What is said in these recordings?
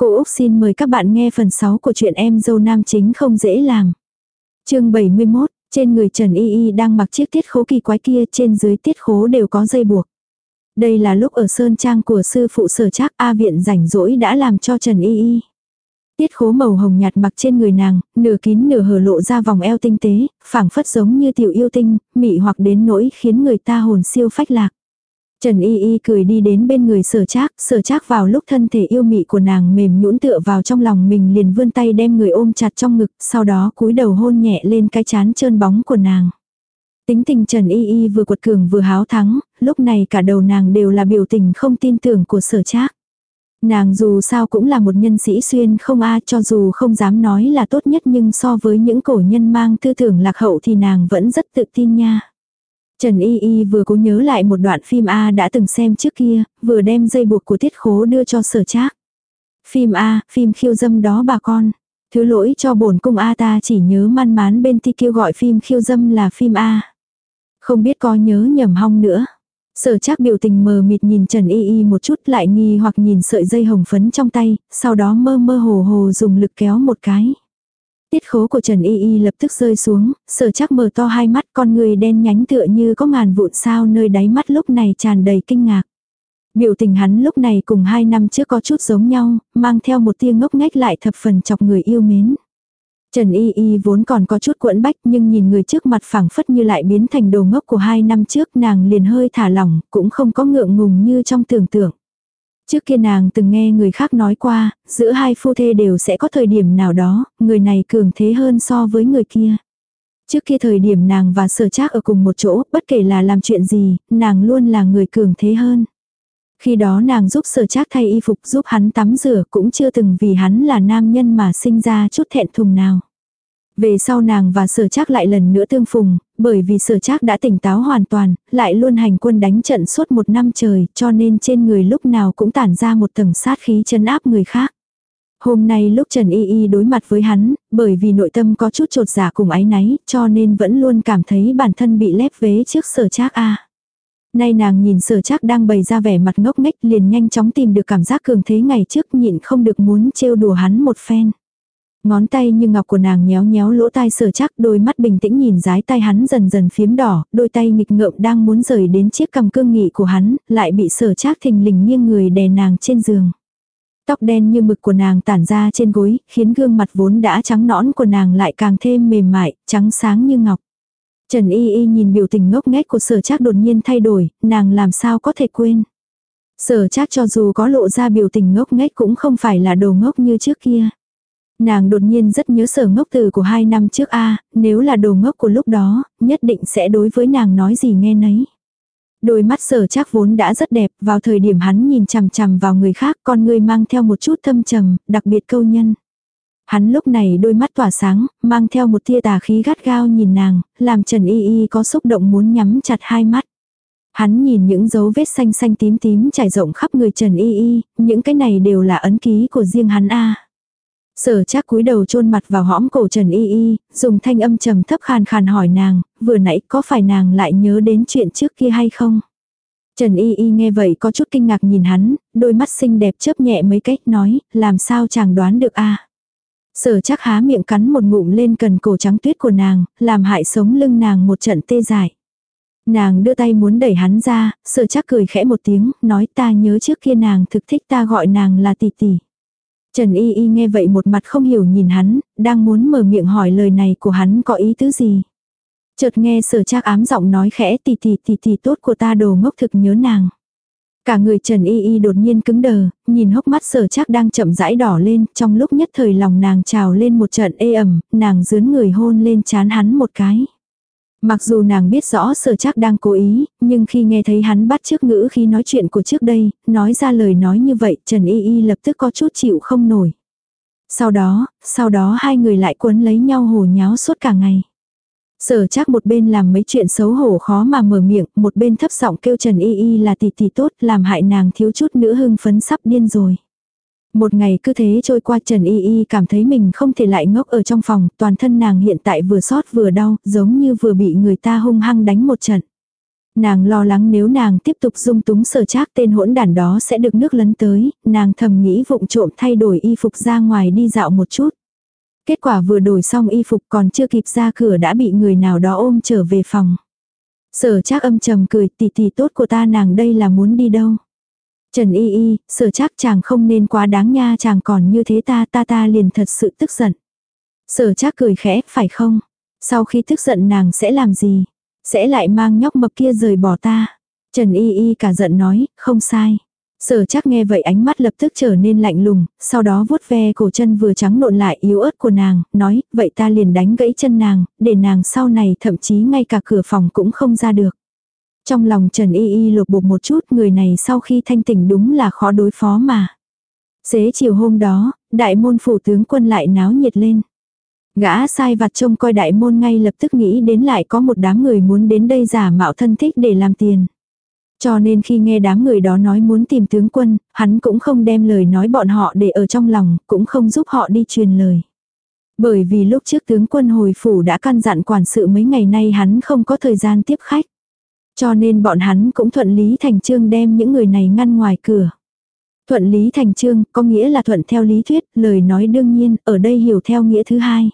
Cô Úc xin mời các bạn nghe phần 6 của chuyện em dâu nam chính không dễ làm. chương 71, trên người Trần Y Y đang mặc chiếc tiết khố kỳ quái kia trên dưới tiết khố đều có dây buộc. Đây là lúc ở Sơn Trang của sư phụ sở trác A viện rảnh rỗi đã làm cho Trần Y Y. Tiết khố màu hồng nhạt mặc trên người nàng, nửa kín nửa hở lộ ra vòng eo tinh tế, phảng phất giống như tiểu yêu tinh, mị hoặc đến nỗi khiến người ta hồn siêu phách lạc. Trần Y Y cười đi đến bên người sở trác, sở trác vào lúc thân thể yêu mị của nàng mềm nhũn tựa vào trong lòng mình liền vươn tay đem người ôm chặt trong ngực, sau đó cúi đầu hôn nhẹ lên cái chán trơn bóng của nàng. Tính tình Trần Y Y vừa quật cường vừa háo thắng, lúc này cả đầu nàng đều là biểu tình không tin tưởng của sở trác. Nàng dù sao cũng là một nhân sĩ xuyên không a cho dù không dám nói là tốt nhất nhưng so với những cổ nhân mang tư tưởng lạc hậu thì nàng vẫn rất tự tin nha. Trần Y Y vừa cố nhớ lại một đoạn phim A đã từng xem trước kia, vừa đem dây buộc của tiết khố đưa cho sở trác. Phim A, phim khiêu dâm đó bà con. Thứ lỗi cho bổn cung A ta chỉ nhớ man mán bên ti kêu gọi phim khiêu dâm là phim A. Không biết có nhớ nhầm hong nữa. Sở chắc biểu tình mờ mịt nhìn Trần Y Y một chút lại nghi hoặc nhìn sợi dây hồng phấn trong tay, sau đó mơ mơ hồ hồ dùng lực kéo một cái. Tiết khố của Trần Y Y lập tức rơi xuống, sở chắc mở to hai mắt con người đen nhánh tựa như có ngàn vụn sao nơi đáy mắt lúc này tràn đầy kinh ngạc. Biểu tình hắn lúc này cùng hai năm trước có chút giống nhau, mang theo một tia ngốc nghếch lại thập phần chọc người yêu mến. Trần Y Y vốn còn có chút quẫn bách nhưng nhìn người trước mặt phẳng phất như lại biến thành đồ ngốc của hai năm trước nàng liền hơi thả lỏng, cũng không có ngượng ngùng như trong tưởng tượng. Trước kia nàng từng nghe người khác nói qua, giữa hai phu thê đều sẽ có thời điểm nào đó, người này cường thế hơn so với người kia. Trước kia thời điểm nàng và sở trác ở cùng một chỗ, bất kể là làm chuyện gì, nàng luôn là người cường thế hơn. Khi đó nàng giúp sở trác thay y phục giúp hắn tắm rửa cũng chưa từng vì hắn là nam nhân mà sinh ra chút thẹn thùng nào. Về sau nàng và sở trác lại lần nữa tương phùng, bởi vì sở trác đã tỉnh táo hoàn toàn, lại luôn hành quân đánh trận suốt một năm trời, cho nên trên người lúc nào cũng tản ra một tầng sát khí chấn áp người khác. Hôm nay lúc Trần Y Y đối mặt với hắn, bởi vì nội tâm có chút trột giả cùng ái náy, cho nên vẫn luôn cảm thấy bản thân bị lép vế trước sở trác a. Nay nàng nhìn sở trác đang bày ra vẻ mặt ngốc nghếch liền nhanh chóng tìm được cảm giác cường thế ngày trước nhịn không được muốn trêu đùa hắn một phen. Ngón tay như ngọc của nàng nhéo nhéo lỗ tai sở chắc đôi mắt bình tĩnh nhìn dái tay hắn dần dần phiếm đỏ, đôi tay nghịch ngợm đang muốn rời đến chiếc cầm cương nghị của hắn, lại bị sở chắc thình lình nghiêng người đè nàng trên giường. Tóc đen như mực của nàng tản ra trên gối, khiến gương mặt vốn đã trắng nõn của nàng lại càng thêm mềm mại, trắng sáng như ngọc. Trần Y Y nhìn biểu tình ngốc nghếch của sở trác đột nhiên thay đổi, nàng làm sao có thể quên. Sở trác cho dù có lộ ra biểu tình ngốc nghếch cũng không phải là đồ ngốc như trước kia. Nàng đột nhiên rất nhớ sở ngốc từ của hai năm trước a nếu là đồ ngốc của lúc đó, nhất định sẽ đối với nàng nói gì nghe nấy. Đôi mắt sở chắc vốn đã rất đẹp, vào thời điểm hắn nhìn chằm chằm vào người khác, con người mang theo một chút thâm trầm, đặc biệt câu nhân. Hắn lúc này đôi mắt tỏa sáng, mang theo một tia tà khí gắt gao nhìn nàng, làm Trần Y Y có xúc động muốn nhắm chặt hai mắt. Hắn nhìn những dấu vết xanh xanh tím tím trải rộng khắp người Trần Y Y, những cái này đều là ấn ký của riêng hắn a. Sở Trác cúi đầu chôn mặt vào hõm cổ Trần Y Y, dùng thanh âm trầm thấp khàn khàn hỏi nàng, vừa nãy có phải nàng lại nhớ đến chuyện trước kia hay không? Trần Y Y nghe vậy có chút kinh ngạc nhìn hắn, đôi mắt xinh đẹp chớp nhẹ mấy cách nói, làm sao chàng đoán được a Sở chắc há miệng cắn một ngụm lên cần cổ trắng tuyết của nàng, làm hại sống lưng nàng một trận tê dại. Nàng đưa tay muốn đẩy hắn ra, sở chắc cười khẽ một tiếng, nói ta nhớ trước kia nàng thực thích ta gọi nàng là tỷ tỷ. Trần Y Y nghe vậy một mặt không hiểu nhìn hắn, đang muốn mở miệng hỏi lời này của hắn có ý tứ gì. Chợt nghe sở trác ám giọng nói khẽ tì tì tì tì tốt của ta đồ ngốc thực nhớ nàng. Cả người Trần Y Y đột nhiên cứng đờ, nhìn hốc mắt sở trác đang chậm rãi đỏ lên, trong lúc nhất thời lòng nàng trào lên một trận ê ẩm, nàng dướn người hôn lên chán hắn một cái. Mặc dù nàng biết rõ sở chắc đang cố ý, nhưng khi nghe thấy hắn bắt trước ngữ khi nói chuyện của trước đây, nói ra lời nói như vậy, Trần Y Y lập tức có chút chịu không nổi. Sau đó, sau đó hai người lại quấn lấy nhau hồ nháo suốt cả ngày. Sở chắc một bên làm mấy chuyện xấu hổ khó mà mở miệng, một bên thấp giọng kêu Trần Y Y là tỷ tỷ tốt, làm hại nàng thiếu chút nữa hưng phấn sắp điên rồi. Một ngày cứ thế trôi qua Trần Y Y cảm thấy mình không thể lại ngốc ở trong phòng, toàn thân nàng hiện tại vừa sót vừa đau, giống như vừa bị người ta hung hăng đánh một trận. Nàng lo lắng nếu nàng tiếp tục dung túng sở trác tên hỗn đản đó sẽ được nước lấn tới, nàng thầm nghĩ vụng trộm thay đổi y phục ra ngoài đi dạo một chút. Kết quả vừa đổi xong y phục còn chưa kịp ra cửa đã bị người nào đó ôm trở về phòng. Sở trác âm trầm cười tỷ tỷ tốt của ta nàng đây là muốn đi đâu. Trần y y, sở chắc chàng không nên quá đáng nha chàng còn như thế ta ta ta liền thật sự tức giận. Sở chắc cười khẽ, phải không? Sau khi tức giận nàng sẽ làm gì? Sẽ lại mang nhóc mập kia rời bỏ ta. Trần y y cả giận nói, không sai. Sở chắc nghe vậy ánh mắt lập tức trở nên lạnh lùng, sau đó vuốt ve cổ chân vừa trắng nộn lại yếu ớt của nàng, nói, vậy ta liền đánh gãy chân nàng, để nàng sau này thậm chí ngay cả cửa phòng cũng không ra được. Trong lòng Trần Y Y lột bột một chút người này sau khi thanh tỉnh đúng là khó đối phó mà. Xế chiều hôm đó, đại môn phủ tướng quân lại náo nhiệt lên. Gã sai vặt trông coi đại môn ngay lập tức nghĩ đến lại có một đám người muốn đến đây giả mạo thân thích để làm tiền. Cho nên khi nghe đám người đó nói muốn tìm tướng quân, hắn cũng không đem lời nói bọn họ để ở trong lòng, cũng không giúp họ đi truyền lời. Bởi vì lúc trước tướng quân hồi phủ đã căn dặn quản sự mấy ngày nay hắn không có thời gian tiếp khách. Cho nên bọn hắn cũng thuận lý thành trương đem những người này ngăn ngoài cửa. Thuận lý thành trương có nghĩa là thuận theo lý thuyết, lời nói đương nhiên, ở đây hiểu theo nghĩa thứ hai.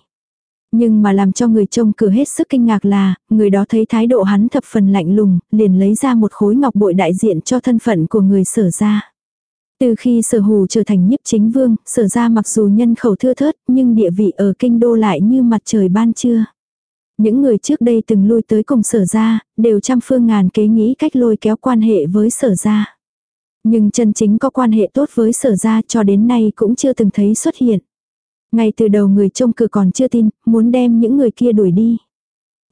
Nhưng mà làm cho người trông cửa hết sức kinh ngạc là, người đó thấy thái độ hắn thập phần lạnh lùng, liền lấy ra một khối ngọc bội đại diện cho thân phận của người sở ra. Từ khi sở hù trở thành nhiếp chính vương, sở ra mặc dù nhân khẩu thưa thớt, nhưng địa vị ở kinh đô lại như mặt trời ban trưa. Những người trước đây từng lui tới cùng sở ra, đều trăm phương ngàn kế nghĩ cách lôi kéo quan hệ với sở ra. Nhưng chân chính có quan hệ tốt với sở ra cho đến nay cũng chưa từng thấy xuất hiện. Ngay từ đầu người trông cửa còn chưa tin, muốn đem những người kia đuổi đi.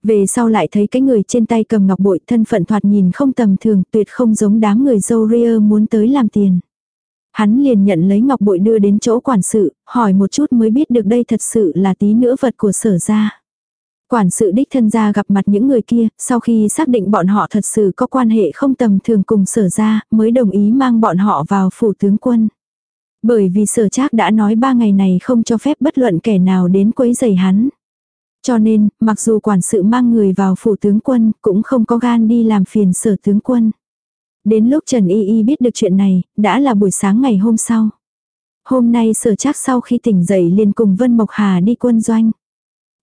Về sau lại thấy cái người trên tay cầm ngọc bội thân phận thoạt nhìn không tầm thường, tuyệt không giống đám người dâu ria muốn tới làm tiền. Hắn liền nhận lấy ngọc bội đưa đến chỗ quản sự, hỏi một chút mới biết được đây thật sự là tí nữa vật của sở gia. Quản sự đích thân ra gặp mặt những người kia, sau khi xác định bọn họ thật sự có quan hệ không tầm thường cùng sở gia, mới đồng ý mang bọn họ vào phủ tướng quân. Bởi vì sở trác đã nói ba ngày này không cho phép bất luận kẻ nào đến quấy rầy hắn. Cho nên, mặc dù quản sự mang người vào phủ tướng quân, cũng không có gan đi làm phiền sở tướng quân. Đến lúc Trần Y Y biết được chuyện này, đã là buổi sáng ngày hôm sau. Hôm nay sở trác sau khi tỉnh dậy liền cùng Vân Mộc Hà đi quân doanh.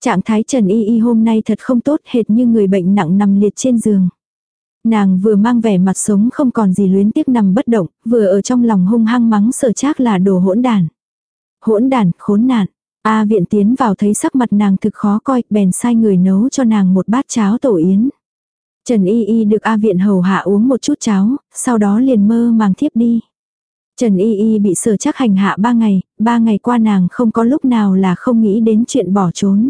Trạng thái Trần Y Y hôm nay thật không tốt hệt như người bệnh nặng nằm liệt trên giường. Nàng vừa mang vẻ mặt sống không còn gì luyến tiếc nằm bất động, vừa ở trong lòng hung hăng mắng sở trác là đồ hỗn đàn. Hỗn đàn, khốn nạn. A viện tiến vào thấy sắc mặt nàng thực khó coi, bèn sai người nấu cho nàng một bát cháo tổ yến. Trần Y Y được A viện hầu hạ uống một chút cháo, sau đó liền mơ màng thiếp đi. Trần Y Y bị sở chắc hành hạ ba ngày, ba ngày qua nàng không có lúc nào là không nghĩ đến chuyện bỏ trốn.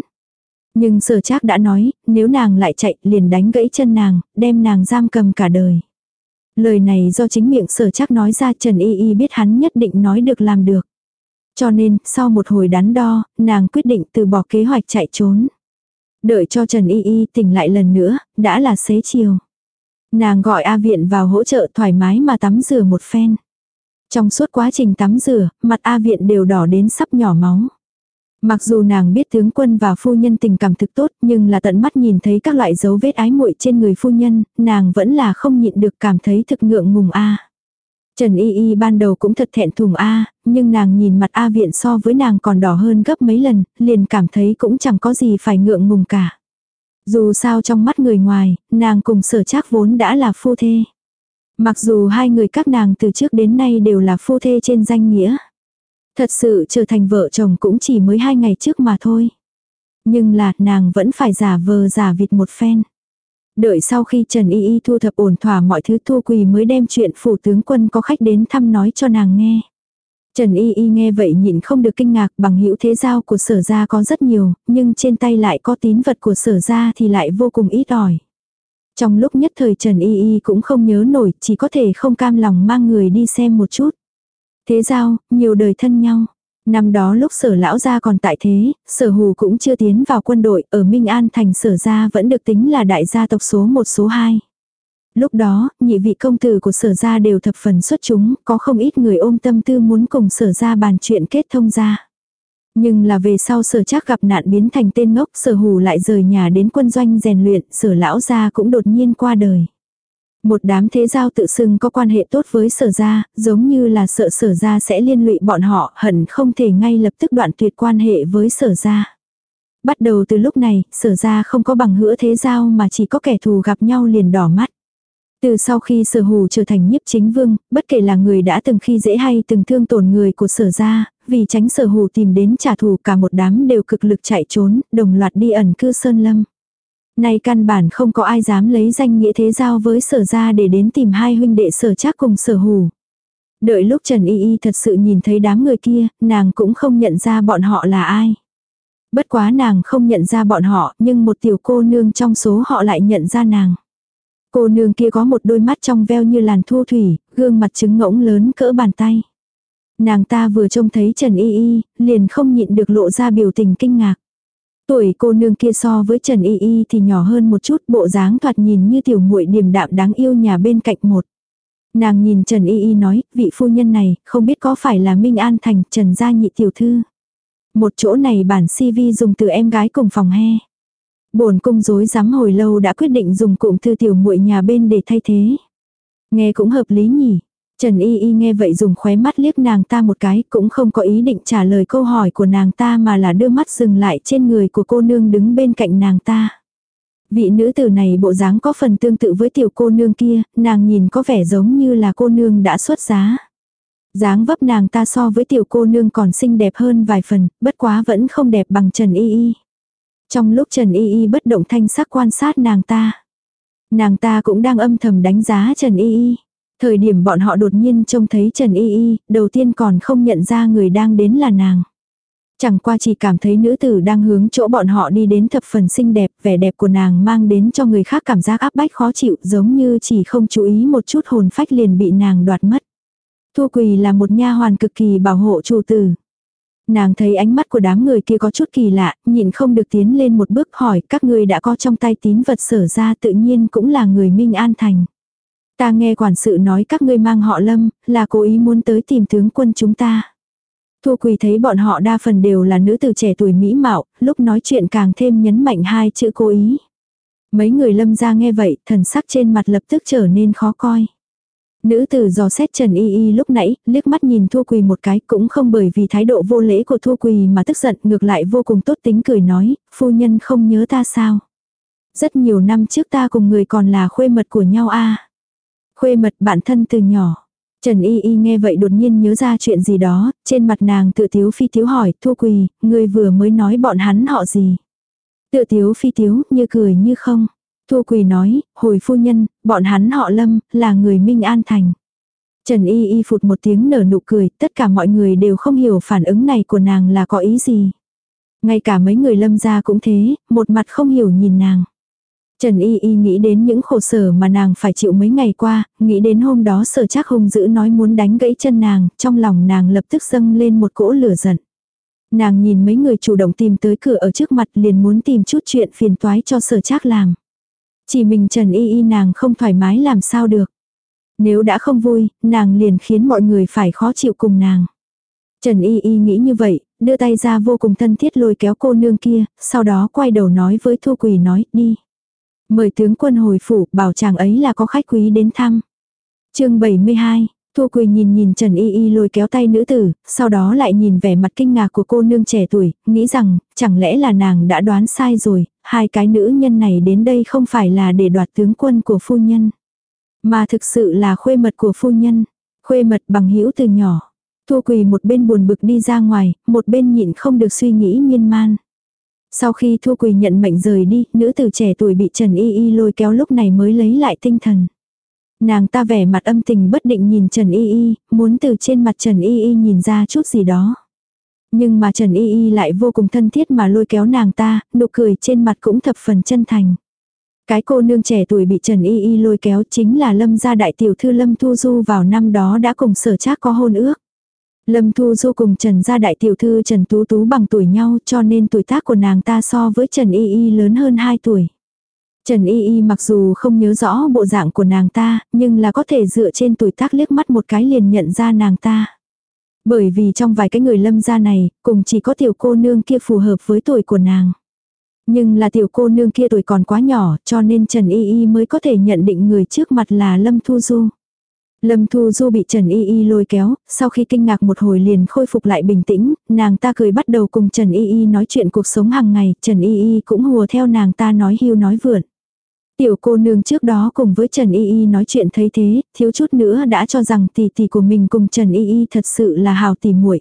Nhưng sở trác đã nói, nếu nàng lại chạy liền đánh gãy chân nàng, đem nàng giam cầm cả đời. Lời này do chính miệng sở trác nói ra Trần Y Y biết hắn nhất định nói được làm được. Cho nên, sau một hồi đắn đo, nàng quyết định từ bỏ kế hoạch chạy trốn. Đợi cho Trần Y Y tỉnh lại lần nữa, đã là xế chiều. Nàng gọi A Viện vào hỗ trợ thoải mái mà tắm rửa một phen. Trong suốt quá trình tắm rửa, mặt A Viện đều đỏ đến sắp nhỏ máu. Mặc dù nàng biết tướng quân và phu nhân tình cảm thực tốt nhưng là tận mắt nhìn thấy các loại dấu vết ái muội trên người phu nhân, nàng vẫn là không nhịn được cảm thấy thực ngượng ngùng a. Trần Y Y ban đầu cũng thật thẹn thùng a, nhưng nàng nhìn mặt A viện so với nàng còn đỏ hơn gấp mấy lần, liền cảm thấy cũng chẳng có gì phải ngượng ngùng cả. Dù sao trong mắt người ngoài, nàng cùng sở trác vốn đã là phu thê. Mặc dù hai người các nàng từ trước đến nay đều là phu thê trên danh nghĩa. Thật sự trở thành vợ chồng cũng chỉ mới hai ngày trước mà thôi. Nhưng là nàng vẫn phải giả vờ giả vịt một phen. Đợi sau khi Trần Y Y thu thập ổn thỏa mọi thứ thu quỳ mới đem chuyện phủ tướng quân có khách đến thăm nói cho nàng nghe. Trần Y Y nghe vậy nhịn không được kinh ngạc bằng hữu thế giao của sở gia có rất nhiều, nhưng trên tay lại có tín vật của sở gia thì lại vô cùng ít ỏi. Trong lúc nhất thời Trần Y Y cũng không nhớ nổi, chỉ có thể không cam lòng mang người đi xem một chút. Thế giao, nhiều đời thân nhau. Năm đó lúc sở lão gia còn tại thế, sở hù cũng chưa tiến vào quân đội, ở Minh An thành sở gia vẫn được tính là đại gia tộc số một số hai. Lúc đó, nhị vị công tử của sở gia đều thập phần xuất chúng, có không ít người ôm tâm tư muốn cùng sở gia bàn chuyện kết thông gia. Nhưng là về sau sở chắc gặp nạn biến thành tên ngốc sở hù lại rời nhà đến quân doanh rèn luyện, sở lão gia cũng đột nhiên qua đời. Một đám thế giao tự xưng có quan hệ tốt với sở gia, giống như là sợ sở gia sẽ liên lụy bọn họ, hận không thể ngay lập tức đoạn tuyệt quan hệ với sở gia. Bắt đầu từ lúc này, sở gia không có bằng hữu thế giao mà chỉ có kẻ thù gặp nhau liền đỏ mắt. Từ sau khi sở hù trở thành nhiếp chính vương, bất kể là người đã từng khi dễ hay từng thương tổn người của sở gia, vì tránh sở hù tìm đến trả thù cả một đám đều cực lực chạy trốn, đồng loạt đi ẩn cư sơn lâm. Nay căn bản không có ai dám lấy danh nghĩa thế giao với sở gia để đến tìm hai huynh đệ sở chắc cùng sở hù. Đợi lúc Trần Y Y thật sự nhìn thấy đám người kia, nàng cũng không nhận ra bọn họ là ai. Bất quá nàng không nhận ra bọn họ, nhưng một tiểu cô nương trong số họ lại nhận ra nàng. Cô nương kia có một đôi mắt trong veo như làn thu thủy, gương mặt trứng ngỗng lớn cỡ bàn tay. Nàng ta vừa trông thấy Trần Y Y, liền không nhịn được lộ ra biểu tình kinh ngạc. Tuổi cô nương kia so với Trần Y Y thì nhỏ hơn một chút, bộ dáng thoạt nhìn như tiểu muội điềm đạm đáng yêu nhà bên cạnh một. Nàng nhìn Trần Y Y nói, vị phu nhân này, không biết có phải là Minh An Thành, Trần Gia Nhị Tiểu Thư. Một chỗ này bản CV dùng từ em gái cùng phòng he. Bổn cung dối dám hồi lâu đã quyết định dùng cụm thư tiểu muội nhà bên để thay thế. Nghe cũng hợp lý nhỉ. Trần Y Y nghe vậy dùng khóe mắt liếc nàng ta một cái cũng không có ý định trả lời câu hỏi của nàng ta mà là đưa mắt dừng lại trên người của cô nương đứng bên cạnh nàng ta. Vị nữ tử này bộ dáng có phần tương tự với tiểu cô nương kia, nàng nhìn có vẻ giống như là cô nương đã xuất giá. dáng vấp nàng ta so với tiểu cô nương còn xinh đẹp hơn vài phần, bất quá vẫn không đẹp bằng Trần Y Y. Trong lúc Trần Y Y bất động thanh sắc quan sát nàng ta. Nàng ta cũng đang âm thầm đánh giá Trần Y Y. Thời điểm bọn họ đột nhiên trông thấy Trần Y Y, đầu tiên còn không nhận ra người đang đến là nàng. Chẳng qua chỉ cảm thấy nữ tử đang hướng chỗ bọn họ đi đến thập phần xinh đẹp, vẻ đẹp của nàng mang đến cho người khác cảm giác áp bách khó chịu giống như chỉ không chú ý một chút hồn phách liền bị nàng đoạt mất. Thu Quỳ là một nha hoàn cực kỳ bảo hộ chủ tử. Nàng thấy ánh mắt của đám người kia có chút kỳ lạ, nhịn không được tiến lên một bước hỏi các người đã có trong tay tín vật sở ra tự nhiên cũng là người Minh An Thành. Ta nghe quản sự nói các ngươi mang họ lâm, là cố ý muốn tới tìm tướng quân chúng ta. Thu Quỳ thấy bọn họ đa phần đều là nữ từ trẻ tuổi mỹ mạo, lúc nói chuyện càng thêm nhấn mạnh hai chữ cố ý. Mấy người lâm ra nghe vậy, thần sắc trên mặt lập tức trở nên khó coi. Nữ tử dò xét Trần Y Y lúc nãy, liếc mắt nhìn Thu Quỳ một cái cũng không bởi vì thái độ vô lễ của Thu Quỳ mà tức giận ngược lại vô cùng tốt tính cười nói, phu nhân không nhớ ta sao. Rất nhiều năm trước ta cùng người còn là khuê mật của nhau a Khuê mật bản thân từ nhỏ. Trần Y Y nghe vậy đột nhiên nhớ ra chuyện gì đó, trên mặt nàng tự tiếu phi tiếu hỏi, Thu Quỳ, người vừa mới nói bọn hắn họ gì. Tự tiếu phi tiếu, như cười như không. Thu Quỳ nói, hồi phu nhân, bọn hắn họ Lâm, là người Minh An Thành. Trần Y Y phụt một tiếng nở nụ cười, tất cả mọi người đều không hiểu phản ứng này của nàng là có ý gì. Ngay cả mấy người lâm gia cũng thế, một mặt không hiểu nhìn nàng. Trần Y Y nghĩ đến những khổ sở mà nàng phải chịu mấy ngày qua, nghĩ đến hôm đó sở chắc hung dữ nói muốn đánh gãy chân nàng, trong lòng nàng lập tức dâng lên một cỗ lửa giận. Nàng nhìn mấy người chủ động tìm tới cửa ở trước mặt liền muốn tìm chút chuyện phiền toái cho sở chắc làm. Chỉ mình Trần Y Y nàng không thoải mái làm sao được. Nếu đã không vui, nàng liền khiến mọi người phải khó chịu cùng nàng. Trần Y Y nghĩ như vậy, đưa tay ra vô cùng thân thiết lôi kéo cô nương kia, sau đó quay đầu nói với Thu Quỳ nói, đi. Mời tướng quân hồi phủ, bảo chàng ấy là có khách quý đến thăm. chương 72, Thu Quỳ nhìn nhìn Trần Y Y lôi kéo tay nữ tử, sau đó lại nhìn vẻ mặt kinh ngạc của cô nương trẻ tuổi, nghĩ rằng, chẳng lẽ là nàng đã đoán sai rồi, hai cái nữ nhân này đến đây không phải là để đoạt tướng quân của phu nhân. Mà thực sự là khuê mật của phu nhân, khuê mật bằng hữu từ nhỏ. Thu Quỳ một bên buồn bực đi ra ngoài, một bên nhịn không được suy nghĩ miên man. Sau khi Thu Quỳ nhận mệnh rời đi, nữ tử trẻ tuổi bị Trần Y Y lôi kéo lúc này mới lấy lại tinh thần. Nàng ta vẻ mặt âm tình bất định nhìn Trần Y Y, muốn từ trên mặt Trần Y Y nhìn ra chút gì đó. Nhưng mà Trần Y Y lại vô cùng thân thiết mà lôi kéo nàng ta, nụ cười trên mặt cũng thập phần chân thành. Cái cô nương trẻ tuổi bị Trần Y Y lôi kéo chính là Lâm gia đại tiểu thư Lâm Thu Du vào năm đó đã cùng sở trác có hôn ước. Lâm Thu Du cùng Trần gia đại tiểu thư Trần Tú Tú bằng tuổi nhau cho nên tuổi tác của nàng ta so với Trần Y Y lớn hơn 2 tuổi. Trần Y Y mặc dù không nhớ rõ bộ dạng của nàng ta, nhưng là có thể dựa trên tuổi tác liếc mắt một cái liền nhận ra nàng ta. Bởi vì trong vài cái người lâm gia này, cùng chỉ có tiểu cô nương kia phù hợp với tuổi của nàng. Nhưng là tiểu cô nương kia tuổi còn quá nhỏ cho nên Trần Y Y mới có thể nhận định người trước mặt là Lâm Thu Du. Lâm Thu Du bị Trần Y Y lôi kéo, sau khi kinh ngạc một hồi liền khôi phục lại bình tĩnh, nàng ta cười bắt đầu cùng Trần Y Y nói chuyện cuộc sống hàng ngày, Trần Y Y cũng hùa theo nàng ta nói hưu nói vượn. Tiểu cô nương trước đó cùng với Trần Y Y nói chuyện thấy thế, thiếu chút nữa đã cho rằng tỷ tỷ của mình cùng Trần Y Y thật sự là hào tỷ muội.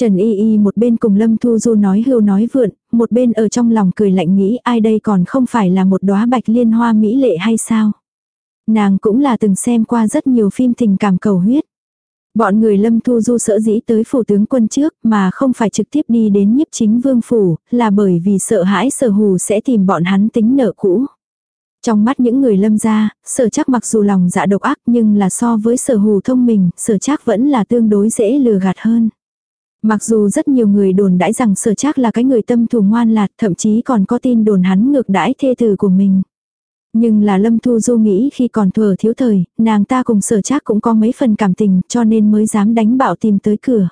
Trần Y Y một bên cùng Lâm Thu Du nói hưu nói vượn, một bên ở trong lòng cười lạnh nghĩ ai đây còn không phải là một đóa bạch liên hoa mỹ lệ hay sao. Nàng cũng là từng xem qua rất nhiều phim tình cảm cầu huyết. Bọn người Lâm Thu Du sợ dĩ tới phủ tướng quân trước mà không phải trực tiếp đi đến nhiếp chính vương phủ, là bởi vì sợ hãi sở hù sẽ tìm bọn hắn tính nợ cũ. Trong mắt những người lâm gia, sở chắc mặc dù lòng dạ độc ác nhưng là so với sở hù thông minh, sở chắc vẫn là tương đối dễ lừa gạt hơn. Mặc dù rất nhiều người đồn đãi rằng sở chắc là cái người tâm thù ngoan lạt, thậm chí còn có tin đồn hắn ngược đãi thê tử của mình. Nhưng là Lâm Thu Du nghĩ khi còn thừa thiếu thời, nàng ta cùng sở Trác cũng có mấy phần cảm tình cho nên mới dám đánh bạo tìm tới cửa.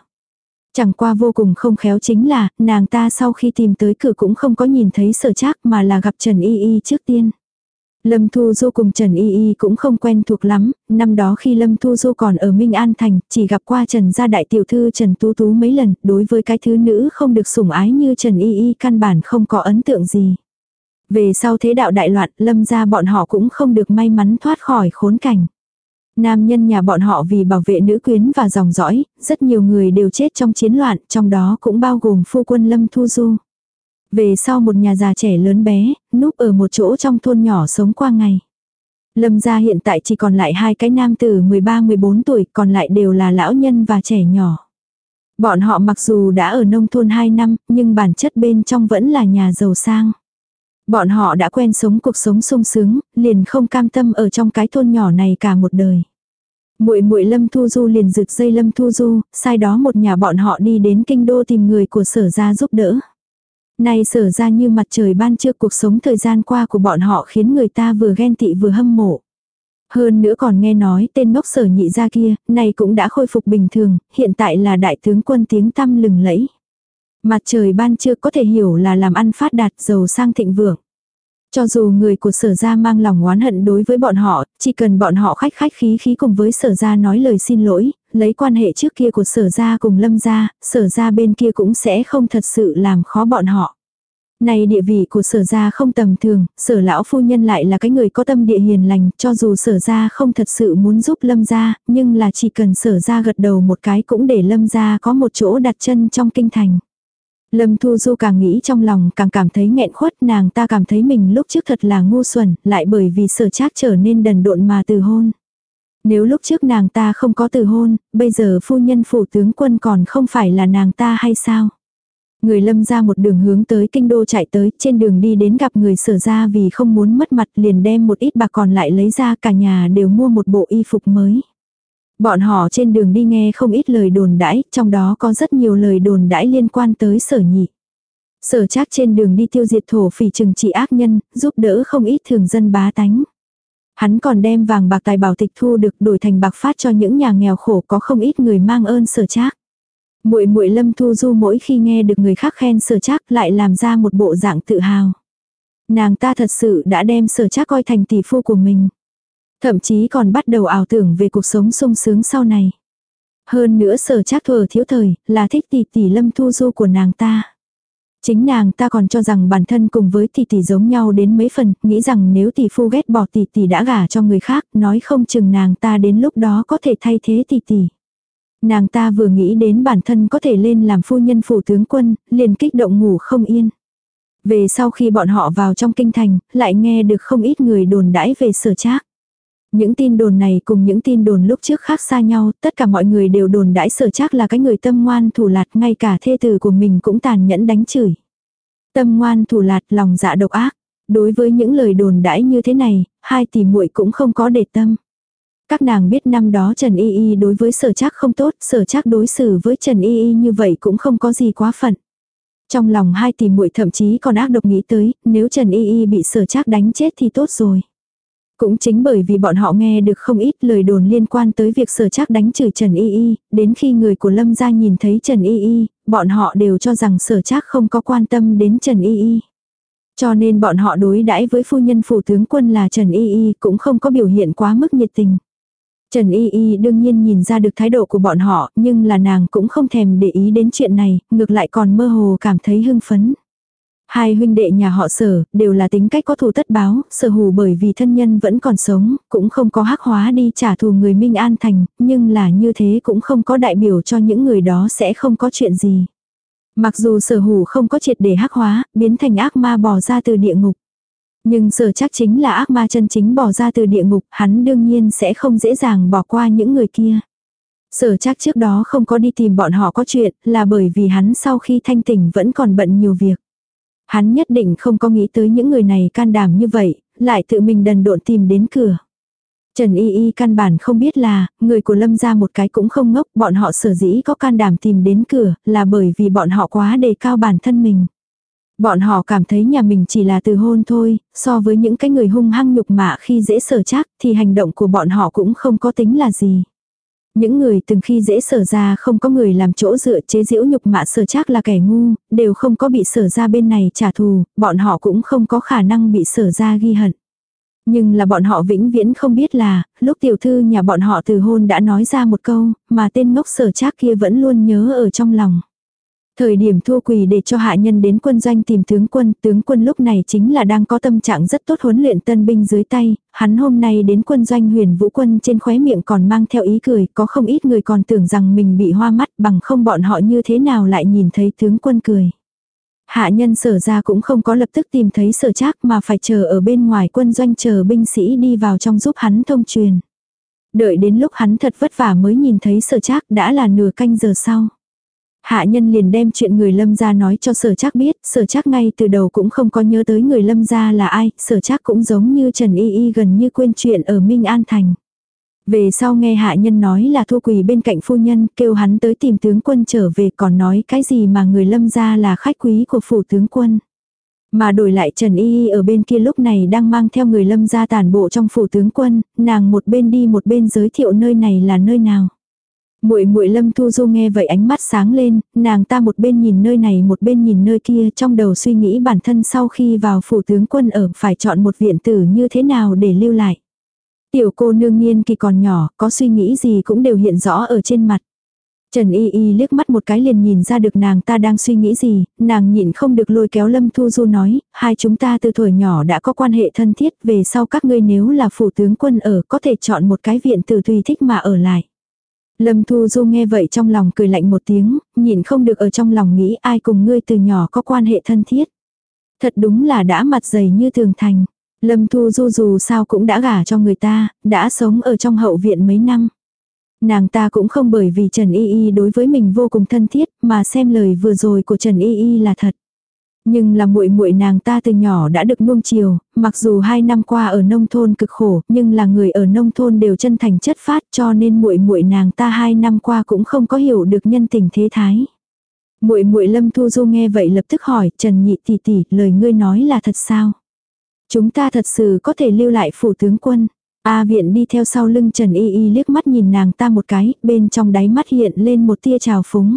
Chẳng qua vô cùng không khéo chính là, nàng ta sau khi tìm tới cửa cũng không có nhìn thấy sở Trác mà là gặp Trần Y Y trước tiên. Lâm Thu Du cùng Trần Y Y cũng không quen thuộc lắm, năm đó khi Lâm Thu Du còn ở Minh An Thành, chỉ gặp qua Trần gia đại tiểu thư Trần Tú Tú mấy lần, đối với cái thứ nữ không được sủng ái như Trần Y Y căn bản không có ấn tượng gì. Về sau thế đạo đại loạn, Lâm gia bọn họ cũng không được may mắn thoát khỏi khốn cảnh. Nam nhân nhà bọn họ vì bảo vệ nữ quyến và dòng dõi, rất nhiều người đều chết trong chiến loạn, trong đó cũng bao gồm phu quân Lâm Thu Du. Về sau một nhà già trẻ lớn bé, núp ở một chỗ trong thôn nhỏ sống qua ngày. Lâm gia hiện tại chỉ còn lại hai cái nam tử 13-14 tuổi, còn lại đều là lão nhân và trẻ nhỏ. Bọn họ mặc dù đã ở nông thôn 2 năm, nhưng bản chất bên trong vẫn là nhà giàu sang. Bọn họ đã quen sống cuộc sống sung sướng, liền không cam tâm ở trong cái thôn nhỏ này cả một đời. Muội muội Lâm Thu Du liền rực dây Lâm Thu Du, sai đó một nhà bọn họ đi đến kinh đô tìm người của sở gia giúp đỡ. nay sở ra như mặt trời ban trưa cuộc sống thời gian qua của bọn họ khiến người ta vừa ghen tị vừa hâm mộ. Hơn nữa còn nghe nói tên ngốc sở nhị ra kia, này cũng đã khôi phục bình thường, hiện tại là đại tướng quân tiếng tăm lừng lẫy. Mặt trời ban trưa có thể hiểu là làm ăn phát đạt giàu sang thịnh vượng. Cho dù người của sở gia mang lòng oán hận đối với bọn họ, chỉ cần bọn họ khách khách khí khí cùng với sở gia nói lời xin lỗi, lấy quan hệ trước kia của sở gia cùng lâm gia, sở gia bên kia cũng sẽ không thật sự làm khó bọn họ. Này địa vị của sở gia không tầm thường, sở lão phu nhân lại là cái người có tâm địa hiền lành, cho dù sở gia không thật sự muốn giúp lâm gia, nhưng là chỉ cần sở gia gật đầu một cái cũng để lâm gia có một chỗ đặt chân trong kinh thành. Lâm Thu Du càng nghĩ trong lòng càng cảm thấy nghẹn khuất nàng ta cảm thấy mình lúc trước thật là ngu xuẩn, lại bởi vì sở trác trở nên đần độn mà từ hôn. Nếu lúc trước nàng ta không có từ hôn, bây giờ phu nhân phủ tướng quân còn không phải là nàng ta hay sao? Người lâm ra một đường hướng tới kinh đô chạy tới, trên đường đi đến gặp người sở ra vì không muốn mất mặt liền đem một ít bạc còn lại lấy ra cả nhà đều mua một bộ y phục mới. Bọn họ trên đường đi nghe không ít lời đồn đãi, trong đó có rất nhiều lời đồn đãi liên quan tới sở nhị. Sở chắc trên đường đi tiêu diệt thổ phỉ trừng trị ác nhân, giúp đỡ không ít thường dân bá tánh. Hắn còn đem vàng bạc tài bảo tịch thu được đổi thành bạc phát cho những nhà nghèo khổ có không ít người mang ơn sở trác. Muội muội Lâm Thu Du mỗi khi nghe được người khác khen sở trác lại làm ra một bộ dạng tự hào. Nàng ta thật sự đã đem sở trác coi thành tỷ phu của mình. Thậm chí còn bắt đầu ảo tưởng về cuộc sống sung sướng sau này. Hơn nữa sở trác thừa thiếu thời là thích tỷ tỷ Lâm Thu Du của nàng ta. Chính nàng ta còn cho rằng bản thân cùng với tỷ tỷ giống nhau đến mấy phần, nghĩ rằng nếu tỷ phu ghét bỏ tỷ tỷ đã gả cho người khác, nói không chừng nàng ta đến lúc đó có thể thay thế tỷ tỷ. Nàng ta vừa nghĩ đến bản thân có thể lên làm phu nhân phủ tướng quân, liền kích động ngủ không yên. Về sau khi bọn họ vào trong kinh thành, lại nghe được không ít người đồn đãi về sở trác. Những tin đồn này cùng những tin đồn lúc trước khác xa nhau, tất cả mọi người đều đồn đãi sở chắc là cái người tâm ngoan thủ lạt, ngay cả thê tử của mình cũng tàn nhẫn đánh chửi. Tâm ngoan thủ lạt, lòng dạ độc ác. Đối với những lời đồn đãi như thế này, hai tỷ muội cũng không có để tâm. Các nàng biết năm đó Trần Y Y đối với sở chắc không tốt, sở chắc đối xử với Trần Y Y như vậy cũng không có gì quá phận. Trong lòng hai tỷ muội thậm chí còn ác độc nghĩ tới, nếu Trần Y Y bị sở chắc đánh chết thì tốt rồi. Cũng chính bởi vì bọn họ nghe được không ít lời đồn liên quan tới việc sở trác đánh chửi Trần Y Y, đến khi người của Lâm gia nhìn thấy Trần Y Y, bọn họ đều cho rằng sở trác không có quan tâm đến Trần Y Y. Cho nên bọn họ đối đãi với phu nhân phủ tướng quân là Trần Y Y cũng không có biểu hiện quá mức nhiệt tình. Trần Y Y đương nhiên nhìn ra được thái độ của bọn họ, nhưng là nàng cũng không thèm để ý đến chuyện này, ngược lại còn mơ hồ cảm thấy hưng phấn. Hai huynh đệ nhà họ sở, đều là tính cách có thù tất báo, sở hù bởi vì thân nhân vẫn còn sống, cũng không có hắc hóa đi trả thù người Minh An Thành, nhưng là như thế cũng không có đại biểu cho những người đó sẽ không có chuyện gì. Mặc dù sở hù không có triệt để hắc hóa, biến thành ác ma bò ra từ địa ngục. Nhưng sở chắc chính là ác ma chân chính bỏ ra từ địa ngục, hắn đương nhiên sẽ không dễ dàng bỏ qua những người kia. Sở chắc trước đó không có đi tìm bọn họ có chuyện, là bởi vì hắn sau khi thanh tỉnh vẫn còn bận nhiều việc. Hắn nhất định không có nghĩ tới những người này can đảm như vậy, lại tự mình đần độn tìm đến cửa. Trần Y Y căn bản không biết là, người của Lâm gia một cái cũng không ngốc, bọn họ sở dĩ có can đảm tìm đến cửa, là bởi vì bọn họ quá đề cao bản thân mình. Bọn họ cảm thấy nhà mình chỉ là từ hôn thôi, so với những cái người hung hăng nhục mạ khi dễ sở chắc thì hành động của bọn họ cũng không có tính là gì. Những người từng khi dễ sở ra không có người làm chỗ dựa chế giễu nhục mạ sở chắc là kẻ ngu, đều không có bị sở ra bên này trả thù, bọn họ cũng không có khả năng bị sở ra ghi hận. Nhưng là bọn họ vĩnh viễn không biết là, lúc tiểu thư nhà bọn họ từ hôn đã nói ra một câu, mà tên ngốc sở chắc kia vẫn luôn nhớ ở trong lòng. Thời điểm thua quỳ để cho hạ nhân đến quân doanh tìm tướng quân, tướng quân lúc này chính là đang có tâm trạng rất tốt huấn luyện tân binh dưới tay, hắn hôm nay đến quân doanh huyền vũ quân trên khóe miệng còn mang theo ý cười, có không ít người còn tưởng rằng mình bị hoa mắt bằng không bọn họ như thế nào lại nhìn thấy tướng quân cười. Hạ nhân sở ra cũng không có lập tức tìm thấy sở trác mà phải chờ ở bên ngoài quân doanh chờ binh sĩ đi vào trong giúp hắn thông truyền. Đợi đến lúc hắn thật vất vả mới nhìn thấy sở trác đã là nửa canh giờ sau. Hạ nhân liền đem chuyện người lâm gia nói cho sở Trác biết, sở Trác ngay từ đầu cũng không có nhớ tới người lâm gia là ai, sở Trác cũng giống như Trần Y Y gần như quên chuyện ở Minh An Thành. Về sau nghe hạ nhân nói là thua quỳ bên cạnh phu nhân, kêu hắn tới tìm tướng quân trở về còn nói cái gì mà người lâm gia là khách quý của phủ tướng quân. Mà đổi lại Trần Y Y ở bên kia lúc này đang mang theo người lâm gia tàn bộ trong phủ tướng quân, nàng một bên đi một bên giới thiệu nơi này là nơi nào. Muội muội Lâm Thu Du nghe vậy ánh mắt sáng lên, nàng ta một bên nhìn nơi này một bên nhìn nơi kia, trong đầu suy nghĩ bản thân sau khi vào phủ tướng quân ở phải chọn một viện tử như thế nào để lưu lại. Tiểu cô nương nhiên kỳ còn nhỏ, có suy nghĩ gì cũng đều hiện rõ ở trên mặt. Trần Y Y liếc mắt một cái liền nhìn ra được nàng ta đang suy nghĩ gì, nàng nhịn không được lôi kéo Lâm Thu Du nói, hai chúng ta từ tuổi nhỏ đã có quan hệ thân thiết, về sau các ngươi nếu là phủ tướng quân ở có thể chọn một cái viện tử tùy thích mà ở lại. Lâm Thu Du nghe vậy trong lòng cười lạnh một tiếng, nhìn không được ở trong lòng nghĩ ai cùng ngươi từ nhỏ có quan hệ thân thiết. Thật đúng là đã mặt dày như tường thành. Lâm Thu Du dù sao cũng đã gả cho người ta, đã sống ở trong hậu viện mấy năm. Nàng ta cũng không bởi vì Trần Y Y đối với mình vô cùng thân thiết mà xem lời vừa rồi của Trần Y Y là thật. Nhưng là muội muội nàng ta từ nhỏ đã được nuông chiều, mặc dù hai năm qua ở nông thôn cực khổ, nhưng là người ở nông thôn đều chân thành chất phát cho nên muội muội nàng ta hai năm qua cũng không có hiểu được nhân tình thế thái. Muội muội Lâm Thu Du nghe vậy lập tức hỏi, Trần Nhị tỷ tỷ, lời ngươi nói là thật sao? Chúng ta thật sự có thể lưu lại phủ tướng quân. A viện đi theo sau lưng Trần Y Y liếc mắt nhìn nàng ta một cái, bên trong đáy mắt hiện lên một tia trào phúng.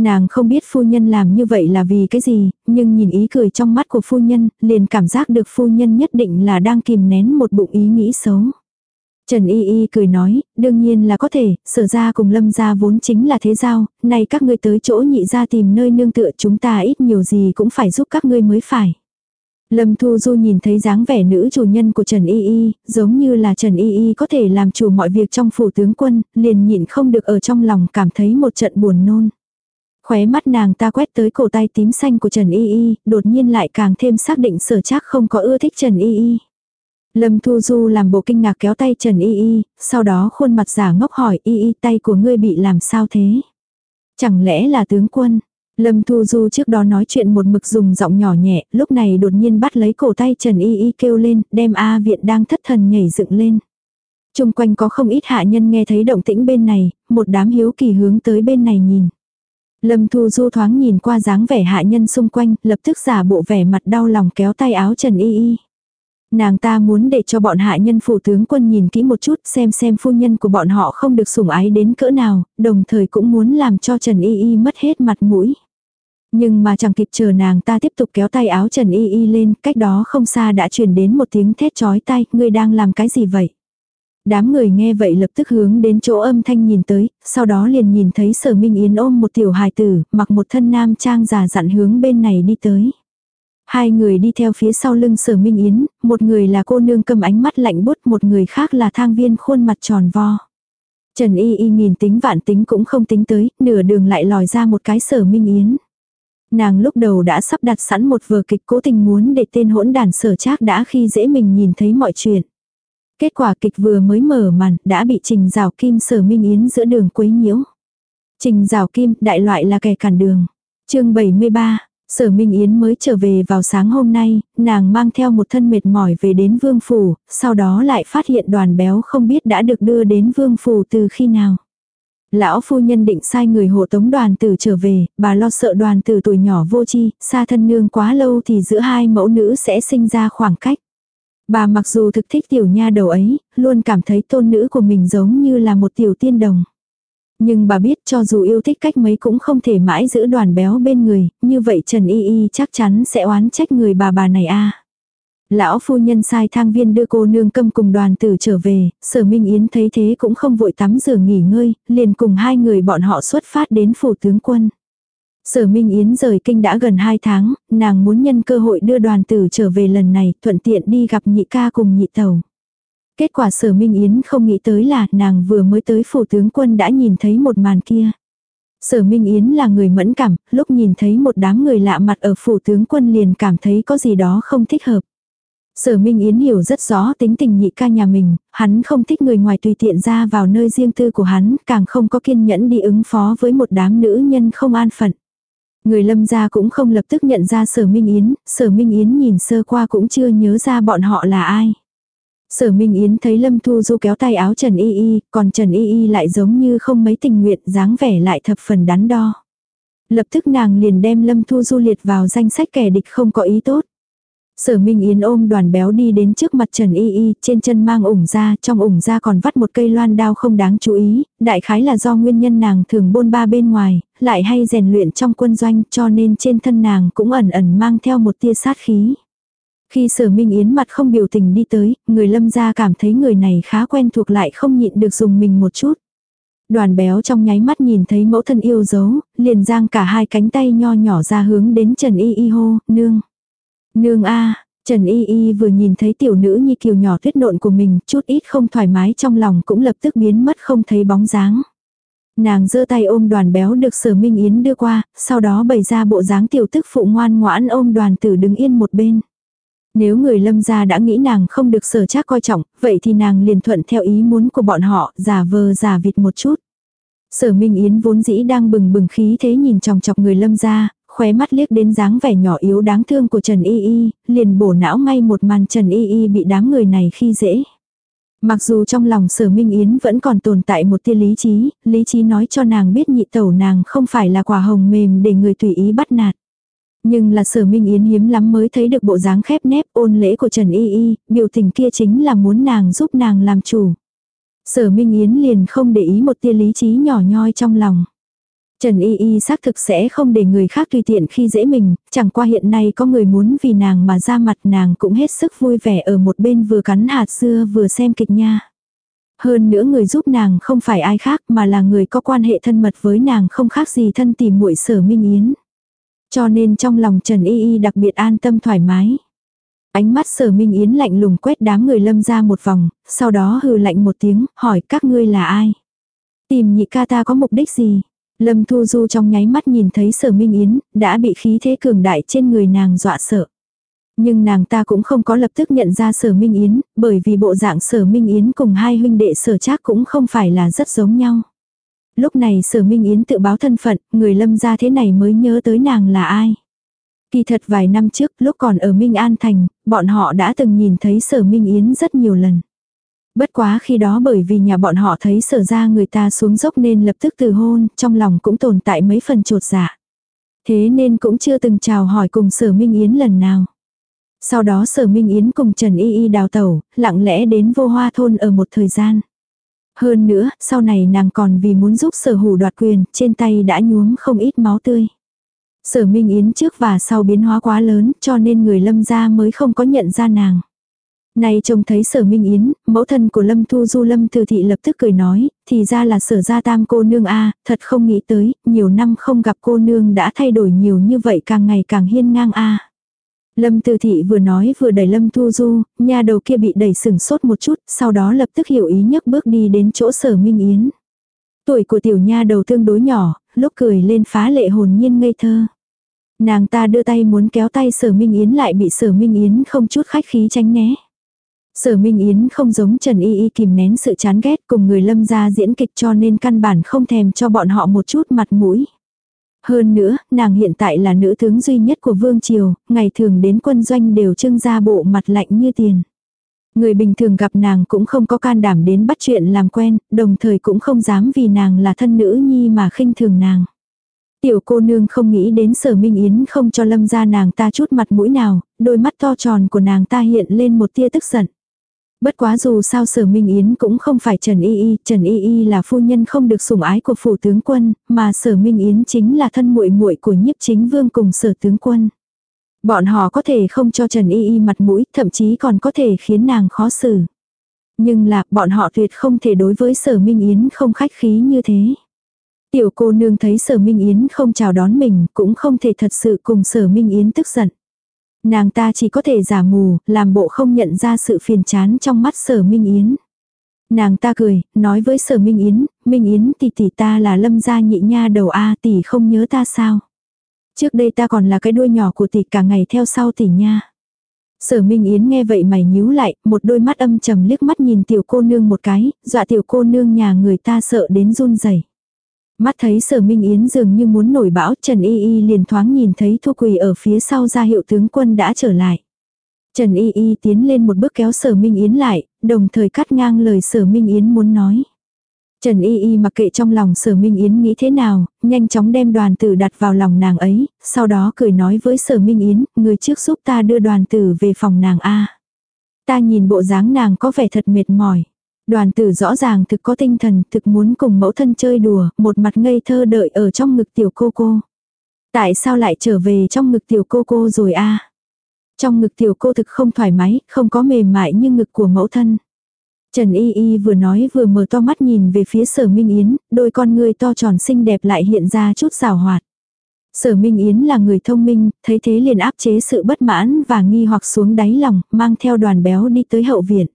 Nàng không biết phu nhân làm như vậy là vì cái gì, nhưng nhìn ý cười trong mắt của phu nhân, liền cảm giác được phu nhân nhất định là đang kìm nén một bụng ý nghĩ xấu. Trần Y Y cười nói, đương nhiên là có thể, sở ra cùng lâm ra vốn chính là thế giao, nay các ngươi tới chỗ nhị ra tìm nơi nương tựa chúng ta ít nhiều gì cũng phải giúp các ngươi mới phải. Lâm Thu Du nhìn thấy dáng vẻ nữ chủ nhân của Trần Y Y, giống như là Trần Y Y có thể làm chủ mọi việc trong phủ tướng quân, liền nhịn không được ở trong lòng cảm thấy một trận buồn nôn. Khóe mắt nàng ta quét tới cổ tay tím xanh của Trần Y Y, đột nhiên lại càng thêm xác định sở chắc không có ưa thích Trần Y Y. Lâm Thu Du làm bộ kinh ngạc kéo tay Trần Y Y, sau đó khuôn mặt giả ngốc hỏi Y Y tay của ngươi bị làm sao thế? Chẳng lẽ là tướng quân? Lâm Thu Du trước đó nói chuyện một mực dùng giọng nhỏ nhẹ, lúc này đột nhiên bắt lấy cổ tay Trần Y Y kêu lên, đem A viện đang thất thần nhảy dựng lên. Trung quanh có không ít hạ nhân nghe thấy động tĩnh bên này, một đám hiếu kỳ hướng tới bên này nhìn. Lâm Thu Du thoáng nhìn qua dáng vẻ hạ nhân xung quanh, lập tức giả bộ vẻ mặt đau lòng kéo tay áo Trần Y Y. Nàng ta muốn để cho bọn hạ nhân phủ tướng quân nhìn kỹ một chút xem xem phu nhân của bọn họ không được sủng ái đến cỡ nào, đồng thời cũng muốn làm cho Trần Y Y mất hết mặt mũi. Nhưng mà chẳng kịp chờ nàng ta tiếp tục kéo tay áo Trần Y Y lên, cách đó không xa đã truyền đến một tiếng thét chói tay, ngươi đang làm cái gì vậy? Đám người nghe vậy lập tức hướng đến chỗ âm thanh nhìn tới, sau đó liền nhìn thấy sở minh yến ôm một tiểu hài tử, mặc một thân nam trang già dặn hướng bên này đi tới. Hai người đi theo phía sau lưng sở minh yến, một người là cô nương cầm ánh mắt lạnh bút, một người khác là thang viên khuôn mặt tròn vo. Trần y y nhìn tính vạn tính cũng không tính tới, nửa đường lại lòi ra một cái sở minh yến. Nàng lúc đầu đã sắp đặt sẵn một vở kịch cố tình muốn để tên hỗn đàn sở trác đã khi dễ mình nhìn thấy mọi chuyện. Kết quả kịch vừa mới mở màn đã bị Trình Rào Kim sở Minh Yến giữa đường quấy nhiễu. Trình Rào Kim đại loại là kẻ cản đường. chương 73, Sở Minh Yến mới trở về vào sáng hôm nay, nàng mang theo một thân mệt mỏi về đến Vương Phủ, sau đó lại phát hiện đoàn béo không biết đã được đưa đến Vương Phủ từ khi nào. Lão phu nhân định sai người hộ tống đoàn tử trở về, bà lo sợ đoàn tử tuổi nhỏ vô chi, xa thân nương quá lâu thì giữa hai mẫu nữ sẽ sinh ra khoảng cách. Bà mặc dù thực thích tiểu nha đầu ấy, luôn cảm thấy tôn nữ của mình giống như là một tiểu tiên đồng. Nhưng bà biết cho dù yêu thích cách mấy cũng không thể mãi giữ đoàn béo bên người, như vậy Trần Y Y chắc chắn sẽ oán trách người bà bà này a. Lão phu nhân sai thang viên đưa cô nương câm cùng đoàn tử trở về, sở Minh Yến thấy thế cũng không vội tắm rửa nghỉ ngơi, liền cùng hai người bọn họ xuất phát đến phủ tướng quân. Sở Minh Yến rời kinh đã gần 2 tháng, nàng muốn nhân cơ hội đưa đoàn tử trở về lần này, thuận tiện đi gặp nhị ca cùng nhị tàu. Kết quả sở Minh Yến không nghĩ tới là nàng vừa mới tới phủ tướng quân đã nhìn thấy một màn kia. Sở Minh Yến là người mẫn cảm, lúc nhìn thấy một đám người lạ mặt ở phủ tướng quân liền cảm thấy có gì đó không thích hợp. Sở Minh Yến hiểu rất rõ tính tình nhị ca nhà mình, hắn không thích người ngoài tùy tiện ra vào nơi riêng tư của hắn, càng không có kiên nhẫn đi ứng phó với một đám nữ nhân không an phận. Người lâm gia cũng không lập tức nhận ra sở Minh Yến, sở Minh Yến nhìn sơ qua cũng chưa nhớ ra bọn họ là ai. Sở Minh Yến thấy Lâm Thu Du kéo tay áo Trần Y Y, còn Trần Y Y lại giống như không mấy tình nguyện dáng vẻ lại thập phần đắn đo. Lập tức nàng liền đem Lâm Thu Du liệt vào danh sách kẻ địch không có ý tốt. Sở Minh Yến ôm đoàn béo đi đến trước mặt Trần Y Y, trên chân mang ủng ra, trong ủng ra còn vắt một cây loan đao không đáng chú ý, đại khái là do nguyên nhân nàng thường bôn ba bên ngoài, lại hay rèn luyện trong quân doanh cho nên trên thân nàng cũng ẩn ẩn mang theo một tia sát khí. Khi sở Minh Yến mặt không biểu tình đi tới, người lâm gia cảm thấy người này khá quen thuộc lại không nhịn được dùng mình một chút. Đoàn béo trong nháy mắt nhìn thấy mẫu thân yêu dấu, liền giang cả hai cánh tay nho nhỏ ra hướng đến Trần Y Y hô, nương. Nương a Trần Y Y vừa nhìn thấy tiểu nữ nhi kiều nhỏ tuyết nộn của mình, chút ít không thoải mái trong lòng cũng lập tức biến mất không thấy bóng dáng. Nàng giơ tay ôm đoàn béo được sở Minh Yến đưa qua, sau đó bày ra bộ dáng tiểu tức phụ ngoan ngoãn ôm đoàn tử đứng yên một bên. Nếu người lâm gia đã nghĩ nàng không được sở chắc coi trọng, vậy thì nàng liền thuận theo ý muốn của bọn họ, giả vờ giả vịt một chút. Sở Minh Yến vốn dĩ đang bừng bừng khí thế nhìn chòng chọc người lâm gia, khóe mắt liếc đến dáng vẻ nhỏ yếu đáng thương của Trần Y Y, liền bổ não ngay một màn Trần Y Y bị đám người này khi dễ. Mặc dù trong lòng sở Minh Yến vẫn còn tồn tại một tia lý trí, lý trí nói cho nàng biết nhị tẩu nàng không phải là quả hồng mềm để người tùy ý bắt nạt. Nhưng là sở Minh Yến hiếm lắm mới thấy được bộ dáng khép nép ôn lễ của Trần Y Y, biểu tình kia chính là muốn nàng giúp nàng làm chủ. Sở Minh Yến liền không để ý một tia lý trí nhỏ nhoi trong lòng. Trần Y Y xác thực sẽ không để người khác tùy tiện khi dễ mình, chẳng qua hiện nay có người muốn vì nàng mà ra mặt nàng cũng hết sức vui vẻ ở một bên vừa cắn hạt dưa vừa xem kịch nha. Hơn nữa người giúp nàng không phải ai khác mà là người có quan hệ thân mật với nàng không khác gì thân tìm muội sở Minh Yến. Cho nên trong lòng Trần Y Y đặc biệt an tâm thoải mái. Ánh mắt sở Minh Yến lạnh lùng quét đám người lâm ra một vòng, sau đó hừ lạnh một tiếng, hỏi các ngươi là ai? Tìm nhị ca ta có mục đích gì? Lâm Thu Du trong nháy mắt nhìn thấy sở Minh Yến, đã bị khí thế cường đại trên người nàng dọa sợ. Nhưng nàng ta cũng không có lập tức nhận ra sở Minh Yến, bởi vì bộ dạng sở Minh Yến cùng hai huynh đệ sở trác cũng không phải là rất giống nhau. Lúc này sở Minh Yến tự báo thân phận, người lâm ra thế này mới nhớ tới nàng là ai. Kỳ thật vài năm trước, lúc còn ở Minh An Thành, bọn họ đã từng nhìn thấy sở Minh Yến rất nhiều lần. Bất quá khi đó bởi vì nhà bọn họ thấy sở ra người ta xuống dốc nên lập tức từ hôn, trong lòng cũng tồn tại mấy phần trột dạ. Thế nên cũng chưa từng chào hỏi cùng sở Minh Yến lần nào. Sau đó sở Minh Yến cùng Trần Y Y đào tẩu, lặng lẽ đến vô hoa thôn ở một thời gian. Hơn nữa, sau này nàng còn vì muốn giúp sở hủ đoạt quyền, trên tay đã nhuốm không ít máu tươi. Sở Minh Yến trước và sau biến hóa quá lớn cho nên người lâm gia mới không có nhận ra nàng. Này trông thấy sở Minh Yến, mẫu thân của Lâm Thu Du Lâm Từ Thị lập tức cười nói, thì ra là sở gia tam cô nương a thật không nghĩ tới, nhiều năm không gặp cô nương đã thay đổi nhiều như vậy càng ngày càng hiên ngang a Lâm Từ Thị vừa nói vừa đẩy Lâm Thu Du, nhà đầu kia bị đẩy sừng sốt một chút, sau đó lập tức hiểu ý nhấc bước đi đến chỗ sở Minh Yến. Tuổi của tiểu nha đầu tương đối nhỏ, lúc cười lên phá lệ hồn nhiên ngây thơ. Nàng ta đưa tay muốn kéo tay sở Minh Yến lại bị sở Minh Yến không chút khách khí tránh né. Sở Minh Yến không giống Trần Y Y kìm nén sự chán ghét cùng người lâm gia diễn kịch cho nên căn bản không thèm cho bọn họ một chút mặt mũi. Hơn nữa, nàng hiện tại là nữ tướng duy nhất của Vương Triều, ngày thường đến quân doanh đều trưng ra bộ mặt lạnh như tiền. Người bình thường gặp nàng cũng không có can đảm đến bắt chuyện làm quen, đồng thời cũng không dám vì nàng là thân nữ nhi mà khinh thường nàng. Tiểu cô nương không nghĩ đến sở minh yến không cho lâm ra nàng ta chút mặt mũi nào, đôi mắt to tròn của nàng ta hiện lên một tia tức giận. Bất quá dù sao sở Minh Yến cũng không phải Trần Y Y, Trần Y Y là phu nhân không được sủng ái của phủ tướng quân, mà sở Minh Yến chính là thân muội muội của nhiếp chính vương cùng sở tướng quân. Bọn họ có thể không cho Trần Y Y mặt mũi, thậm chí còn có thể khiến nàng khó xử. Nhưng là bọn họ tuyệt không thể đối với sở Minh Yến không khách khí như thế. Tiểu cô nương thấy sở Minh Yến không chào đón mình, cũng không thể thật sự cùng sở Minh Yến tức giận. Nàng ta chỉ có thể giả mù, làm bộ không nhận ra sự phiền chán trong mắt sở Minh Yến. Nàng ta cười, nói với sở Minh Yến, Minh Yến tỷ tỷ ta là lâm gia nhị nha đầu A tỷ không nhớ ta sao. Trước đây ta còn là cái đuôi nhỏ của tỷ cả ngày theo sau tỷ nha. Sở Minh Yến nghe vậy mày nhíu lại, một đôi mắt âm trầm liếc mắt nhìn tiểu cô nương một cái, dọa tiểu cô nương nhà người ta sợ đến run rẩy. Mắt thấy sở Minh Yến dường như muốn nổi bão, Trần Y Y liền thoáng nhìn thấy Thu Quỳ ở phía sau ra hiệu tướng quân đã trở lại. Trần Y Y tiến lên một bước kéo sở Minh Yến lại, đồng thời cắt ngang lời sở Minh Yến muốn nói. Trần Y Y mặc kệ trong lòng sở Minh Yến nghĩ thế nào, nhanh chóng đem đoàn tử đặt vào lòng nàng ấy, sau đó cười nói với sở Minh Yến, người trước giúp ta đưa đoàn tử về phòng nàng A. Ta nhìn bộ dáng nàng có vẻ thật mệt mỏi. Đoàn tử rõ ràng thực có tinh thần, thực muốn cùng mẫu thân chơi đùa, một mặt ngây thơ đợi ở trong ngực tiểu cô cô. Tại sao lại trở về trong ngực tiểu cô cô rồi a Trong ngực tiểu cô thực không thoải mái, không có mềm mại như ngực của mẫu thân. Trần Y Y vừa nói vừa mở to mắt nhìn về phía sở Minh Yến, đôi con người to tròn xinh đẹp lại hiện ra chút rào hoạt. Sở Minh Yến là người thông minh, thấy thế liền áp chế sự bất mãn và nghi hoặc xuống đáy lòng, mang theo đoàn béo đi tới hậu viện.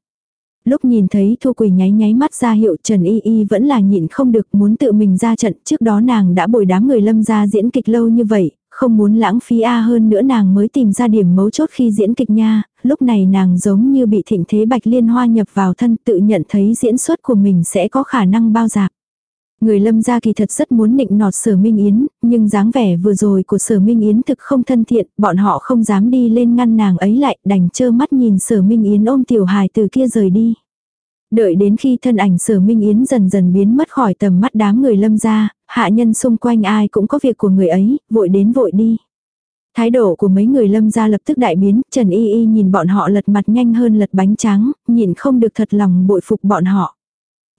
Lúc nhìn thấy Thu Quỳ nháy nháy mắt ra hiệu Trần Y Y vẫn là nhịn không được muốn tự mình ra trận. Trước đó nàng đã bồi đám người lâm ra diễn kịch lâu như vậy, không muốn lãng phí A hơn nữa nàng mới tìm ra điểm mấu chốt khi diễn kịch nha. Lúc này nàng giống như bị thịnh thế bạch liên hoa nhập vào thân tự nhận thấy diễn xuất của mình sẽ có khả năng bao dạp. Người lâm gia kỳ thật rất muốn nịnh nọt sở Minh Yến, nhưng dáng vẻ vừa rồi của sở Minh Yến thực không thân thiện, bọn họ không dám đi lên ngăn nàng ấy lại, đành trơ mắt nhìn sở Minh Yến ôm tiểu hài từ kia rời đi. Đợi đến khi thân ảnh sở Minh Yến dần dần biến mất khỏi tầm mắt đám người lâm gia, hạ nhân xung quanh ai cũng có việc của người ấy, vội đến vội đi. Thái độ của mấy người lâm gia lập tức đại biến, Trần Y Y nhìn bọn họ lật mặt nhanh hơn lật bánh trắng, nhìn không được thật lòng bội phục bọn họ.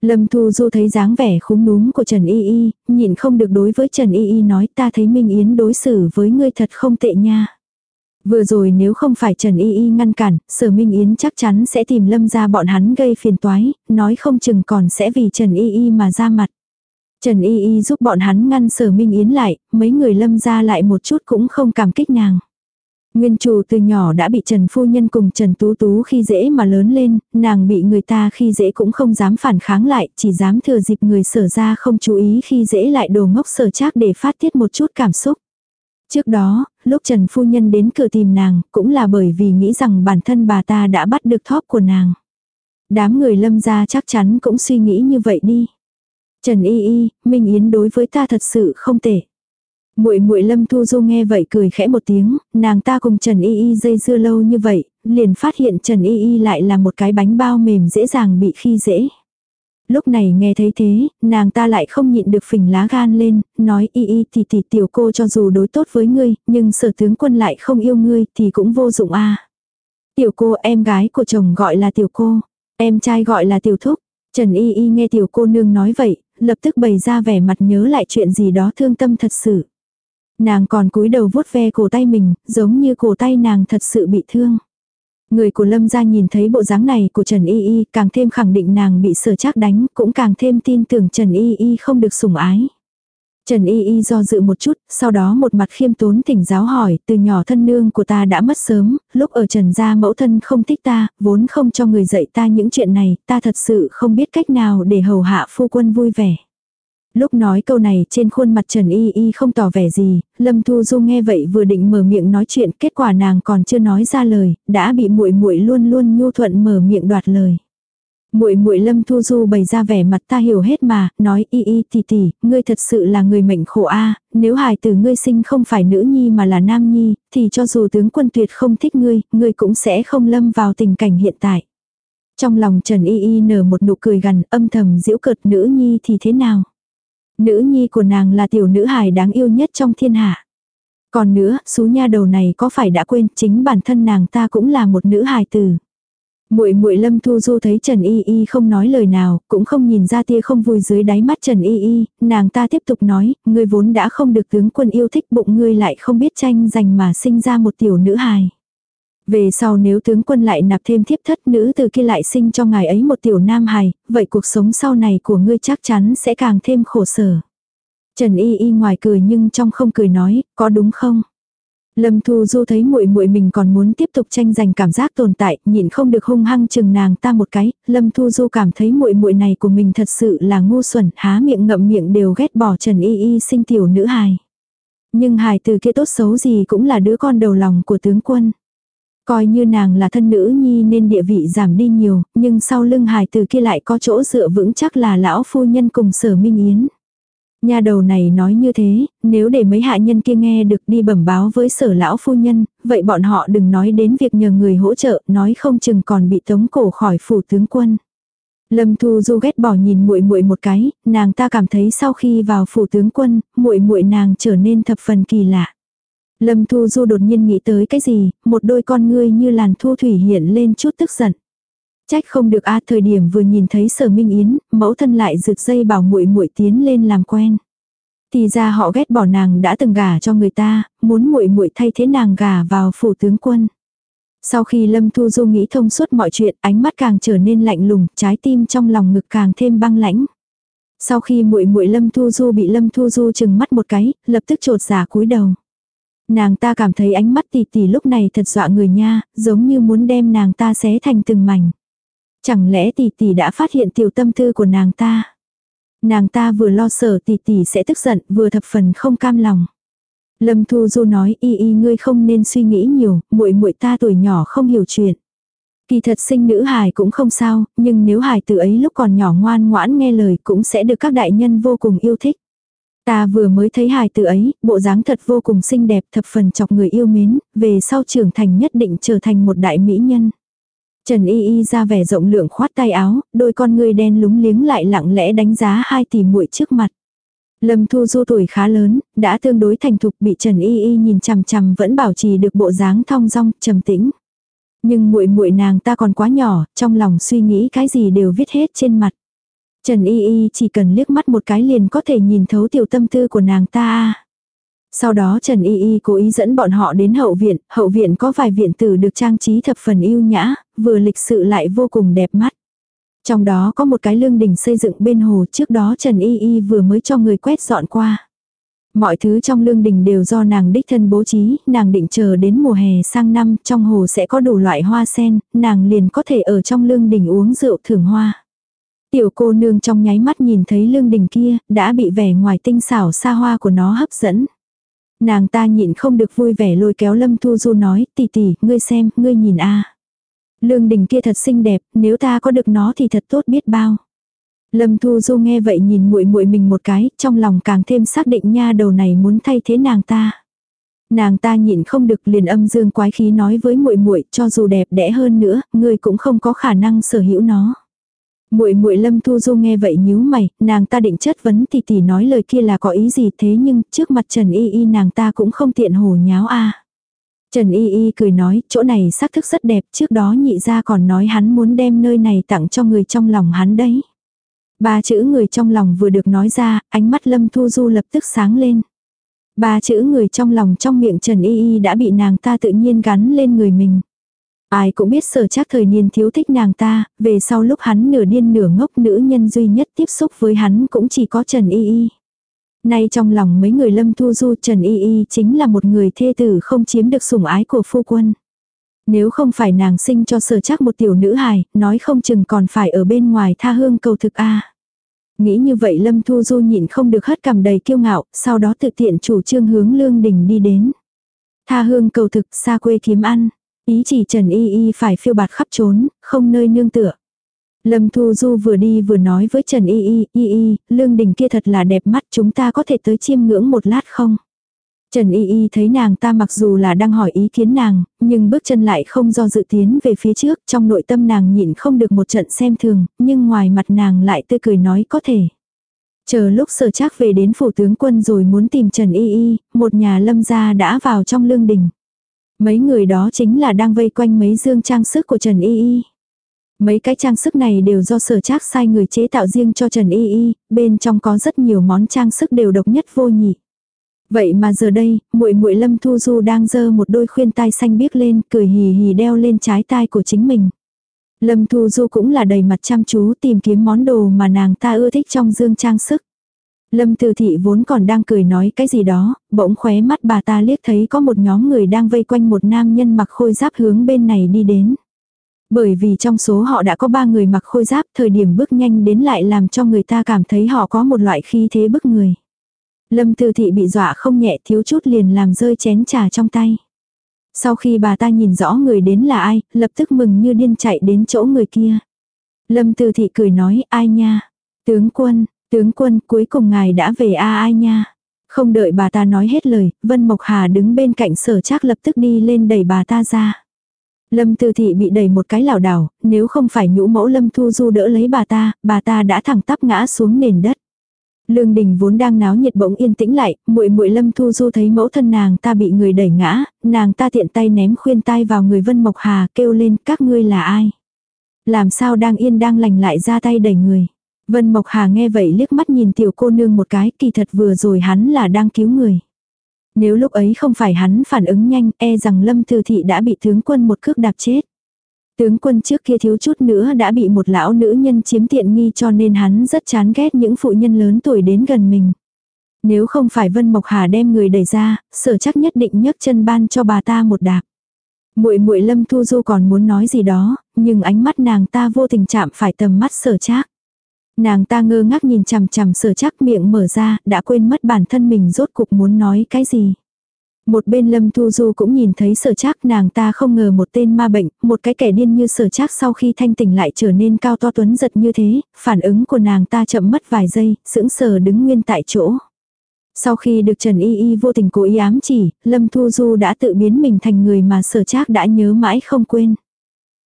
Lâm Thu Du thấy dáng vẻ khúm núm của Trần Y Y, nhìn không được đối với Trần Y Y nói ta thấy Minh Yến đối xử với ngươi thật không tệ nha. Vừa rồi nếu không phải Trần Y Y ngăn cản, sở Minh Yến chắc chắn sẽ tìm lâm ra bọn hắn gây phiền toái, nói không chừng còn sẽ vì Trần Y Y mà ra mặt. Trần Y Y giúp bọn hắn ngăn sở Minh Yến lại, mấy người lâm ra lại một chút cũng không cảm kích nàng. Nguyên chủ từ nhỏ đã bị Trần Phu Nhân cùng Trần Tú Tú khi dễ mà lớn lên, nàng bị người ta khi dễ cũng không dám phản kháng lại, chỉ dám thừa dịp người sở ra không chú ý khi dễ lại đồ ngốc sở trác để phát tiết một chút cảm xúc. Trước đó, lúc Trần Phu Nhân đến cửa tìm nàng, cũng là bởi vì nghĩ rằng bản thân bà ta đã bắt được thóp của nàng. Đám người lâm gia chắc chắn cũng suy nghĩ như vậy đi. Trần Y Y, Minh Yến đối với ta thật sự không tệ. Muội muội Lâm Thu Du nghe vậy cười khẽ một tiếng, nàng ta cùng Trần Y Y dây dưa lâu như vậy, liền phát hiện Trần Y Y lại là một cái bánh bao mềm dễ dàng bị khi dễ. Lúc này nghe thấy thế, nàng ta lại không nhịn được phình lá gan lên, nói y y thì thì tiểu cô cho dù đối tốt với ngươi, nhưng sở tướng quân lại không yêu ngươi thì cũng vô dụng a Tiểu cô em gái của chồng gọi là tiểu cô, em trai gọi là tiểu thúc. Trần y y nghe tiểu cô nương nói vậy, lập tức bày ra vẻ mặt nhớ lại chuyện gì đó thương tâm thật sự. Nàng còn cúi đầu vuốt ve cổ tay mình, giống như cổ tay nàng thật sự bị thương. Người của Lâm gia nhìn thấy bộ dáng này của Trần Y Y càng thêm khẳng định nàng bị sở trác đánh, cũng càng thêm tin tưởng Trần Y Y không được sủng ái. Trần Y Y do dự một chút, sau đó một mặt khiêm tốn thỉnh giáo hỏi, từ nhỏ thân nương của ta đã mất sớm, lúc ở Trần gia mẫu thân không thích ta, vốn không cho người dạy ta những chuyện này, ta thật sự không biết cách nào để hầu hạ phu quân vui vẻ. Lúc nói câu này trên khuôn mặt Trần Y Y không tỏ vẻ gì, Lâm Thu Du nghe vậy vừa định mở miệng nói chuyện, kết quả nàng còn chưa nói ra lời, đã bị muội muội luôn luôn nhu thuận mở miệng đoạt lời. Muội muội Lâm Thu Du bày ra vẻ mặt ta hiểu hết mà, nói y y tỷ tỷ, ngươi thật sự là người mệnh khổ a, nếu hài tử ngươi sinh không phải nữ nhi mà là nam nhi, thì cho dù tướng quân tuyệt không thích ngươi, ngươi cũng sẽ không lâm vào tình cảnh hiện tại. Trong lòng Trần Y Y nở một nụ cười gằn, âm thầm giễu cợt nữ nhi thì thế nào? Nữ nhi của nàng là tiểu nữ hài đáng yêu nhất trong thiên hạ. Còn nữa, xú nha đầu này có phải đã quên chính bản thân nàng ta cũng là một nữ hài tử. Muội muội Lâm Thu Du thấy Trần Y Y không nói lời nào, cũng không nhìn ra tia không vui dưới đáy mắt Trần Y Y, nàng ta tiếp tục nói, ngươi vốn đã không được tướng quân yêu thích bụng ngươi lại không biết tranh giành mà sinh ra một tiểu nữ hài. Về sau nếu tướng quân lại nạp thêm thiếp thất nữ từ kia lại sinh cho ngài ấy một tiểu nam hài, vậy cuộc sống sau này của ngươi chắc chắn sẽ càng thêm khổ sở. Trần Y Y ngoài cười nhưng trong không cười nói, có đúng không? Lâm Thu Du thấy muội muội mình còn muốn tiếp tục tranh giành cảm giác tồn tại, nhịn không được hung hăng chừng nàng ta một cái, Lâm Thu Du cảm thấy muội muội này của mình thật sự là ngu xuẩn, há miệng ngậm miệng đều ghét bỏ Trần Y Y sinh tiểu nữ hài. Nhưng hài từ kia tốt xấu gì cũng là đứa con đầu lòng của tướng quân. Coi như nàng là thân nữ nhi nên địa vị giảm đi nhiều, nhưng sau lưng hài từ kia lại có chỗ dựa vững chắc là lão phu nhân cùng sở minh yến. Nhà đầu này nói như thế, nếu để mấy hạ nhân kia nghe được đi bẩm báo với sở lão phu nhân, vậy bọn họ đừng nói đến việc nhờ người hỗ trợ, nói không chừng còn bị tống cổ khỏi phủ tướng quân. Lâm Thu Du ghét bỏ nhìn muội muội một cái, nàng ta cảm thấy sau khi vào phủ tướng quân, muội muội nàng trở nên thập phần kỳ lạ. Lâm Thu Du đột nhiên nghĩ tới cái gì, một đôi con ngươi như làn thu thủy hiện lên chút tức giận. Trách không được a thời điểm vừa nhìn thấy sở minh yến, mẫu thân lại rực dây bảo muội muội tiến lên làm quen. Thì ra họ ghét bỏ nàng đã từng gả cho người ta, muốn muội muội thay thế nàng gả vào phủ tướng quân. Sau khi Lâm Thu Du nghĩ thông suốt mọi chuyện, ánh mắt càng trở nên lạnh lùng, trái tim trong lòng ngực càng thêm băng lãnh. Sau khi muội muội Lâm Thu Du bị Lâm Thu Du chừng mắt một cái, lập tức trột giả cúi đầu. Nàng ta cảm thấy ánh mắt tỷ tỷ lúc này thật dọa người nha, giống như muốn đem nàng ta xé thành từng mảnh. Chẳng lẽ tỷ tỷ đã phát hiện tiểu tâm tư của nàng ta? Nàng ta vừa lo sợ tỷ tỷ sẽ tức giận, vừa thập phần không cam lòng. Lâm Thu Du nói y y ngươi không nên suy nghĩ nhiều, muội muội ta tuổi nhỏ không hiểu chuyện. Kỳ thật sinh nữ hài cũng không sao, nhưng nếu hài từ ấy lúc còn nhỏ ngoan ngoãn nghe lời cũng sẽ được các đại nhân vô cùng yêu thích. Ta vừa mới thấy hài từ ấy, bộ dáng thật vô cùng xinh đẹp thập phần chọc người yêu mến, về sau trưởng thành nhất định trở thành một đại mỹ nhân. Trần Y Y ra vẻ rộng lượng khoát tay áo, đôi con người đen lúng liếng lại lặng lẽ đánh giá hai tỷ muội trước mặt. Lâm Thu Du tuổi khá lớn, đã tương đối thành thục bị Trần Y Y nhìn chằm chằm vẫn bảo trì được bộ dáng thong dong, trầm tĩnh. Nhưng muội muội nàng ta còn quá nhỏ, trong lòng suy nghĩ cái gì đều viết hết trên mặt. Trần Y Y chỉ cần liếc mắt một cái liền có thể nhìn thấu tiểu tâm tư của nàng ta. Sau đó Trần Y Y cố ý dẫn bọn họ đến hậu viện, hậu viện có vài viện tử được trang trí thập phần yêu nhã, vừa lịch sự lại vô cùng đẹp mắt. Trong đó có một cái lương đình xây dựng bên hồ trước đó Trần Y Y vừa mới cho người quét dọn qua. Mọi thứ trong lương đình đều do nàng đích thân bố trí, nàng định chờ đến mùa hè sang năm trong hồ sẽ có đủ loại hoa sen, nàng liền có thể ở trong lương đình uống rượu thưởng hoa. Tiểu cô nương trong nháy mắt nhìn thấy lương đình kia, đã bị vẻ ngoài tinh xảo xa hoa của nó hấp dẫn. Nàng ta nhịn không được vui vẻ lôi kéo Lâm Thu Du nói, tỷ tỷ, ngươi xem, ngươi nhìn a Lương đình kia thật xinh đẹp, nếu ta có được nó thì thật tốt biết bao. Lâm Thu Du nghe vậy nhìn muội muội mình một cái, trong lòng càng thêm xác định nha đầu này muốn thay thế nàng ta. Nàng ta nhịn không được liền âm dương quái khí nói với muội muội, cho dù đẹp đẽ hơn nữa, ngươi cũng không có khả năng sở hữu nó. Muội muội Lâm Thu Du nghe vậy nhíu mày, nàng ta định chất vấn tỷ tỷ nói lời kia là có ý gì thế nhưng trước mặt Trần Y Y nàng ta cũng không tiện hồ nháo a. Trần Y Y cười nói, chỗ này xác thức rất đẹp, trước đó nhị gia còn nói hắn muốn đem nơi này tặng cho người trong lòng hắn đấy. Ba chữ người trong lòng vừa được nói ra, ánh mắt Lâm Thu Du lập tức sáng lên. Ba chữ người trong lòng trong miệng Trần Y Y đã bị nàng ta tự nhiên gắn lên người mình. Ai cũng biết sở chắc thời niên thiếu thích nàng ta, về sau lúc hắn nửa điên nửa ngốc nữ nhân duy nhất tiếp xúc với hắn cũng chỉ có Trần Y Y. Nay trong lòng mấy người lâm thu du Trần Y Y chính là một người thê tử không chiếm được sủng ái của phu quân. Nếu không phải nàng sinh cho sở chắc một tiểu nữ hài, nói không chừng còn phải ở bên ngoài tha hương cầu thực a. Nghĩ như vậy Lâm Thu Du nhịn không được hất cầm đầy kiêu ngạo, sau đó tự tiện chủ trương hướng lương đình đi đến. Tha hương cầu thực xa quê kiếm ăn, ý chỉ Trần Y Y phải phiêu bạt khắp trốn, không nơi nương tựa. Lâm Thu Du vừa đi vừa nói với Trần Y Y, Y Y, lương đình kia thật là đẹp mắt chúng ta có thể tới chiêm ngưỡng một lát không? Trần Y Y thấy nàng ta mặc dù là đang hỏi ý kiến nàng, nhưng bước chân lại không do dự tiến về phía trước, trong nội tâm nàng nhịn không được một trận xem thường, nhưng ngoài mặt nàng lại tươi cười nói có thể. Chờ lúc sở trác về đến phủ tướng quân rồi muốn tìm Trần Y Y, một nhà lâm gia đã vào trong lương đình. Mấy người đó chính là đang vây quanh mấy dương trang sức của Trần Y Y. Mấy cái trang sức này đều do sở trác sai người chế tạo riêng cho Trần Y Y, bên trong có rất nhiều món trang sức đều độc nhất vô nhị. Vậy mà giờ đây, muội muội Lâm Thu Du đang giơ một đôi khuyên tai xanh biếc lên, cười hì hì đeo lên trái tai của chính mình. Lâm Thu Du cũng là đầy mặt chăm chú tìm kiếm món đồ mà nàng ta ưa thích trong dương trang sức. Lâm Từ Thị vốn còn đang cười nói cái gì đó, bỗng khóe mắt bà ta liếc thấy có một nhóm người đang vây quanh một nam nhân mặc khôi giáp hướng bên này đi đến. Bởi vì trong số họ đã có ba người mặc khôi giáp, thời điểm bước nhanh đến lại làm cho người ta cảm thấy họ có một loại khí thế bức người. Lâm từ Thị bị dọa không nhẹ thiếu chút liền làm rơi chén trà trong tay. Sau khi bà ta nhìn rõ người đến là ai, lập tức mừng như điên chạy đến chỗ người kia. Lâm từ Thị cười nói ai nha. Tướng quân, tướng quân cuối cùng ngài đã về a ai nha. Không đợi bà ta nói hết lời, Vân Mộc Hà đứng bên cạnh sở trác lập tức đi lên đẩy bà ta ra. Lâm Tư Thị bị đẩy một cái lảo đảo, nếu không phải nhũ mẫu Lâm Thu Du đỡ lấy bà ta, bà ta đã thẳng tắp ngã xuống nền đất. Lương Đình vốn đang náo nhiệt bỗng yên tĩnh lại, muội muội Lâm Thu Du thấy mẫu thân nàng ta bị người đẩy ngã, nàng ta tiện tay ném khuyên tai vào người Vân Mộc Hà, kêu lên các ngươi là ai? Làm sao đang yên đang lành lại ra tay đẩy người? Vân Mộc Hà nghe vậy liếc mắt nhìn tiểu cô nương một cái, kỳ thật vừa rồi hắn là đang cứu người. Nếu lúc ấy không phải hắn phản ứng nhanh, e rằng Lâm Thư Thị đã bị tướng quân một cước đạp chết. Tướng quân trước kia thiếu chút nữa đã bị một lão nữ nhân chiếm tiện nghi cho nên hắn rất chán ghét những phụ nhân lớn tuổi đến gần mình. Nếu không phải Vân Mộc Hà đem người đẩy ra, sở chắc nhất định nhấc chân ban cho bà ta một đạp. Muội muội Lâm Thu Du còn muốn nói gì đó, nhưng ánh mắt nàng ta vô tình chạm phải tầm mắt sở chắc. Nàng ta ngơ ngác nhìn chằm chằm sở chắc miệng mở ra, đã quên mất bản thân mình rốt cục muốn nói cái gì. Một bên Lâm Thu Du cũng nhìn thấy sở trác nàng ta không ngờ một tên ma bệnh, một cái kẻ điên như sở trác sau khi thanh tỉnh lại trở nên cao to tuấn giật như thế, phản ứng của nàng ta chậm mất vài giây, sững sờ đứng nguyên tại chỗ. Sau khi được Trần Y Y vô tình cố ý ám chỉ, Lâm Thu Du đã tự biến mình thành người mà sở trác đã nhớ mãi không quên.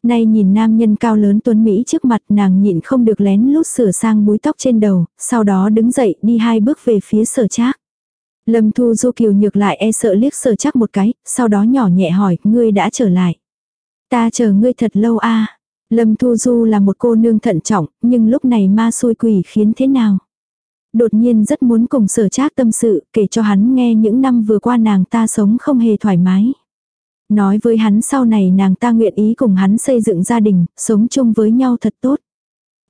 Nay nhìn nam nhân cao lớn tuấn Mỹ trước mặt nàng nhịn không được lén lút sửa sang búi tóc trên đầu, sau đó đứng dậy đi hai bước về phía sở trác. Lâm Thu Du kiều nhược lại e sợ liếc sở chắc một cái, sau đó nhỏ nhẹ hỏi, ngươi đã trở lại. Ta chờ ngươi thật lâu a Lâm Thu Du là một cô nương thận trọng, nhưng lúc này ma xui quỷ khiến thế nào? Đột nhiên rất muốn cùng sở trác tâm sự, kể cho hắn nghe những năm vừa qua nàng ta sống không hề thoải mái. Nói với hắn sau này nàng ta nguyện ý cùng hắn xây dựng gia đình, sống chung với nhau thật tốt.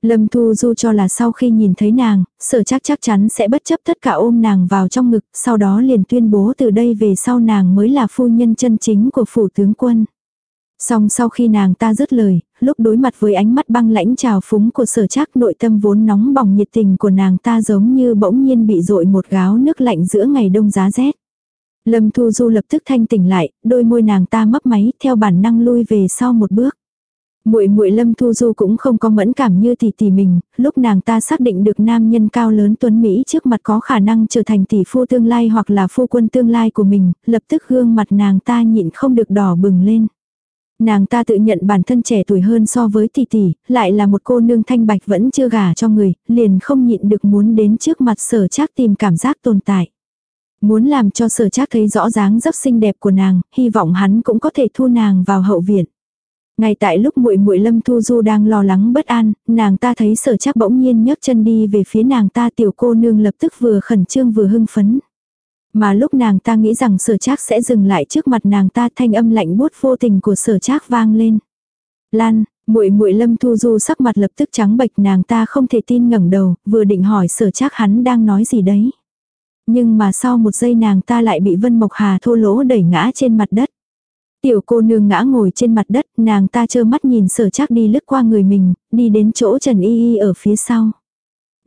Lâm Thu Du cho là sau khi nhìn thấy nàng, sở chắc chắc chắn sẽ bất chấp tất cả ôm nàng vào trong ngực, sau đó liền tuyên bố từ đây về sau nàng mới là phu nhân chân chính của phủ tướng quân. Song sau khi nàng ta dứt lời, lúc đối mặt với ánh mắt băng lãnh trào phúng của sở chắc nội tâm vốn nóng bỏng nhiệt tình của nàng ta giống như bỗng nhiên bị dội một gáo nước lạnh giữa ngày đông giá rét. Lâm Thu Du lập tức thanh tỉnh lại, đôi môi nàng ta mấp máy theo bản năng lui về sau một bước. Muội muội Lâm Thu Du cũng không có mẫn cảm như tỷ tỷ mình, lúc nàng ta xác định được nam nhân cao lớn tuấn Mỹ trước mặt có khả năng trở thành tỷ phu tương lai hoặc là phu quân tương lai của mình, lập tức gương mặt nàng ta nhịn không được đỏ bừng lên. Nàng ta tự nhận bản thân trẻ tuổi hơn so với tỷ tỷ, lại là một cô nương thanh bạch vẫn chưa gả cho người, liền không nhịn được muốn đến trước mặt sở trác tìm cảm giác tồn tại. Muốn làm cho sở trác thấy rõ dáng dấp xinh đẹp của nàng, hy vọng hắn cũng có thể thu nàng vào hậu viện. Ngay tại lúc muội muội Lâm Thu Du đang lo lắng bất an, nàng ta thấy sở trác bỗng nhiên nhấc chân đi về phía nàng ta tiểu cô nương lập tức vừa khẩn trương vừa hưng phấn. Mà lúc nàng ta nghĩ rằng sở trác sẽ dừng lại trước mặt nàng ta thanh âm lạnh bút vô tình của sở trác vang lên. Lan, muội muội lâm thu du sắc mặt lập tức trắng bệch nàng ta không thể tin ngẩng đầu, vừa định hỏi sở trác hắn đang nói gì đấy. Nhưng mà sau một giây nàng ta lại bị Vân Mộc Hà thô lỗ đẩy ngã trên mặt đất. Tiểu cô nương ngã ngồi trên mặt đất, nàng ta trơ mắt nhìn sở chắc đi lướt qua người mình, đi đến chỗ Trần Y Y ở phía sau.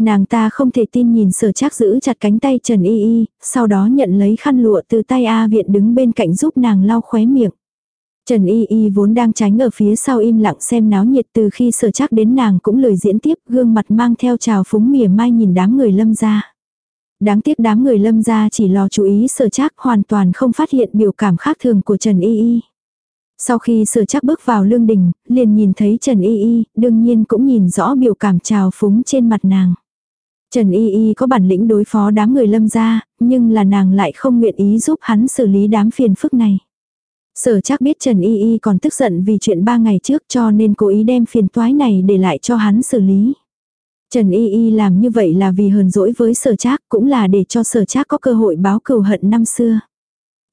Nàng ta không thể tin nhìn sở chắc giữ chặt cánh tay Trần Y Y, sau đó nhận lấy khăn lụa từ tay A viện đứng bên cạnh giúp nàng lau khóe miệng. Trần Y Y vốn đang tránh ở phía sau im lặng xem náo nhiệt từ khi sở chắc đến nàng cũng lời diễn tiếp gương mặt mang theo trào phúng mỉa mai nhìn đám người lâm ra. Đáng tiếc đám người lâm ra chỉ lo chú ý sở chắc hoàn toàn không phát hiện biểu cảm khác thường của Trần Y Y. Sau khi sở chắc bước vào lương đình, liền nhìn thấy Trần Y Y, đương nhiên cũng nhìn rõ biểu cảm trào phúng trên mặt nàng. Trần Y Y có bản lĩnh đối phó đám người lâm ra, nhưng là nàng lại không nguyện ý giúp hắn xử lý đám phiền phức này. Sở chắc biết Trần Y Y còn tức giận vì chuyện ba ngày trước cho nên cố ý đem phiền toái này để lại cho hắn xử lý. Trần Y Y làm như vậy là vì hờn dỗi với sở trác cũng là để cho sở trác có cơ hội báo cừu hận năm xưa.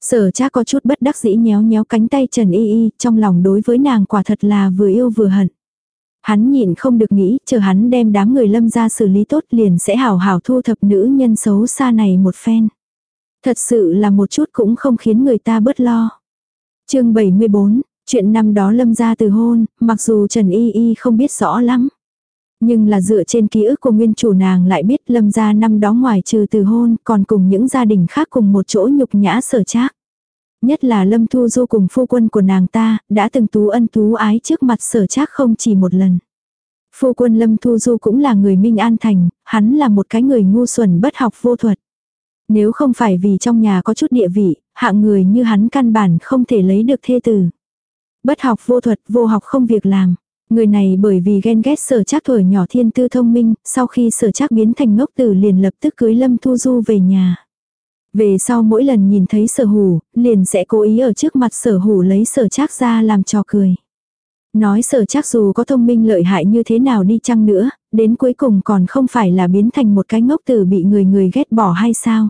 Sở trác có chút bất đắc dĩ nhéo nhéo cánh tay Trần Y Y, trong lòng đối với nàng quả thật là vừa yêu vừa hận. Hắn nhịn không được nghĩ, chờ hắn đem đám người lâm ra xử lý tốt liền sẽ hảo hảo thu thập nữ nhân xấu xa này một phen. Thật sự là một chút cũng không khiến người ta bớt lo. chương 74, chuyện năm đó lâm ra từ hôn, mặc dù Trần Y Y không biết rõ lắm. Nhưng là dựa trên ký ức của nguyên chủ nàng lại biết lâm gia năm đó ngoài trừ từ hôn còn cùng những gia đình khác cùng một chỗ nhục nhã sở trác. Nhất là lâm thu du cùng phu quân của nàng ta, đã từng tú ân tú ái trước mặt sở trác không chỉ một lần. Phu quân lâm thu du cũng là người minh an thành, hắn là một cái người ngu xuẩn bất học vô thuật. Nếu không phải vì trong nhà có chút địa vị, hạng người như hắn căn bản không thể lấy được thê tử. Bất học vô thuật, vô học không việc làm. Người này bởi vì ghen ghét sở trác tuổi nhỏ thiên tư thông minh, sau khi sở trác biến thành ngốc tử liền lập tức cưới Lâm Thu Du về nhà. Về sau mỗi lần nhìn thấy sở hủ, liền sẽ cố ý ở trước mặt sở hủ lấy sở trác ra làm trò cười. Nói sở trác dù có thông minh lợi hại như thế nào đi chăng nữa, đến cuối cùng còn không phải là biến thành một cái ngốc tử bị người người ghét bỏ hay sao.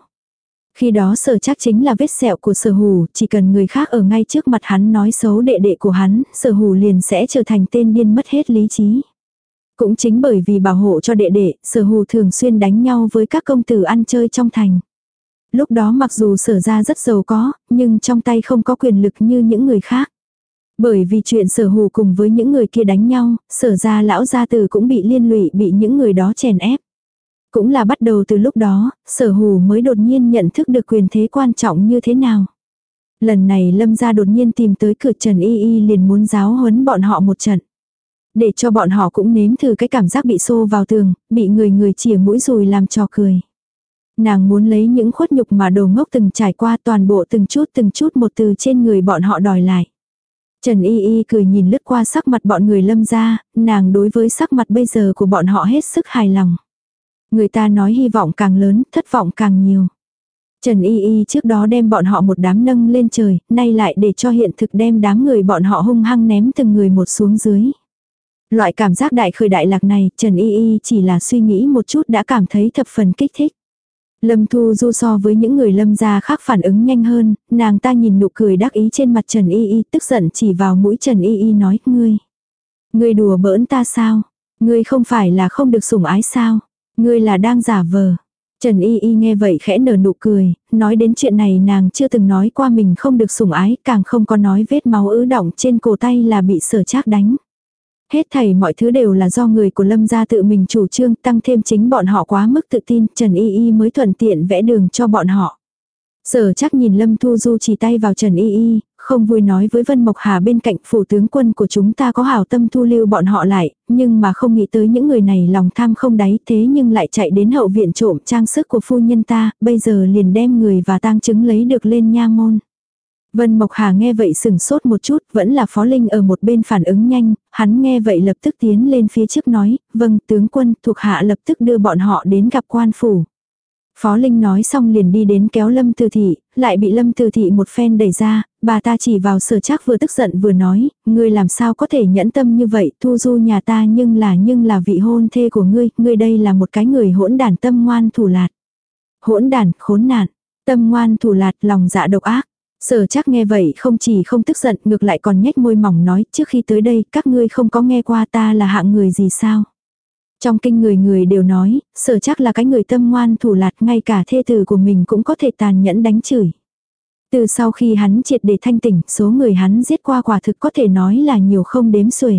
Khi đó sở chắc chính là vết sẹo của sở hù, chỉ cần người khác ở ngay trước mặt hắn nói xấu đệ đệ của hắn, sở hù liền sẽ trở thành tên điên mất hết lý trí. Cũng chính bởi vì bảo hộ cho đệ đệ, sở hù thường xuyên đánh nhau với các công tử ăn chơi trong thành. Lúc đó mặc dù sở ra rất giàu có, nhưng trong tay không có quyền lực như những người khác. Bởi vì chuyện sở hù cùng với những người kia đánh nhau, sở ra lão gia tử cũng bị liên lụy bị những người đó chèn ép. Cũng là bắt đầu từ lúc đó, sở hù mới đột nhiên nhận thức được quyền thế quan trọng như thế nào. Lần này lâm gia đột nhiên tìm tới cửa Trần Y Y liền muốn giáo huấn bọn họ một trận. Để cho bọn họ cũng nếm thử cái cảm giác bị xô vào tường, bị người người chìa mũi rồi làm trò cười. Nàng muốn lấy những khuất nhục mà đồ ngốc từng trải qua toàn bộ từng chút từng chút một từ trên người bọn họ đòi lại. Trần Y Y cười nhìn lướt qua sắc mặt bọn người lâm ra, nàng đối với sắc mặt bây giờ của bọn họ hết sức hài lòng. Người ta nói hy vọng càng lớn, thất vọng càng nhiều. Trần Y Y trước đó đem bọn họ một đám nâng lên trời, nay lại để cho hiện thực đem đám người bọn họ hung hăng ném từng người một xuống dưới. Loại cảm giác đại khởi đại lạc này, Trần Y Y chỉ là suy nghĩ một chút đã cảm thấy thập phần kích thích. Lâm Thu Du so với những người lâm gia khác phản ứng nhanh hơn, nàng ta nhìn nụ cười đắc ý trên mặt Trần Y Y tức giận chỉ vào mũi Trần Y Y nói, ngươi. Ngươi đùa bỡn ta sao? Ngươi không phải là không được sủng ái sao? Ngươi là đang giả vờ. Trần Y Y nghe vậy khẽ nở nụ cười, nói đến chuyện này nàng chưa từng nói qua mình không được sủng ái, càng không có nói vết máu ứ động trên cổ tay là bị sở trác đánh. Hết thảy mọi thứ đều là do người của Lâm gia tự mình chủ trương, tăng thêm chính bọn họ quá mức tự tin, Trần Y Y mới thuận tiện vẽ đường cho bọn họ. Sở chắc nhìn Lâm Thu Du chỉ tay vào Trần Y Y, không vui nói với Vân Mộc Hà bên cạnh phủ tướng quân của chúng ta có hảo tâm thu lưu bọn họ lại, nhưng mà không nghĩ tới những người này lòng tham không đáy thế nhưng lại chạy đến hậu viện trộm trang sức của phu nhân ta, bây giờ liền đem người và tang chứng lấy được lên nha môn. Vân Mộc Hà nghe vậy sừng sốt một chút, vẫn là Phó Linh ở một bên phản ứng nhanh, hắn nghe vậy lập tức tiến lên phía trước nói, vâng tướng quân thuộc hạ lập tức đưa bọn họ đến gặp quan phủ. Phó Linh nói xong liền đi đến kéo Lâm Từ Thị, lại bị Lâm Từ Thị một phen đẩy ra, bà ta chỉ vào sở chắc vừa tức giận vừa nói, ngươi làm sao có thể nhẫn tâm như vậy, thu du nhà ta nhưng là nhưng là vị hôn thê của ngươi, ngươi đây là một cái người hỗn đản tâm ngoan thủ lạt. Hỗn đản, khốn nạn. Tâm ngoan thủ lạt lòng dạ độc ác. Sở chắc nghe vậy không chỉ không tức giận ngược lại còn nhếch môi mỏng nói trước khi tới đây các ngươi không có nghe qua ta là hạng người gì sao. Trong kinh người người đều nói, sở chắc là cái người tâm ngoan thủ lạt ngay cả thê tử của mình cũng có thể tàn nhẫn đánh chửi. Từ sau khi hắn triệt để thanh tỉnh, số người hắn giết qua quả thực có thể nói là nhiều không đếm xuể.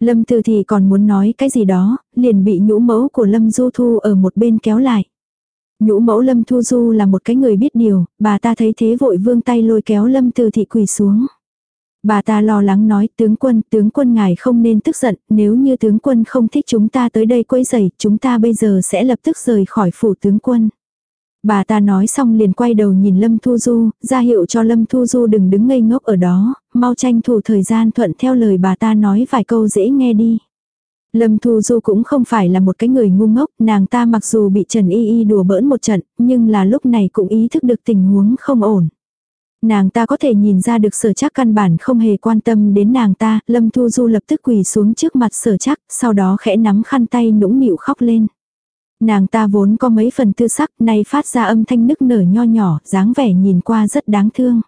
Lâm Từ thì còn muốn nói cái gì đó, liền bị nhũ mẫu của Lâm Du Thu ở một bên kéo lại. Nhũ mẫu Lâm Thu Du là một cái người biết điều, bà ta thấy thế vội vương tay lôi kéo Lâm Từ thị quỳ xuống. Bà ta lo lắng nói tướng quân, tướng quân ngài không nên tức giận, nếu như tướng quân không thích chúng ta tới đây quấy rầy, chúng ta bây giờ sẽ lập tức rời khỏi phủ tướng quân. Bà ta nói xong liền quay đầu nhìn Lâm Thu Du, ra hiệu cho Lâm Thu Du đừng đứng ngây ngốc ở đó, mau tranh thủ thời gian thuận theo lời bà ta nói vài câu dễ nghe đi. Lâm Thu Du cũng không phải là một cái người ngu ngốc, nàng ta mặc dù bị Trần Y Y đùa bỡn một trận, nhưng là lúc này cũng ý thức được tình huống không ổn. Nàng ta có thể nhìn ra được sở chắc căn bản không hề quan tâm đến nàng ta, Lâm Thu Du lập tức quỳ xuống trước mặt sở chắc, sau đó khẽ nắm khăn tay nũng nịu khóc lên. Nàng ta vốn có mấy phần tư sắc, nay phát ra âm thanh nức nở nho nhỏ, dáng vẻ nhìn qua rất đáng thương.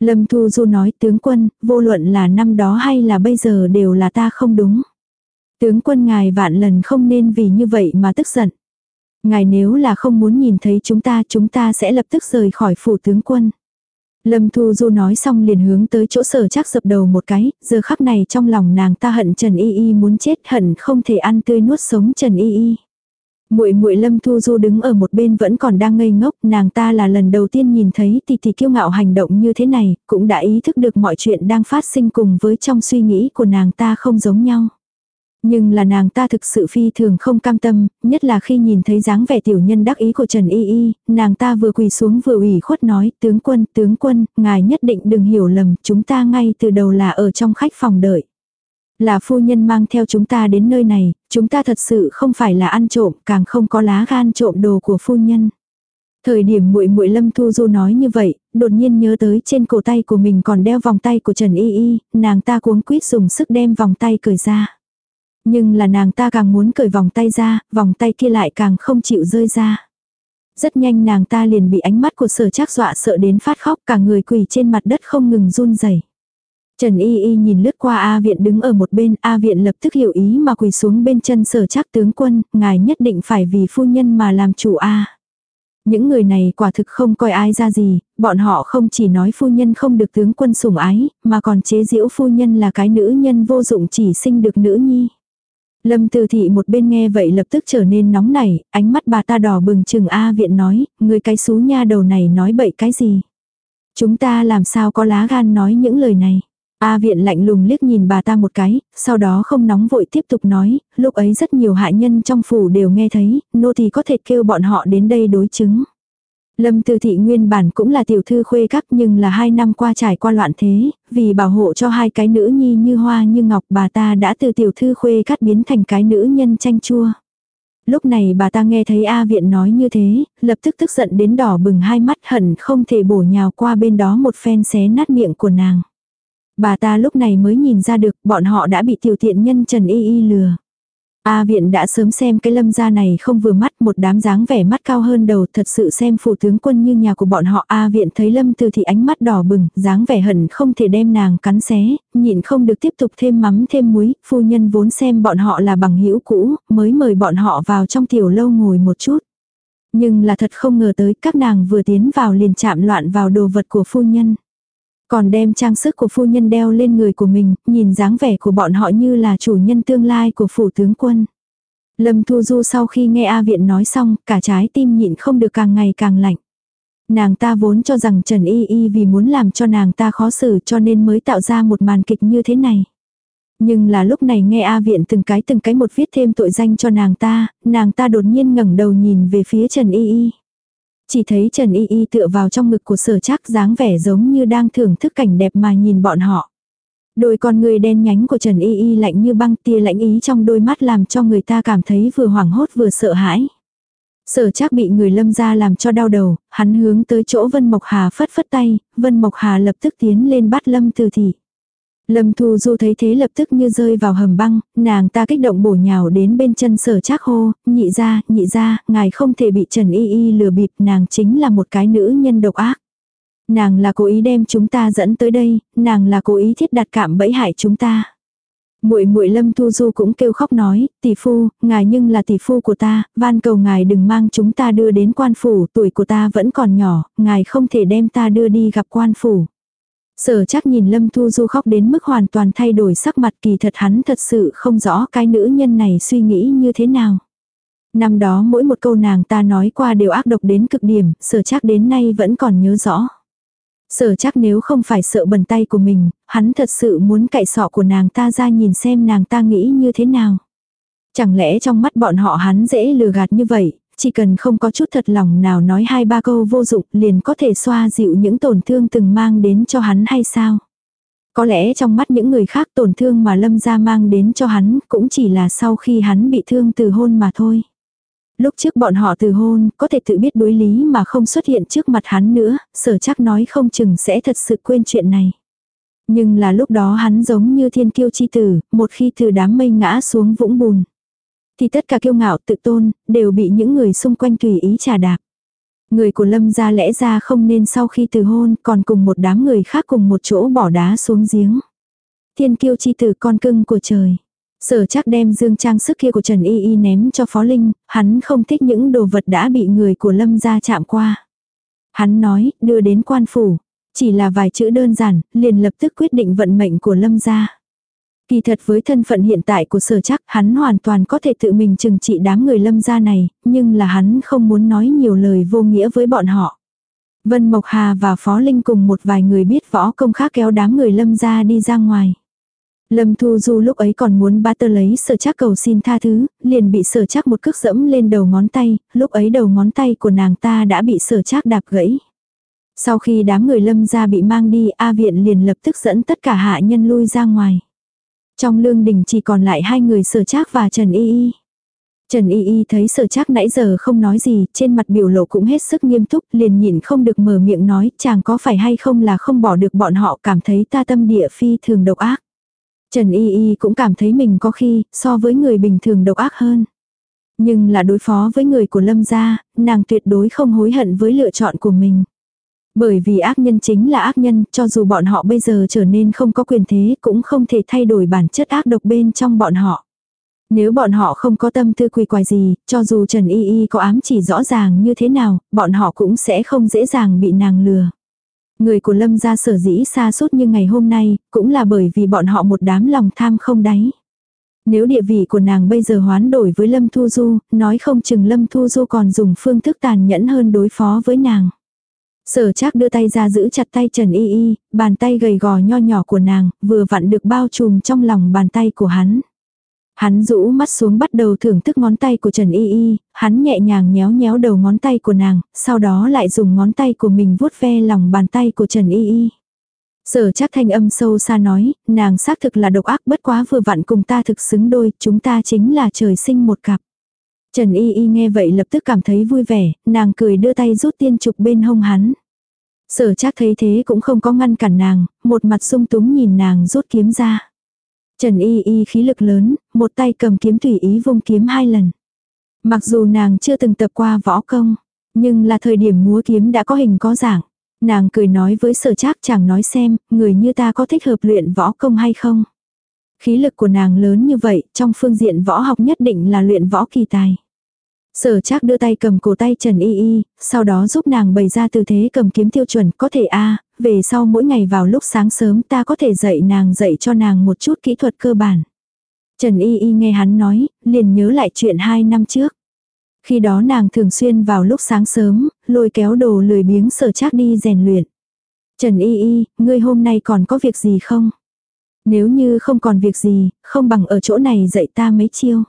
Lâm Thu Du nói tướng quân, vô luận là năm đó hay là bây giờ đều là ta không đúng. Tướng quân ngài vạn lần không nên vì như vậy mà tức giận. Ngài nếu là không muốn nhìn thấy chúng ta chúng ta sẽ lập tức rời khỏi phủ tướng quân. Lâm Thu Du nói xong liền hướng tới chỗ sở chắc dập đầu một cái, giờ khắc này trong lòng nàng ta hận Trần Y Y muốn chết hận không thể ăn tươi nuốt sống Trần Y Y. Muội muội Lâm Thu Du đứng ở một bên vẫn còn đang ngây ngốc, nàng ta là lần đầu tiên nhìn thấy tỷ tỷ kiêu ngạo hành động như thế này, cũng đã ý thức được mọi chuyện đang phát sinh cùng với trong suy nghĩ của nàng ta không giống nhau. Nhưng là nàng ta thực sự phi thường không cam tâm, nhất là khi nhìn thấy dáng vẻ tiểu nhân đắc ý của Trần Y Y, nàng ta vừa quỳ xuống vừa ủy khuất nói, tướng quân, tướng quân, ngài nhất định đừng hiểu lầm, chúng ta ngay từ đầu là ở trong khách phòng đợi. Là phu nhân mang theo chúng ta đến nơi này, chúng ta thật sự không phải là ăn trộm, càng không có lá gan trộm đồ của phu nhân. Thời điểm muội muội Lâm Thu Du nói như vậy, đột nhiên nhớ tới trên cổ tay của mình còn đeo vòng tay của Trần Y Y, nàng ta cuống quýt dùng sức đem vòng tay cởi ra. Nhưng là nàng ta càng muốn cởi vòng tay ra, vòng tay kia lại càng không chịu rơi ra. Rất nhanh nàng ta liền bị ánh mắt của sở trác dọa sợ đến phát khóc cả người quỳ trên mặt đất không ngừng run rẩy. Trần Y Y nhìn lướt qua A viện đứng ở một bên, A viện lập tức hiểu ý mà quỳ xuống bên chân sở trác tướng quân, ngài nhất định phải vì phu nhân mà làm chủ A. Những người này quả thực không coi ai ra gì, bọn họ không chỉ nói phu nhân không được tướng quân sủng ái, mà còn chế giễu phu nhân là cái nữ nhân vô dụng chỉ sinh được nữ nhi. Lâm Từ Thị một bên nghe vậy lập tức trở nên nóng nảy, ánh mắt bà ta đỏ bừng chừng A viện nói, người cái xú nha đầu này nói bậy cái gì. Chúng ta làm sao có lá gan nói những lời này. A viện lạnh lùng liếc nhìn bà ta một cái, sau đó không nóng vội tiếp tục nói, lúc ấy rất nhiều hạ nhân trong phủ đều nghe thấy, nô thì có thể kêu bọn họ đến đây đối chứng. Lâm Tư Thị nguyên bản cũng là tiểu thư khuê các nhưng là hai năm qua trải qua loạn thế, vì bảo hộ cho hai cái nữ nhi như hoa như ngọc bà ta đã từ tiểu thư khuê cắt biến thành cái nữ nhân chanh chua. Lúc này bà ta nghe thấy A Viện nói như thế, lập tức tức giận đến đỏ bừng hai mắt hận không thể bổ nhào qua bên đó một phen xé nát miệng của nàng. Bà ta lúc này mới nhìn ra được bọn họ đã bị tiểu thiện nhân Trần Y Y lừa. A viện đã sớm xem cái lâm gia này không vừa mắt một đám dáng vẻ mắt cao hơn đầu thật sự xem phủ tướng quân như nhà của bọn họ A viện thấy lâm từ thì ánh mắt đỏ bừng, dáng vẻ hận không thể đem nàng cắn xé, nhịn không được tiếp tục thêm mắm thêm muối, phu nhân vốn xem bọn họ là bằng hữu cũ, mới mời bọn họ vào trong tiểu lâu ngồi một chút. Nhưng là thật không ngờ tới các nàng vừa tiến vào liền chạm loạn vào đồ vật của phu nhân. Còn đem trang sức của phu nhân đeo lên người của mình, nhìn dáng vẻ của bọn họ như là chủ nhân tương lai của phủ tướng quân. Lâm Thu Du sau khi nghe A Viện nói xong, cả trái tim nhịn không được càng ngày càng lạnh. Nàng ta vốn cho rằng Trần Y Y vì muốn làm cho nàng ta khó xử cho nên mới tạo ra một màn kịch như thế này. Nhưng là lúc này nghe A Viện từng cái từng cái một viết thêm tội danh cho nàng ta, nàng ta đột nhiên ngẩng đầu nhìn về phía Trần Y Y. Chỉ thấy Trần Y Y tựa vào trong ngực của sở chắc dáng vẻ giống như đang thưởng thức cảnh đẹp mà nhìn bọn họ. Đôi con người đen nhánh của Trần Y Y lạnh như băng tia lạnh ý trong đôi mắt làm cho người ta cảm thấy vừa hoảng hốt vừa sợ hãi. Sở chắc bị người lâm ra làm cho đau đầu, hắn hướng tới chỗ Vân Mộc Hà phất phất tay, Vân Mộc Hà lập tức tiến lên bắt lâm từ thị. Lâm Thu Du thấy thế lập tức như rơi vào hầm băng, nàng ta kích động bổ nhào đến bên chân sở trác hô, nhị ra, nhị ra, ngài không thể bị Trần Y Y lừa bịp, nàng chính là một cái nữ nhân độc ác. Nàng là cố ý đem chúng ta dẫn tới đây, nàng là cố ý thiết đặt cảm bẫy hại chúng ta. Muội muội Lâm Thu Du cũng kêu khóc nói, tỷ phu, ngài nhưng là tỷ phu của ta, van cầu ngài đừng mang chúng ta đưa đến quan phủ, tuổi của ta vẫn còn nhỏ, ngài không thể đem ta đưa đi gặp quan phủ. Sở chắc nhìn Lâm Thu Du khóc đến mức hoàn toàn thay đổi sắc mặt kỳ thật hắn thật sự không rõ cái nữ nhân này suy nghĩ như thế nào. Năm đó mỗi một câu nàng ta nói qua đều ác độc đến cực điểm, sở chắc đến nay vẫn còn nhớ rõ. Sở chắc nếu không phải sợ bẩn tay của mình, hắn thật sự muốn cậy sọ của nàng ta ra nhìn xem nàng ta nghĩ như thế nào. Chẳng lẽ trong mắt bọn họ hắn dễ lừa gạt như vậy, chỉ cần không có chút thật lòng nào nói hai ba câu vô dụng liền có thể xoa dịu những tổn thương từng mang đến cho hắn hay sao? Có lẽ trong mắt những người khác tổn thương mà lâm gia mang đến cho hắn cũng chỉ là sau khi hắn bị thương từ hôn mà thôi. Lúc trước bọn họ từ hôn, có thể tự biết đối lý mà không xuất hiện trước mặt hắn nữa, sở chắc nói không chừng sẽ thật sự quên chuyện này. Nhưng là lúc đó hắn giống như thiên kiêu chi tử, một khi từ đám mây ngã xuống vũng bùn. Thì tất cả kiêu ngạo tự tôn, đều bị những người xung quanh tùy ý trà đạp. Người của Lâm gia lẽ ra không nên sau khi từ hôn còn cùng một đám người khác cùng một chỗ bỏ đá xuống giếng. Thiên kiêu chi tử con cưng của trời. Sở chắc đem dương trang sức kia của Trần Y Y ném cho Phó Linh, hắn không thích những đồ vật đã bị người của Lâm gia chạm qua. Hắn nói, đưa đến quan phủ. Chỉ là vài chữ đơn giản, liền lập tức quyết định vận mệnh của Lâm gia. Kỳ thật với thân phận hiện tại của sở chắc, hắn hoàn toàn có thể tự mình trừng trị đám người Lâm gia này, nhưng là hắn không muốn nói nhiều lời vô nghĩa với bọn họ. Vân Mộc Hà và Phó Linh cùng một vài người biết võ công khác kéo đám người Lâm gia đi ra ngoài. Lâm Thu Du lúc ấy còn muốn ba tơ lấy sở chắc cầu xin tha thứ, liền bị sở chắc một cước dẫm lên đầu ngón tay, lúc ấy đầu ngón tay của nàng ta đã bị sở chắc đạp gãy. Sau khi đám người lâm gia bị mang đi, A viện liền lập tức dẫn tất cả hạ nhân lui ra ngoài. Trong lương đình chỉ còn lại hai người sở trác và Trần Y Y. Trần Y Y thấy sở trác nãy giờ không nói gì, trên mặt biểu lộ cũng hết sức nghiêm túc, liền nhịn không được mở miệng nói, chàng có phải hay không là không bỏ được bọn họ cảm thấy ta tâm địa phi thường độc ác. Trần Y Y cũng cảm thấy mình có khi, so với người bình thường độc ác hơn. Nhưng là đối phó với người của Lâm gia, nàng tuyệt đối không hối hận với lựa chọn của mình. Bởi vì ác nhân chính là ác nhân, cho dù bọn họ bây giờ trở nên không có quyền thế cũng không thể thay đổi bản chất ác độc bên trong bọn họ. Nếu bọn họ không có tâm tư quỳ quài gì, cho dù Trần Y Y có ám chỉ rõ ràng như thế nào, bọn họ cũng sẽ không dễ dàng bị nàng lừa. Người của Lâm gia sở dĩ xa suốt như ngày hôm nay, cũng là bởi vì bọn họ một đám lòng tham không đáy. Nếu địa vị của nàng bây giờ hoán đổi với Lâm Thu Du, nói không chừng Lâm Thu Du còn dùng phương thức tàn nhẫn hơn đối phó với nàng. Sở chắc đưa tay ra giữ chặt tay Trần Y Y, bàn tay gầy gò nho nhỏ của nàng, vừa vặn được bao trùm trong lòng bàn tay của hắn. Hắn rũ mắt xuống bắt đầu thưởng thức ngón tay của Trần Y Y, hắn nhẹ nhàng nhéo nhéo đầu ngón tay của nàng, sau đó lại dùng ngón tay của mình vuốt ve lòng bàn tay của Trần Y Y. Sở chắc thanh âm sâu xa nói, nàng xác thực là độc ác bất quá vừa vặn cùng ta thực xứng đôi, chúng ta chính là trời sinh một cặp. Trần Y Y nghe vậy lập tức cảm thấy vui vẻ, nàng cười đưa tay rút tiên trục bên hông hắn. Sở chắc thấy thế cũng không có ngăn cản nàng, một mặt sung túng nhìn nàng rút kiếm ra. Trần Y Y khí lực lớn, một tay cầm kiếm tùy ý vung kiếm hai lần. Mặc dù nàng chưa từng tập qua võ công, nhưng là thời điểm múa kiếm đã có hình có dạng. Nàng cười nói với sở trác chẳng nói xem, người như ta có thích hợp luyện võ công hay không. Khí lực của nàng lớn như vậy, trong phương diện võ học nhất định là luyện võ kỳ tài. Sở trác đưa tay cầm cổ tay Trần Y Y, sau đó giúp nàng bày ra tư thế cầm kiếm tiêu chuẩn, có thể a về sau mỗi ngày vào lúc sáng sớm ta có thể dạy nàng dạy cho nàng một chút kỹ thuật cơ bản. Trần Y Y nghe hắn nói, liền nhớ lại chuyện hai năm trước. Khi đó nàng thường xuyên vào lúc sáng sớm, lôi kéo đồ lười biếng sở trác đi rèn luyện. Trần Y Y, ngươi hôm nay còn có việc gì không? Nếu như không còn việc gì, không bằng ở chỗ này dạy ta mấy chiêu.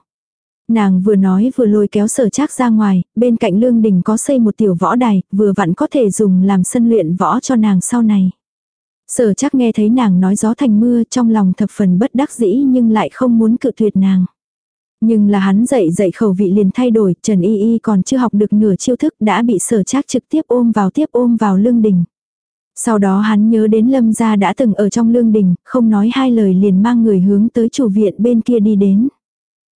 Nàng vừa nói vừa lôi kéo sở trác ra ngoài, bên cạnh lương đình có xây một tiểu võ đài, vừa vặn có thể dùng làm sân luyện võ cho nàng sau này. Sở trác nghe thấy nàng nói gió thành mưa trong lòng thập phần bất đắc dĩ nhưng lại không muốn cự tuyệt nàng. Nhưng là hắn dậy dậy khẩu vị liền thay đổi, Trần Y Y còn chưa học được nửa chiêu thức đã bị sở trác trực tiếp ôm vào tiếp ôm vào lương đình. Sau đó hắn nhớ đến lâm gia đã từng ở trong lương đình, không nói hai lời liền mang người hướng tới chủ viện bên kia đi đến.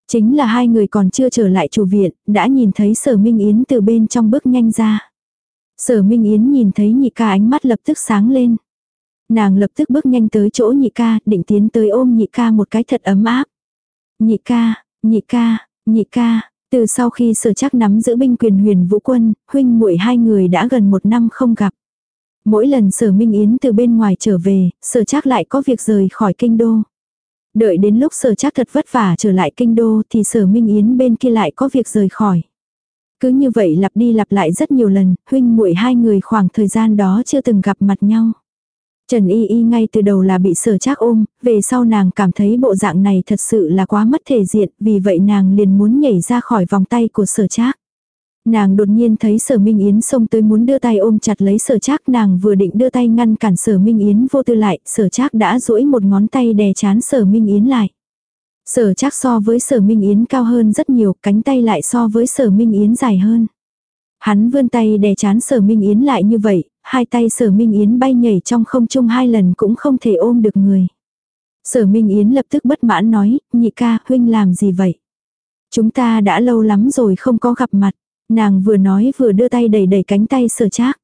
Chính là hai người còn chưa trở lại chủ viện, đã nhìn thấy sở Minh Yến từ bên trong bước nhanh ra. Sở Minh Yến nhìn thấy nhị ca ánh mắt lập tức sáng lên. Nàng lập tức bước nhanh tới chỗ nhị ca, định tiến tới ôm nhị ca một cái thật ấm áp. Nhị ca, nhị ca, nhị ca, từ sau khi sở chắc nắm giữ binh quyền huyền vũ quân, huynh muội hai người đã gần một năm không gặp. Mỗi lần sở Minh Yến từ bên ngoài trở về, sở chắc lại có việc rời khỏi kinh đô. Đợi đến lúc sở chắc thật vất vả trở lại kinh đô thì sở Minh Yến bên kia lại có việc rời khỏi. Cứ như vậy lặp đi lặp lại rất nhiều lần, huynh muội hai người khoảng thời gian đó chưa từng gặp mặt nhau. Trần Y Y ngay từ đầu là bị sở trác ôm, về sau nàng cảm thấy bộ dạng này thật sự là quá mất thể diện, vì vậy nàng liền muốn nhảy ra khỏi vòng tay của sở trác. Nàng đột nhiên thấy sở Minh Yến xông tới muốn đưa tay ôm chặt lấy sở trác nàng vừa định đưa tay ngăn cản sở Minh Yến vô tư lại, sở trác đã duỗi một ngón tay đè chán sở Minh Yến lại. Sở trác so với sở Minh Yến cao hơn rất nhiều, cánh tay lại so với sở Minh Yến dài hơn. Hắn vươn tay đè chán sở Minh Yến lại như vậy, hai tay sở Minh Yến bay nhảy trong không trung hai lần cũng không thể ôm được người. Sở Minh Yến lập tức bất mãn nói, nhị ca, huynh làm gì vậy? Chúng ta đã lâu lắm rồi không có gặp mặt. Nàng vừa nói vừa đưa tay đẩy đẩy cánh tay sở trác.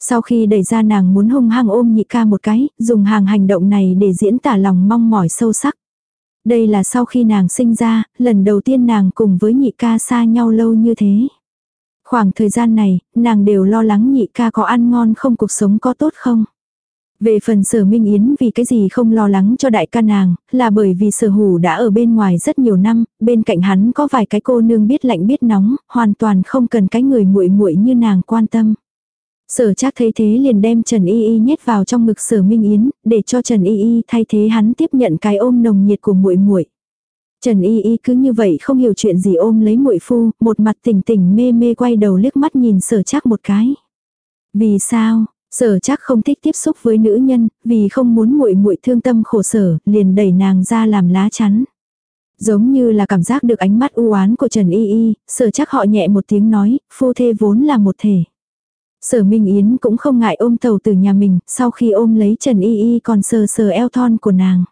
Sau khi đẩy ra nàng muốn hung hăng ôm nhị ca một cái, dùng hàng hành động này để diễn tả lòng mong mỏi sâu sắc. Đây là sau khi nàng sinh ra, lần đầu tiên nàng cùng với nhị ca xa nhau lâu như thế. Khoảng thời gian này, nàng đều lo lắng nhị ca có ăn ngon không cuộc sống có tốt không. Về phần sở Minh Yến vì cái gì không lo lắng cho đại ca nàng, là bởi vì sở hủ đã ở bên ngoài rất nhiều năm, bên cạnh hắn có vài cái cô nương biết lạnh biết nóng, hoàn toàn không cần cái người muội muội như nàng quan tâm. Sở chắc thấy thế liền đem Trần Y Y nhét vào trong ngực sở Minh Yến, để cho Trần Y Y thay thế hắn tiếp nhận cái ôm nồng nhiệt của muội muội. Trần Y Y cứ như vậy không hiểu chuyện gì ôm lấy muội phu, một mặt tỉnh tỉnh mê mê quay đầu liếc mắt nhìn sở chắc một cái. Vì sao, sở chắc không thích tiếp xúc với nữ nhân, vì không muốn muội muội thương tâm khổ sở, liền đẩy nàng ra làm lá chắn. Giống như là cảm giác được ánh mắt u oán của Trần Y Y, sở chắc họ nhẹ một tiếng nói, phu thê vốn là một thể. Sở Minh Yến cũng không ngại ôm tàu từ nhà mình, sau khi ôm lấy Trần Y Y còn sờ sờ eo thon của nàng.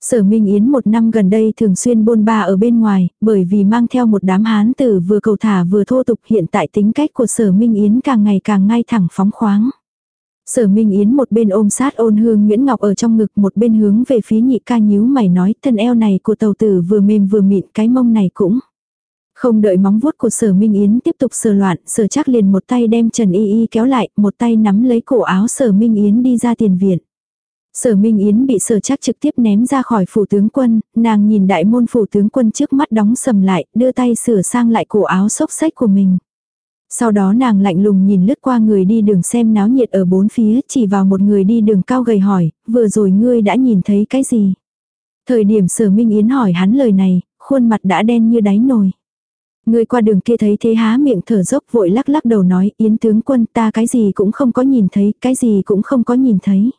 Sở Minh Yến một năm gần đây thường xuyên bôn ba ở bên ngoài, bởi vì mang theo một đám hán tử vừa cầu thả vừa thô tục hiện tại tính cách của sở Minh Yến càng ngày càng ngay thẳng phóng khoáng. Sở Minh Yến một bên ôm sát ôn hương Nguyễn Ngọc ở trong ngực một bên hướng về phía nhị ca nhíu mày nói thân eo này của tàu tử vừa mềm vừa mịn cái mông này cũng. Không đợi móng vuốt của sở Minh Yến tiếp tục sờ loạn, sở chắc liền một tay đem Trần Y Y kéo lại, một tay nắm lấy cổ áo sở Minh Yến đi ra tiền viện. Sở Minh Yến bị sở chắc trực tiếp ném ra khỏi phủ tướng quân, nàng nhìn đại môn phủ tướng quân trước mắt đóng sầm lại, đưa tay sửa sang lại cổ áo xốc xách của mình. Sau đó nàng lạnh lùng nhìn lướt qua người đi đường xem náo nhiệt ở bốn phía, chỉ vào một người đi đường cao gầy hỏi, vừa rồi ngươi đã nhìn thấy cái gì? Thời điểm sở Minh Yến hỏi hắn lời này, khuôn mặt đã đen như đáy nồi. Người qua đường kia thấy thế há miệng thở dốc vội lắc lắc đầu nói Yến tướng quân ta cái gì cũng không có nhìn thấy, cái gì cũng không có nhìn thấy.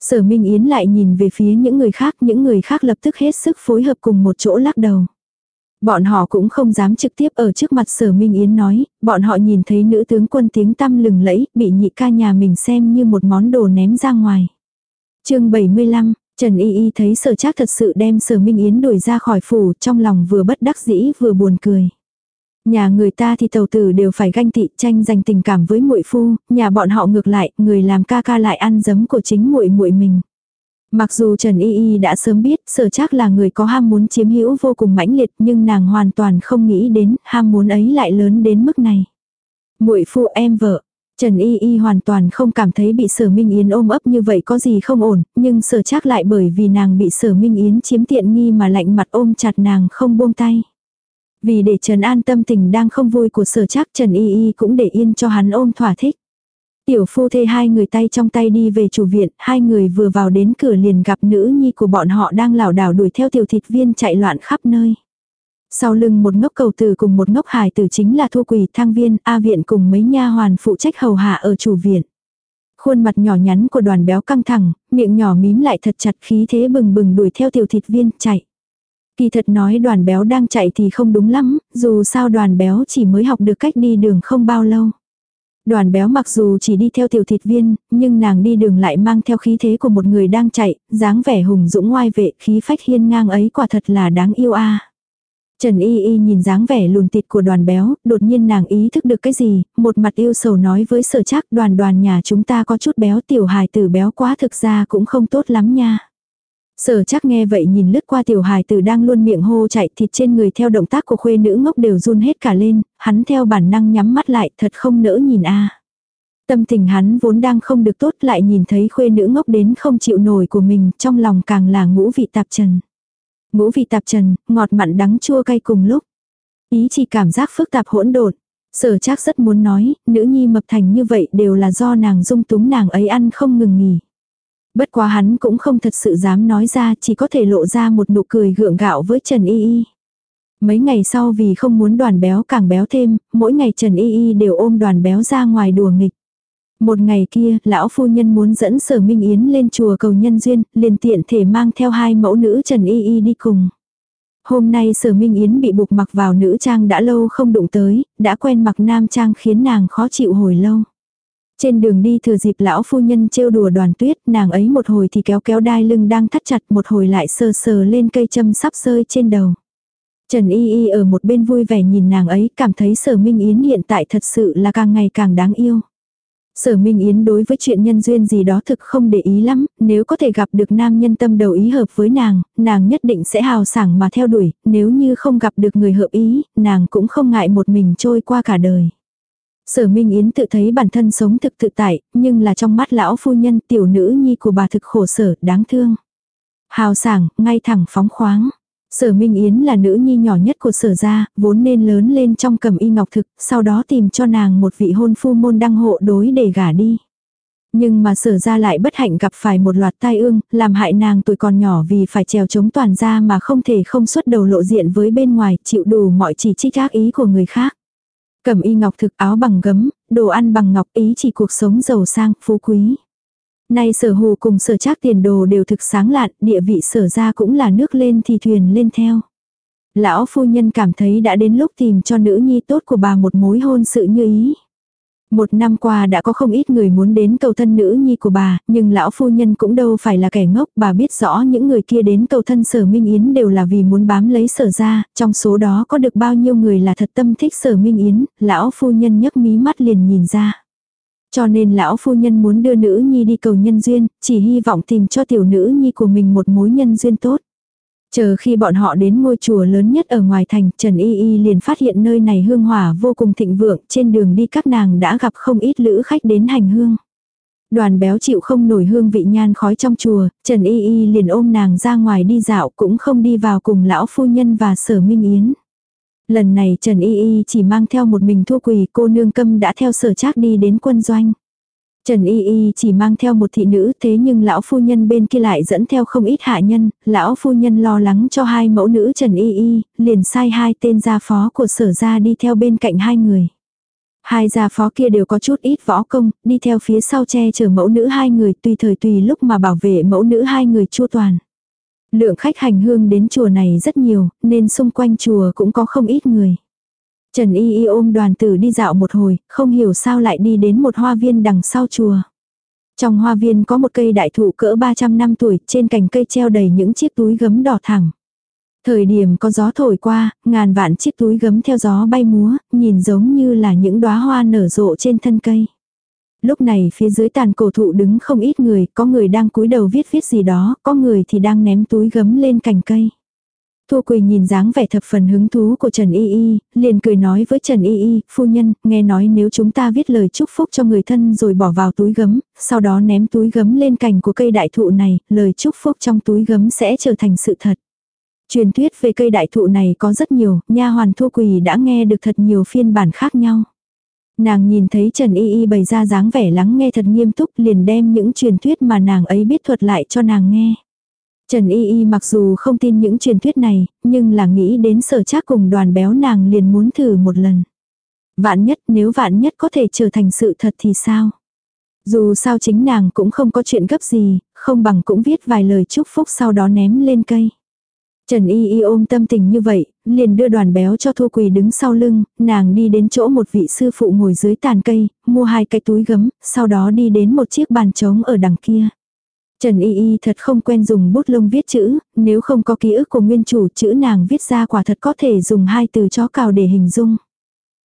Sở Minh Yến lại nhìn về phía những người khác, những người khác lập tức hết sức phối hợp cùng một chỗ lắc đầu. Bọn họ cũng không dám trực tiếp ở trước mặt sở Minh Yến nói, bọn họ nhìn thấy nữ tướng quân tiếng tăm lừng lẫy, bị nhị ca nhà mình xem như một món đồ ném ra ngoài. chương 75, Trần Y Y thấy sở trác thật sự đem sở Minh Yến đuổi ra khỏi phủ, trong lòng vừa bất đắc dĩ vừa buồn cười. Nhà người ta thì tàu tử đều phải ganh tị tranh giành tình cảm với muội phu, nhà bọn họ ngược lại, người làm ca ca lại ăn giấm của chính muội muội mình. Mặc dù Trần Y Y đã sớm biết sở chắc là người có ham muốn chiếm hữu vô cùng mãnh liệt nhưng nàng hoàn toàn không nghĩ đến ham muốn ấy lại lớn đến mức này. muội phu em vợ, Trần Y Y hoàn toàn không cảm thấy bị sở Minh Yến ôm ấp như vậy có gì không ổn, nhưng sở chắc lại bởi vì nàng bị sở Minh Yến chiếm tiện nghi mà lạnh mặt ôm chặt nàng không buông tay. Vì để Trần an tâm tình đang không vui của sở chắc Trần Y Y cũng để yên cho hắn ôm thỏa thích. Tiểu phu thê hai người tay trong tay đi về chủ viện, hai người vừa vào đến cửa liền gặp nữ nhi của bọn họ đang lảo đảo đuổi theo tiểu thịt viên chạy loạn khắp nơi. Sau lưng một ngốc cầu tử cùng một ngốc hài tử chính là thu quỳ thang viên, A viện cùng mấy nha hoàn phụ trách hầu hạ ở chủ viện. Khuôn mặt nhỏ nhắn của đoàn béo căng thẳng, miệng nhỏ mím lại thật chặt khí thế bừng bừng đuổi theo tiểu thịt viên chạy. Kỳ thật nói đoàn béo đang chạy thì không đúng lắm, dù sao đoàn béo chỉ mới học được cách đi đường không bao lâu. Đoàn béo mặc dù chỉ đi theo tiểu thịt viên, nhưng nàng đi đường lại mang theo khí thế của một người đang chạy, dáng vẻ hùng dũng ngoai vệ, khí phách hiên ngang ấy quả thật là đáng yêu a. Trần Y Y nhìn dáng vẻ lùn tịt của đoàn béo, đột nhiên nàng ý thức được cái gì, một mặt yêu sầu nói với sở chắc đoàn đoàn nhà chúng ta có chút béo tiểu hài tử béo quá thực ra cũng không tốt lắm nha. Sở chắc nghe vậy nhìn lướt qua tiểu hài tử đang luôn miệng hô chạy thịt trên người theo động tác của khuê nữ ngốc đều run hết cả lên, hắn theo bản năng nhắm mắt lại thật không nỡ nhìn a. Tâm tình hắn vốn đang không được tốt lại nhìn thấy khuê nữ ngốc đến không chịu nổi của mình trong lòng càng là ngũ vị tạp trần. Ngũ vị tạp trần, ngọt mặn đắng chua cay cùng lúc. Ý chỉ cảm giác phức tạp hỗn độn. Sở chắc rất muốn nói, nữ nhi mập thành như vậy đều là do nàng dung túng nàng ấy ăn không ngừng nghỉ. Bất quá hắn cũng không thật sự dám nói ra, chỉ có thể lộ ra một nụ cười gượng gạo với Trần Y Y. Mấy ngày sau vì không muốn đoàn béo càng béo thêm, mỗi ngày Trần Y Y đều ôm đoàn béo ra ngoài đùa nghịch. Một ngày kia, lão phu nhân muốn dẫn sở Minh Yến lên chùa cầu nhân duyên, liền tiện thể mang theo hai mẫu nữ Trần Y Y đi cùng. Hôm nay sở Minh Yến bị buộc mặc vào nữ trang đã lâu không đụng tới, đã quen mặc nam trang khiến nàng khó chịu hồi lâu. Trên đường đi thừa dịp lão phu nhân trêu đùa đoàn tuyết, nàng ấy một hồi thì kéo kéo đai lưng đang thắt chặt một hồi lại sờ sờ lên cây châm sắp rơi trên đầu. Trần Y Y ở một bên vui vẻ nhìn nàng ấy cảm thấy sở Minh Yến hiện tại thật sự là càng ngày càng đáng yêu. Sở Minh Yến đối với chuyện nhân duyên gì đó thực không để ý lắm, nếu có thể gặp được nam nhân tâm đầu ý hợp với nàng, nàng nhất định sẽ hào sảng mà theo đuổi, nếu như không gặp được người hợp ý, nàng cũng không ngại một mình trôi qua cả đời. Sở Minh Yến tự thấy bản thân sống thực tự tại, nhưng là trong mắt lão phu nhân tiểu nữ nhi của bà thực khổ sở, đáng thương. Hào sảng, ngay thẳng phóng khoáng. Sở Minh Yến là nữ nhi nhỏ nhất của sở gia, vốn nên lớn lên trong cầm y ngọc thực, sau đó tìm cho nàng một vị hôn phu môn đăng hộ đối để gả đi. Nhưng mà sở ra lại bất hạnh gặp phải một loạt tai ương, làm hại nàng tuổi còn nhỏ vì phải trèo chống toàn gia mà không thể không xuất đầu lộ diện với bên ngoài, chịu đủ mọi chỉ trích ác ý của người khác cẩm y ngọc thực áo bằng gấm, đồ ăn bằng ngọc ý chỉ cuộc sống giàu sang, phú quý. Nay sở hồ cùng sở trác tiền đồ đều thực sáng lạn, địa vị sở ra cũng là nước lên thì thuyền lên theo. Lão phu nhân cảm thấy đã đến lúc tìm cho nữ nhi tốt của bà một mối hôn sự như ý. Một năm qua đã có không ít người muốn đến cầu thân nữ nhi của bà, nhưng lão phu nhân cũng đâu phải là kẻ ngốc, bà biết rõ những người kia đến cầu thân sở Minh Yến đều là vì muốn bám lấy sở ra, trong số đó có được bao nhiêu người là thật tâm thích sở Minh Yến, lão phu nhân nhấc mí mắt liền nhìn ra. Cho nên lão phu nhân muốn đưa nữ nhi đi cầu nhân duyên, chỉ hy vọng tìm cho tiểu nữ nhi của mình một mối nhân duyên tốt. Chờ khi bọn họ đến ngôi chùa lớn nhất ở ngoài thành, Trần Y Y liền phát hiện nơi này hương hỏa vô cùng thịnh vượng, trên đường đi các nàng đã gặp không ít lữ khách đến hành hương. Đoàn béo chịu không nổi hương vị nhan khói trong chùa, Trần Y Y liền ôm nàng ra ngoài đi dạo cũng không đi vào cùng lão phu nhân và sở minh yến. Lần này Trần Y Y chỉ mang theo một mình thua quỳ cô nương câm đã theo sở trác đi đến quân doanh. Trần Y Y chỉ mang theo một thị nữ thế nhưng lão phu nhân bên kia lại dẫn theo không ít hạ nhân, lão phu nhân lo lắng cho hai mẫu nữ Trần Y Y, liền sai hai tên gia phó của sở gia đi theo bên cạnh hai người. Hai gia phó kia đều có chút ít võ công, đi theo phía sau che chở mẫu nữ hai người tùy thời tùy lúc mà bảo vệ mẫu nữ hai người chu toàn. Lượng khách hành hương đến chùa này rất nhiều, nên xung quanh chùa cũng có không ít người. Trần Y Y ôm đoàn tử đi dạo một hồi, không hiểu sao lại đi đến một hoa viên đằng sau chùa. Trong hoa viên có một cây đại thụ cỡ 300 năm tuổi, trên cành cây treo đầy những chiếc túi gấm đỏ thẳng. Thời điểm có gió thổi qua, ngàn vạn chiếc túi gấm theo gió bay múa, nhìn giống như là những đóa hoa nở rộ trên thân cây. Lúc này phía dưới tàn cổ thụ đứng không ít người, có người đang cúi đầu viết viết gì đó, có người thì đang ném túi gấm lên cành cây. Thu Quỳ nhìn dáng vẻ thập phần hứng thú của Trần Y Y, liền cười nói với Trần Y Y, phu nhân, nghe nói nếu chúng ta viết lời chúc phúc cho người thân rồi bỏ vào túi gấm, sau đó ném túi gấm lên cành của cây đại thụ này, lời chúc phúc trong túi gấm sẽ trở thành sự thật. Truyền thuyết về cây đại thụ này có rất nhiều, nha hoàn Thu Quỳ đã nghe được thật nhiều phiên bản khác nhau. Nàng nhìn thấy Trần Y Y bày ra dáng vẻ lắng nghe thật nghiêm túc liền đem những truyền thuyết mà nàng ấy biết thuật lại cho nàng nghe. Trần Y Y mặc dù không tin những truyền thuyết này, nhưng là nghĩ đến sở trác cùng đoàn béo nàng liền muốn thử một lần. Vạn nhất nếu vạn nhất có thể trở thành sự thật thì sao? Dù sao chính nàng cũng không có chuyện gấp gì, không bằng cũng viết vài lời chúc phúc sau đó ném lên cây. Trần Y Y ôm tâm tình như vậy, liền đưa đoàn béo cho Thu Quỳ đứng sau lưng, nàng đi đến chỗ một vị sư phụ ngồi dưới tàn cây, mua hai cái túi gấm, sau đó đi đến một chiếc bàn trống ở đằng kia. Trần Y Y thật không quen dùng bút lông viết chữ, nếu không có ký ức của nguyên chủ chữ nàng viết ra quả thật có thể dùng hai từ chó cào để hình dung.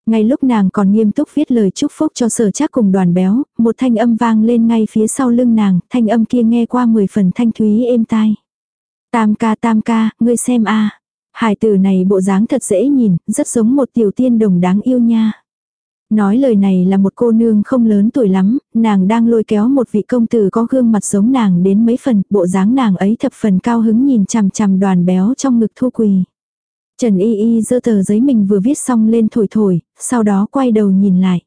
Ngay lúc nàng còn nghiêm túc viết lời chúc phúc cho sở chắc cùng đoàn béo, một thanh âm vang lên ngay phía sau lưng nàng, thanh âm kia nghe qua mười phần thanh thúy êm tai. Tam ca tam ca, ngươi xem a Hải tử này bộ dáng thật dễ nhìn, rất giống một tiểu tiên đồng đáng yêu nha. Nói lời này là một cô nương không lớn tuổi lắm, nàng đang lôi kéo một vị công tử có gương mặt giống nàng đến mấy phần, bộ dáng nàng ấy thập phần cao hứng nhìn chằm chằm đoàn béo trong ngực thu quỳ. Trần Y Y giơ tờ giấy mình vừa viết xong lên thổi thổi, sau đó quay đầu nhìn lại.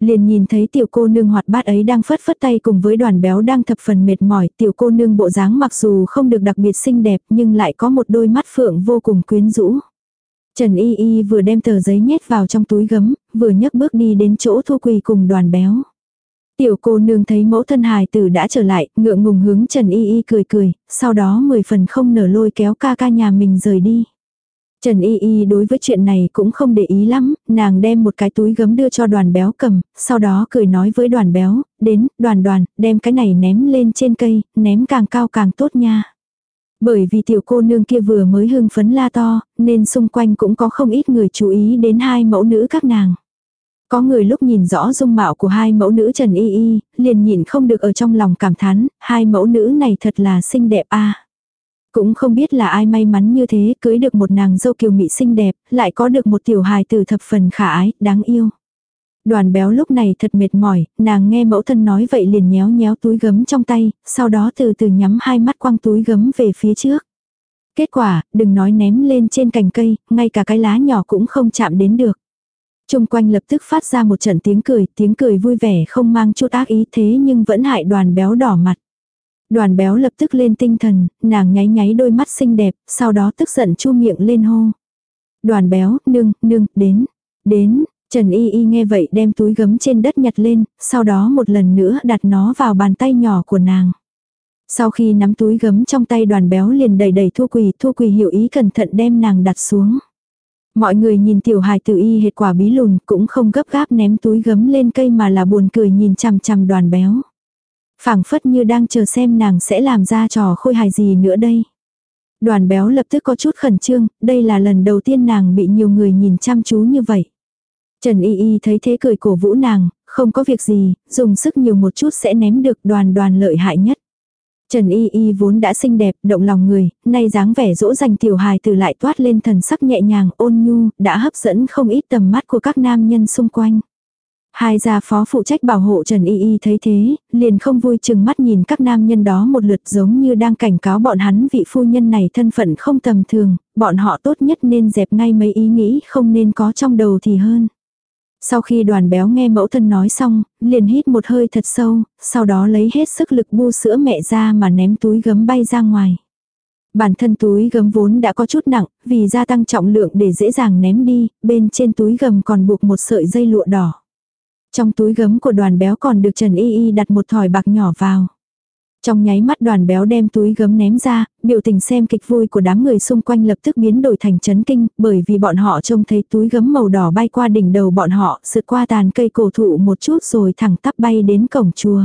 Liền nhìn thấy tiểu cô nương hoạt bát ấy đang phất phất tay cùng với đoàn béo đang thập phần mệt mỏi, tiểu cô nương bộ dáng mặc dù không được đặc biệt xinh đẹp nhưng lại có một đôi mắt phượng vô cùng quyến rũ. Trần Y Y vừa đem tờ giấy nhét vào trong túi gấm, vừa nhấc bước đi đến chỗ thu quỳ cùng đoàn béo. Tiểu cô nương thấy mẫu thân hài tử đã trở lại, ngượng ngùng hướng Trần Y Y cười cười, sau đó mười phần không nở lôi kéo ca ca nhà mình rời đi. Trần Y Y đối với chuyện này cũng không để ý lắm, nàng đem một cái túi gấm đưa cho đoàn béo cầm, sau đó cười nói với đoàn béo, đến, đoàn đoàn, đem cái này ném lên trên cây, ném càng cao càng tốt nha. Bởi vì tiểu cô nương kia vừa mới hưng phấn la to, nên xung quanh cũng có không ít người chú ý đến hai mẫu nữ các nàng. Có người lúc nhìn rõ dung mạo của hai mẫu nữ Trần Y Y, liền nhìn không được ở trong lòng cảm thán, hai mẫu nữ này thật là xinh đẹp a. Cũng không biết là ai may mắn như thế, cưới được một nàng dâu kiều mị xinh đẹp, lại có được một tiểu hài tử thập phần khả ái, đáng yêu. Đoàn béo lúc này thật mệt mỏi, nàng nghe mẫu thân nói vậy liền nhéo nhéo túi gấm trong tay, sau đó từ từ nhắm hai mắt quăng túi gấm về phía trước. Kết quả, đừng nói ném lên trên cành cây, ngay cả cái lá nhỏ cũng không chạm đến được. Trung quanh lập tức phát ra một trận tiếng cười, tiếng cười vui vẻ không mang chút ác ý thế nhưng vẫn hại đoàn béo đỏ mặt. Đoàn béo lập tức lên tinh thần, nàng nháy nháy đôi mắt xinh đẹp, sau đó tức giận chu miệng lên hô. Đoàn béo, nương, nương, đến, đến, Trần Y Y nghe vậy đem túi gấm trên đất nhặt lên, sau đó một lần nữa đặt nó vào bàn tay nhỏ của nàng. Sau khi nắm túi gấm trong tay đoàn béo liền đầy đầy thua quỳ, thua quỳ hiểu ý cẩn thận đem nàng đặt xuống. Mọi người nhìn tiểu hài tử y hệt quả bí lùn cũng không gấp gáp ném túi gấm lên cây mà là buồn cười nhìn chằm chằm đoàn béo phảng phất như đang chờ xem nàng sẽ làm ra trò khôi hài gì nữa đây. Đoàn béo lập tức có chút khẩn trương, đây là lần đầu tiên nàng bị nhiều người nhìn chăm chú như vậy. Trần Y Y thấy thế cười cổ vũ nàng, không có việc gì, dùng sức nhiều một chút sẽ ném được đoàn đoàn lợi hại nhất. Trần Y Y vốn đã xinh đẹp, động lòng người, nay dáng vẻ dỗ dành tiểu hài từ lại toát lên thần sắc nhẹ nhàng ôn nhu, đã hấp dẫn không ít tầm mắt của các nam nhân xung quanh. Hai gia phó phụ trách bảo hộ Trần Y Y thấy thế, liền không vui chừng mắt nhìn các nam nhân đó một lượt giống như đang cảnh cáo bọn hắn vị phu nhân này thân phận không tầm thường, bọn họ tốt nhất nên dẹp ngay mấy ý nghĩ không nên có trong đầu thì hơn. Sau khi đoàn béo nghe mẫu thân nói xong, liền hít một hơi thật sâu, sau đó lấy hết sức lực bu sữa mẹ ra mà ném túi gấm bay ra ngoài. Bản thân túi gấm vốn đã có chút nặng, vì gia tăng trọng lượng để dễ dàng ném đi, bên trên túi gấm còn buộc một sợi dây lụa đỏ. Trong túi gấm của đoàn béo còn được Trần Y Y đặt một thỏi bạc nhỏ vào. Trong nháy mắt đoàn béo đem túi gấm ném ra, biểu tình xem kịch vui của đám người xung quanh lập tức biến đổi thành chấn kinh, bởi vì bọn họ trông thấy túi gấm màu đỏ bay qua đỉnh đầu bọn họ, sượt qua tàn cây cổ thụ một chút rồi thẳng tắp bay đến cổng chùa.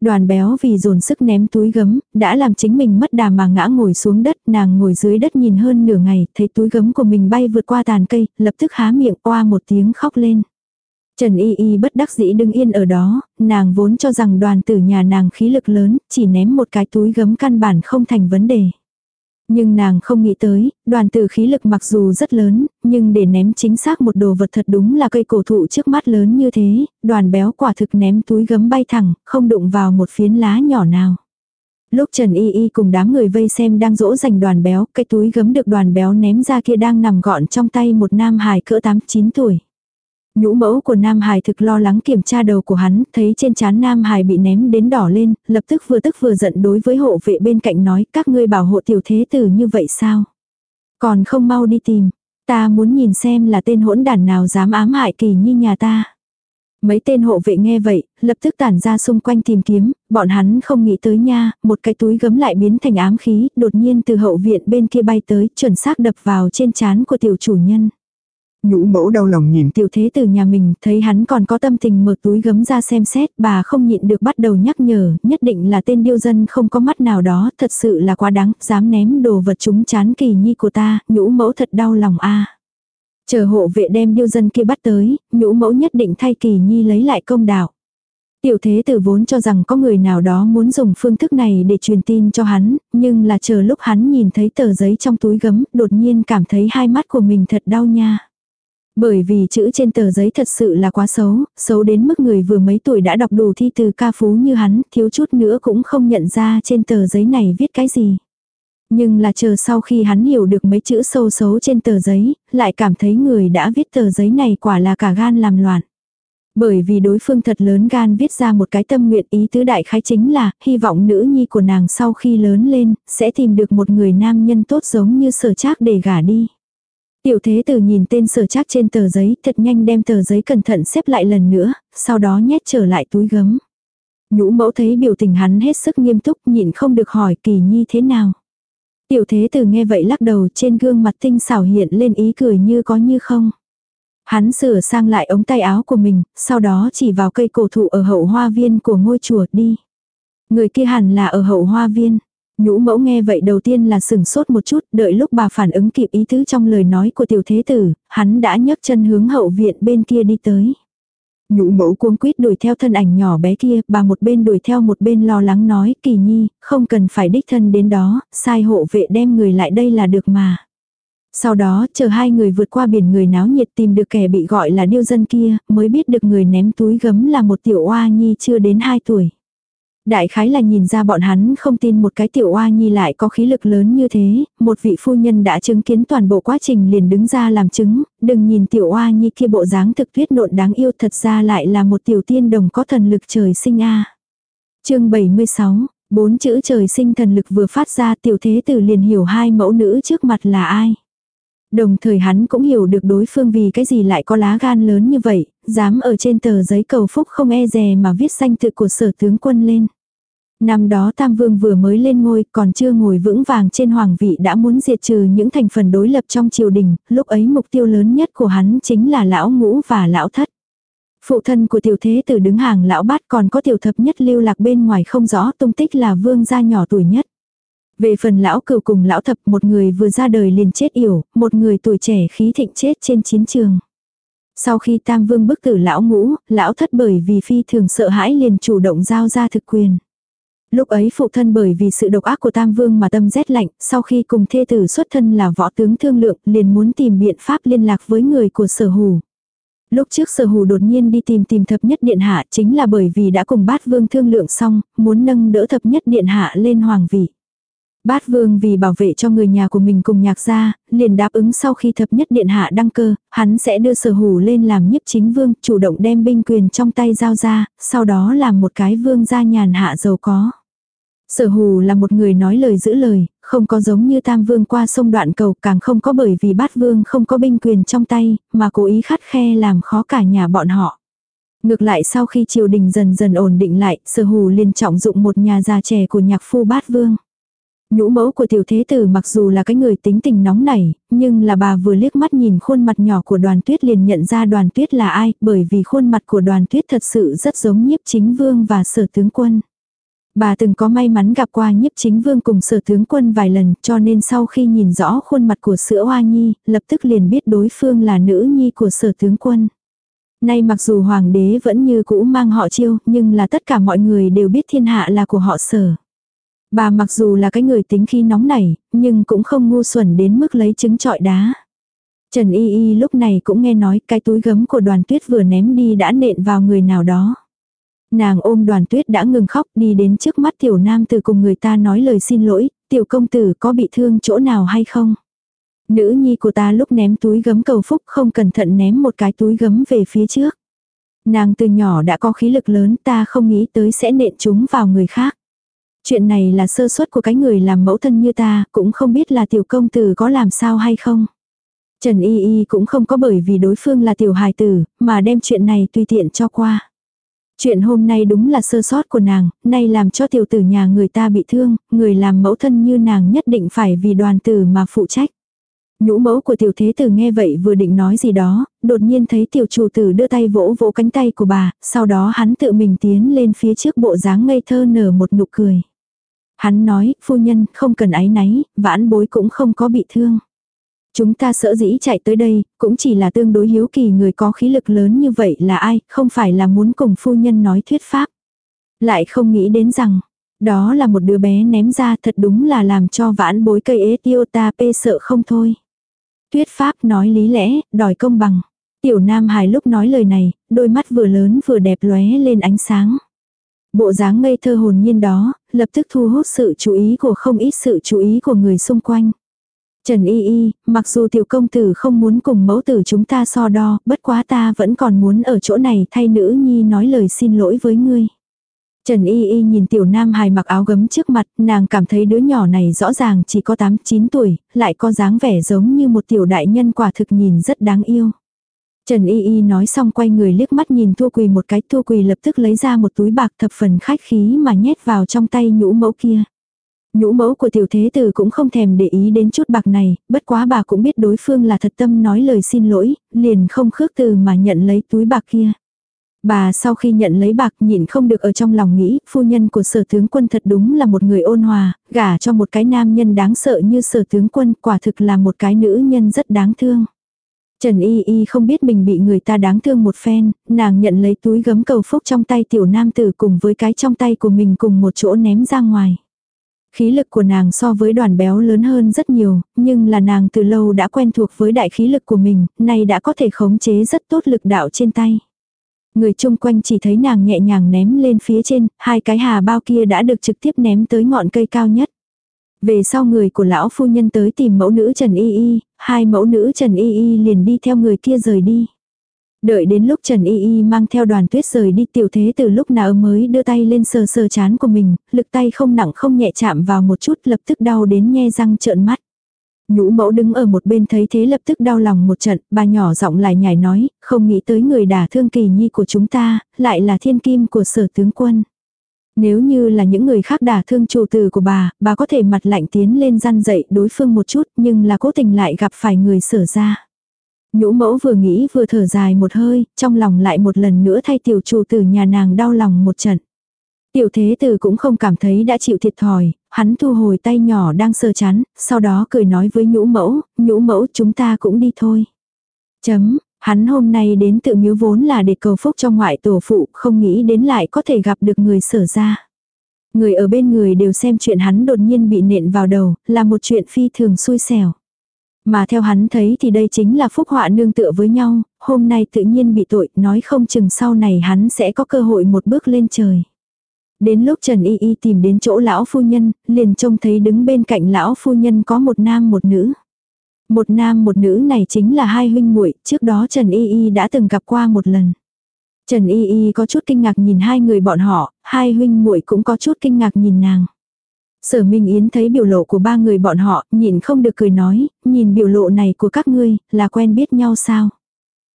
Đoàn béo vì dồn sức ném túi gấm, đã làm chính mình mất đà mà ngã ngồi xuống đất, nàng ngồi dưới đất nhìn hơn nửa ngày, thấy túi gấm của mình bay vượt qua tàn cây, lập tức há miệng oa một tiếng khóc lên. Trần Y Y bất đắc dĩ đứng yên ở đó, nàng vốn cho rằng đoàn tử nhà nàng khí lực lớn, chỉ ném một cái túi gấm căn bản không thành vấn đề. Nhưng nàng không nghĩ tới, đoàn tử khí lực mặc dù rất lớn, nhưng để ném chính xác một đồ vật thật đúng là cây cổ thụ trước mắt lớn như thế, đoàn béo quả thực ném túi gấm bay thẳng, không đụng vào một phiến lá nhỏ nào. Lúc Trần Y Y cùng đám người vây xem đang dỗ dành đoàn béo, cái túi gấm được đoàn béo ném ra kia đang nằm gọn trong tay một nam hài cỡ 8-9 tuổi. Nhũ mẫu của Nam Hải thực lo lắng kiểm tra đầu của hắn, thấy trên trán Nam Hải bị ném đến đỏ lên, lập tức vừa tức vừa giận đối với hộ vệ bên cạnh nói các ngươi bảo hộ tiểu thế tử như vậy sao? Còn không mau đi tìm, ta muốn nhìn xem là tên hỗn đản nào dám ám hại kỳ như nhà ta. Mấy tên hộ vệ nghe vậy, lập tức tản ra xung quanh tìm kiếm, bọn hắn không nghĩ tới nha, một cái túi gấm lại biến thành ám khí, đột nhiên từ hậu viện bên kia bay tới, chuẩn xác đập vào trên trán của tiểu chủ nhân. Nhũ mẫu đau lòng nhìn Tiểu thế từ nhà mình, thấy hắn còn có tâm tình mở túi gấm ra xem xét, bà không nhịn được bắt đầu nhắc nhở, nhất định là tên điêu dân không có mắt nào đó, thật sự là quá đáng, dám ném đồ vật chúng chán kỳ nhi của ta, nhũ mẫu thật đau lòng a. Chờ hộ vệ đem điêu dân kia bắt tới, nhũ mẫu nhất định thay kỳ nhi lấy lại công đạo. Tiểu thế tử vốn cho rằng có người nào đó muốn dùng phương thức này để truyền tin cho hắn, nhưng là chờ lúc hắn nhìn thấy tờ giấy trong túi gấm, đột nhiên cảm thấy hai mắt của mình thật đau nha. Bởi vì chữ trên tờ giấy thật sự là quá xấu, xấu đến mức người vừa mấy tuổi đã đọc đủ thi từ ca phú như hắn, thiếu chút nữa cũng không nhận ra trên tờ giấy này viết cái gì. Nhưng là chờ sau khi hắn hiểu được mấy chữ sâu xấu trên tờ giấy, lại cảm thấy người đã viết tờ giấy này quả là cả gan làm loạn. Bởi vì đối phương thật lớn gan viết ra một cái tâm nguyện ý tứ đại khái chính là, hy vọng nữ nhi của nàng sau khi lớn lên, sẽ tìm được một người nam nhân tốt giống như sở trác để gả đi. Tiểu thế tử nhìn tên sở trác trên tờ giấy, thật nhanh đem tờ giấy cẩn thận xếp lại lần nữa, sau đó nhét trở lại túi gấm. Nhũ mẫu thấy biểu tình hắn hết sức nghiêm túc nhịn không được hỏi kỳ nhi thế nào. Tiểu thế tử nghe vậy lắc đầu trên gương mặt tinh xảo hiện lên ý cười như có như không. Hắn sửa sang lại ống tay áo của mình, sau đó chỉ vào cây cổ thụ ở hậu hoa viên của ngôi chùa đi. Người kia hẳn là ở hậu hoa viên. Nhũ mẫu nghe vậy đầu tiên là sừng sốt một chút, đợi lúc bà phản ứng kịp ý tứ trong lời nói của tiểu thế tử, hắn đã nhấc chân hướng hậu viện bên kia đi tới. Nhũ mẫu cuống quýt đuổi theo thân ảnh nhỏ bé kia, bà một bên đuổi theo một bên lo lắng nói, kỳ nhi, không cần phải đích thân đến đó, sai hộ vệ đem người lại đây là được mà. Sau đó, chờ hai người vượt qua biển người náo nhiệt tìm được kẻ bị gọi là điêu dân kia, mới biết được người ném túi gấm là một tiểu oa nhi chưa đến 2 tuổi. Đại khái là nhìn ra bọn hắn không tin một cái tiểu oa nhi lại có khí lực lớn như thế, một vị phu nhân đã chứng kiến toàn bộ quá trình liền đứng ra làm chứng, đừng nhìn tiểu oa nhi kia bộ dáng thực tuyết nộn đáng yêu thật ra lại là một tiểu tiên đồng có thần lực trời sinh a. Chương 76, bốn chữ trời sinh thần lực vừa phát ra tiểu thế tử liền hiểu hai mẫu nữ trước mặt là ai. Đồng thời hắn cũng hiểu được đối phương vì cái gì lại có lá gan lớn như vậy, dám ở trên tờ giấy cầu phúc không e dè mà viết danh tự của sở tướng quân lên. Năm đó Tam Vương vừa mới lên ngôi, còn chưa ngồi vững vàng trên hoàng vị đã muốn diệt trừ những thành phần đối lập trong triều đình, lúc ấy mục tiêu lớn nhất của hắn chính là lão ngũ và lão thất. Phụ thân của tiểu thế tử đứng hàng lão bát còn có tiểu thập nhất lưu lạc bên ngoài không rõ tung tích là vương gia nhỏ tuổi nhất. Về phần lão cửu cùng lão thập một người vừa ra đời liền chết yểu, một người tuổi trẻ khí thịnh chết trên chiến trường. Sau khi tam vương bức tử lão ngũ, lão thất bởi vì phi thường sợ hãi liền chủ động giao ra thực quyền. Lúc ấy phụ thân bởi vì sự độc ác của Tam Vương mà tâm rét lạnh, sau khi cùng thê tử xuất thân là võ tướng thương lượng, liền muốn tìm biện pháp liên lạc với người của sở hù. Lúc trước sở hù đột nhiên đi tìm tìm thập nhất điện hạ chính là bởi vì đã cùng bát vương thương lượng xong, muốn nâng đỡ thập nhất điện hạ lên hoàng vị. Bát vương vì bảo vệ cho người nhà của mình cùng nhạc gia, liền đáp ứng sau khi thập nhất điện hạ đăng cơ, hắn sẽ đưa sở hủ lên làm nhiếp chính vương, chủ động đem binh quyền trong tay giao ra, sau đó làm một cái vương gia nhàn hạ giàu có. Sở hù là một người nói lời giữ lời, không có giống như tam vương qua sông đoạn cầu càng không có bởi vì bát vương không có binh quyền trong tay, mà cố ý khắt khe làm khó cả nhà bọn họ. Ngược lại sau khi triều đình dần dần ổn định lại, sở hù liền trọng dụng một nhà già trẻ của nhạc phu bát vương. Nhũ mẫu của tiểu thế tử mặc dù là cái người tính tình nóng nảy, nhưng là bà vừa liếc mắt nhìn khuôn mặt nhỏ của đoàn tuyết liền nhận ra đoàn tuyết là ai, bởi vì khuôn mặt của đoàn tuyết thật sự rất giống nhiếp chính vương và sở tướng quân. Bà từng có may mắn gặp qua nhiếp chính vương cùng sở tướng quân vài lần cho nên sau khi nhìn rõ khuôn mặt của sữa hoa nhi, lập tức liền biết đối phương là nữ nhi của sở tướng quân. Nay mặc dù hoàng đế vẫn như cũ mang họ chiêu nhưng là tất cả mọi người đều biết thiên hạ là của họ sở. Bà mặc dù là cái người tính khi nóng nảy, nhưng cũng không ngu xuẩn đến mức lấy trứng trọi đá. Trần Y Y lúc này cũng nghe nói cái túi gấm của đoàn tuyết vừa ném đi đã nện vào người nào đó. Nàng ôm đoàn tuyết đã ngừng khóc đi đến trước mắt tiểu nam từ cùng người ta nói lời xin lỗi, tiểu công tử có bị thương chỗ nào hay không? Nữ nhi của ta lúc ném túi gấm cầu phúc không cẩn thận ném một cái túi gấm về phía trước. Nàng từ nhỏ đã có khí lực lớn ta không nghĩ tới sẽ nện chúng vào người khác. Chuyện này là sơ suất của cái người làm mẫu thân như ta, cũng không biết là tiểu công tử có làm sao hay không. Trần Y Y cũng không có bởi vì đối phương là tiểu hài tử, mà đem chuyện này tùy tiện cho qua. Chuyện hôm nay đúng là sơ sót của nàng, nay làm cho tiểu tử nhà người ta bị thương, người làm mẫu thân như nàng nhất định phải vì đoàn tử mà phụ trách. Nhũ mẫu của tiểu thế tử nghe vậy vừa định nói gì đó, đột nhiên thấy tiểu chủ tử đưa tay vỗ vỗ cánh tay của bà, sau đó hắn tự mình tiến lên phía trước bộ dáng ngây thơ nở một nụ cười. Hắn nói, phu nhân, không cần ái náy, vãn bối cũng không có bị thương. Chúng ta sợ dĩ chạy tới đây, cũng chỉ là tương đối hiếu kỳ người có khí lực lớn như vậy là ai, không phải là muốn cùng phu nhân nói thuyết pháp. Lại không nghĩ đến rằng, đó là một đứa bé ném ra thật đúng là làm cho vãn bối cây ế tiêu ta pê sợ không thôi. Thuyết pháp nói lý lẽ, đòi công bằng. Tiểu Nam Hải lúc nói lời này, đôi mắt vừa lớn vừa đẹp lóe lên ánh sáng. Bộ dáng ngây thơ hồn nhiên đó, lập tức thu hút sự chú ý của không ít sự chú ý của người xung quanh. Trần Y Y, mặc dù tiểu công tử không muốn cùng mẫu tử chúng ta so đo, bất quá ta vẫn còn muốn ở chỗ này thay nữ nhi nói lời xin lỗi với ngươi. Trần Y Y nhìn tiểu nam hài mặc áo gấm trước mặt, nàng cảm thấy đứa nhỏ này rõ ràng chỉ có 8-9 tuổi, lại có dáng vẻ giống như một tiểu đại nhân quả thực nhìn rất đáng yêu. Trần Y Y nói xong quay người liếc mắt nhìn Thua Quỳ một cái, Thua Quỳ lập tức lấy ra một túi bạc thập phần khách khí mà nhét vào trong tay nhũ mẫu kia. Nhũ mẫu của tiểu thế tử cũng không thèm để ý đến chút bạc này, bất quá bà cũng biết đối phương là thật tâm nói lời xin lỗi, liền không khước từ mà nhận lấy túi bạc kia. Bà sau khi nhận lấy bạc nhịn không được ở trong lòng nghĩ, phu nhân của sở tướng quân thật đúng là một người ôn hòa, gả cho một cái nam nhân đáng sợ như sở tướng quân, quả thực là một cái nữ nhân rất đáng thương. Trần Y Y không biết mình bị người ta đáng thương một phen, nàng nhận lấy túi gấm cầu phúc trong tay tiểu nam tử cùng với cái trong tay của mình cùng một chỗ ném ra ngoài. Khí lực của nàng so với đoàn béo lớn hơn rất nhiều, nhưng là nàng từ lâu đã quen thuộc với đại khí lực của mình, nay đã có thể khống chế rất tốt lực đạo trên tay. Người chung quanh chỉ thấy nàng nhẹ nhàng ném lên phía trên, hai cái hà bao kia đã được trực tiếp ném tới ngọn cây cao nhất. Về sau người của lão phu nhân tới tìm mẫu nữ Trần Y Y, hai mẫu nữ Trần Y Y liền đi theo người kia rời đi. Đợi đến lúc Trần Y Y mang theo đoàn tuyết rời đi tiểu thế từ lúc nào mới đưa tay lên sờ sờ chán của mình, lực tay không nặng không nhẹ chạm vào một chút lập tức đau đến nhe răng trợn mắt. Nhũ mẫu đứng ở một bên thấy thế lập tức đau lòng một trận, bà nhỏ giọng lại nhảy nói, không nghĩ tới người đả thương kỳ nhi của chúng ta, lại là thiên kim của sở tướng quân. Nếu như là những người khác đả thương chủ tử của bà, bà có thể mặt lạnh tiến lên gian dậy đối phương một chút nhưng là cố tình lại gặp phải người sở ra. Nhũ mẫu vừa nghĩ vừa thở dài một hơi, trong lòng lại một lần nữa thay tiểu chủ tử nhà nàng đau lòng một trận. Tiểu thế tử cũng không cảm thấy đã chịu thiệt thòi, hắn thu hồi tay nhỏ đang sờ chán, sau đó cười nói với nhũ mẫu, nhũ mẫu chúng ta cũng đi thôi. Chấm, hắn hôm nay đến tự miếu vốn là để cầu phúc cho ngoại tổ phụ, không nghĩ đến lại có thể gặp được người sở ra. Người ở bên người đều xem chuyện hắn đột nhiên bị nện vào đầu, là một chuyện phi thường xui xẻo. Mà theo hắn thấy thì đây chính là phúc họa nương tựa với nhau, hôm nay tự nhiên bị tội, nói không chừng sau này hắn sẽ có cơ hội một bước lên trời. Đến lúc Trần Y Y tìm đến chỗ lão phu nhân, liền trông thấy đứng bên cạnh lão phu nhân có một nam một nữ. Một nam một nữ này chính là hai huynh muội trước đó Trần Y Y đã từng gặp qua một lần. Trần Y Y có chút kinh ngạc nhìn hai người bọn họ, hai huynh muội cũng có chút kinh ngạc nhìn nàng. Sở Minh Yến thấy biểu lộ của ba người bọn họ, nhìn không được cười nói, nhìn biểu lộ này của các ngươi, là quen biết nhau sao?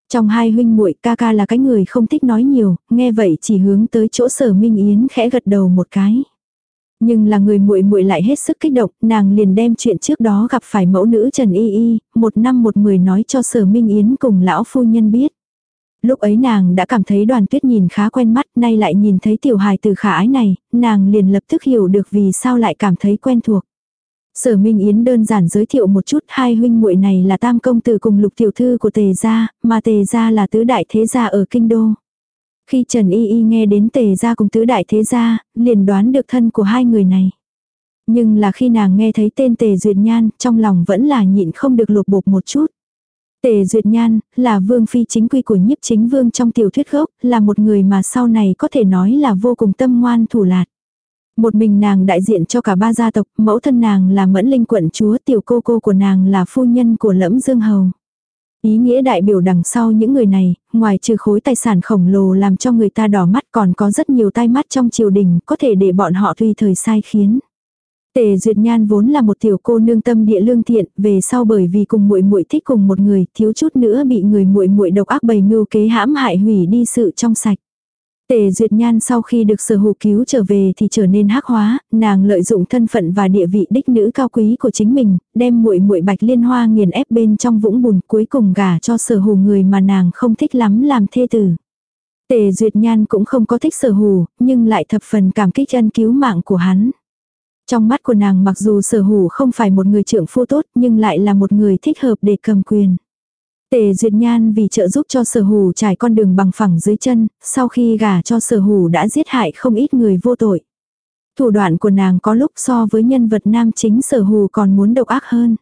Trong hai huynh muội ca ca là cái người không thích nói nhiều, nghe vậy chỉ hướng tới chỗ sở Minh Yến khẽ gật đầu một cái. Nhưng là người muội muội lại hết sức kích động, nàng liền đem chuyện trước đó gặp phải mẫu nữ Trần Y Y, một năm một mười nói cho sở Minh Yến cùng lão phu nhân biết. Lúc ấy nàng đã cảm thấy đoàn tuyết nhìn khá quen mắt, nay lại nhìn thấy tiểu hài từ khả ái này, nàng liền lập tức hiểu được vì sao lại cảm thấy quen thuộc. Sở Minh Yến đơn giản giới thiệu một chút hai huynh muội này là tam công tử cùng lục tiểu thư của tề gia, mà tề gia là tứ đại thế gia ở kinh đô. Khi Trần Y Y nghe đến tề gia cùng tứ đại thế gia, liền đoán được thân của hai người này. Nhưng là khi nàng nghe thấy tên tề duyệt nhan, trong lòng vẫn là nhịn không được lột bột một chút. Tề Duyệt Nhan, là vương phi chính quy của nhiếp chính vương trong tiểu thuyết gốc, là một người mà sau này có thể nói là vô cùng tâm ngoan thủ lạt. Một mình nàng đại diện cho cả ba gia tộc, mẫu thân nàng là mẫn linh quận chúa, tiểu cô cô của nàng là phu nhân của lẫm dương hầu. Ý nghĩa đại biểu đằng sau những người này, ngoài trừ khối tài sản khổng lồ làm cho người ta đỏ mắt còn có rất nhiều tai mắt trong triều đình có thể để bọn họ tùy thời sai khiến. Tề Duyệt Nhan vốn là một tiểu cô nương tâm địa lương thiện, về sau bởi vì cùng muội muội thích cùng một người, thiếu chút nữa bị người muội muội độc ác bày mưu kế hãm hại hủy đi sự trong sạch. Tề Duyệt Nhan sau khi được sở hữu cứu trở về thì trở nên hắc hóa, nàng lợi dụng thân phận và địa vị đích nữ cao quý của chính mình, đem muội muội bạch liên hoa nghiền ép bên trong vũng bùn cuối cùng gả cho sở hữu người mà nàng không thích lắm làm thê tử. Tề Duyệt Nhan cũng không có thích sở hữu, nhưng lại thập phần cảm kích ân cứu mạng của hắn. Trong mắt của nàng mặc dù sở hữu không phải một người trưởng phu tốt nhưng lại là một người thích hợp để cầm quyền. Tề Duyệt Nhan vì trợ giúp cho sở Hù trải con đường bằng phẳng dưới chân, sau khi gả cho sở Hù đã giết hại không ít người vô tội. Thủ đoạn của nàng có lúc so với nhân vật nam chính sở Hù còn muốn độc ác hơn.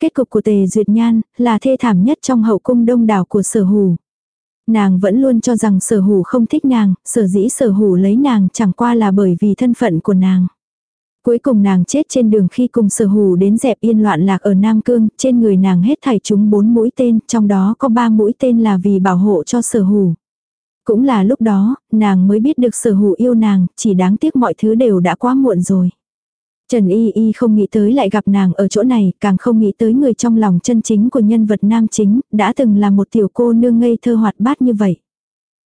Kết cục của Tề Duyệt Nhan là thê thảm nhất trong hậu cung đông đảo của sở Hù. Nàng vẫn luôn cho rằng sở Hù không thích nàng, sở dĩ sở Hù lấy nàng chẳng qua là bởi vì thân phận của nàng. Cuối cùng nàng chết trên đường khi cùng sở hù đến dẹp yên loạn lạc ở Nam Cương, trên người nàng hết thảy chúng bốn mũi tên, trong đó có ba mũi tên là vì bảo hộ cho sở hù. Cũng là lúc đó, nàng mới biết được sở hù yêu nàng, chỉ đáng tiếc mọi thứ đều đã quá muộn rồi. Trần Y Y không nghĩ tới lại gặp nàng ở chỗ này, càng không nghĩ tới người trong lòng chân chính của nhân vật nam chính, đã từng là một tiểu cô nương ngây thơ hoạt bát như vậy.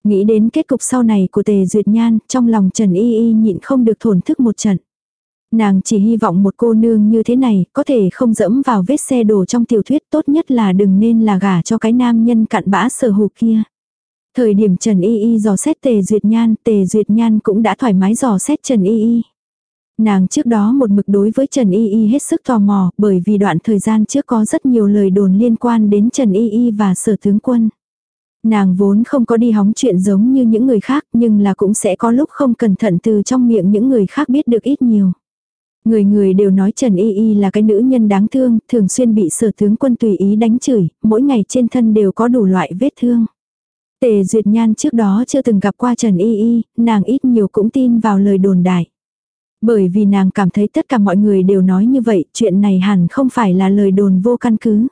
Nghĩ đến kết cục sau này của Tề Duyệt Nhan, trong lòng Trần Y Y nhịn không được thổn thức một trận. Nàng chỉ hy vọng một cô nương như thế này có thể không dẫm vào vết xe đổ trong tiểu thuyết tốt nhất là đừng nên là gả cho cái nam nhân cặn bã sở hù kia. Thời điểm Trần Y Y dò xét Tề Duyệt Nhan, Tề Duyệt Nhan cũng đã thoải mái dò xét Trần Y Y. Nàng trước đó một mực đối với Trần Y Y hết sức tò mò bởi vì đoạn thời gian trước có rất nhiều lời đồn liên quan đến Trần Y Y và sở tướng quân. Nàng vốn không có đi hóng chuyện giống như những người khác nhưng là cũng sẽ có lúc không cẩn thận từ trong miệng những người khác biết được ít nhiều. Người người đều nói Trần Y Y là cái nữ nhân đáng thương, thường xuyên bị sở tướng quân tùy ý đánh chửi, mỗi ngày trên thân đều có đủ loại vết thương. Tề Duyệt Nhan trước đó chưa từng gặp qua Trần Y Y, nàng ít nhiều cũng tin vào lời đồn đại. Bởi vì nàng cảm thấy tất cả mọi người đều nói như vậy, chuyện này hẳn không phải là lời đồn vô căn cứ.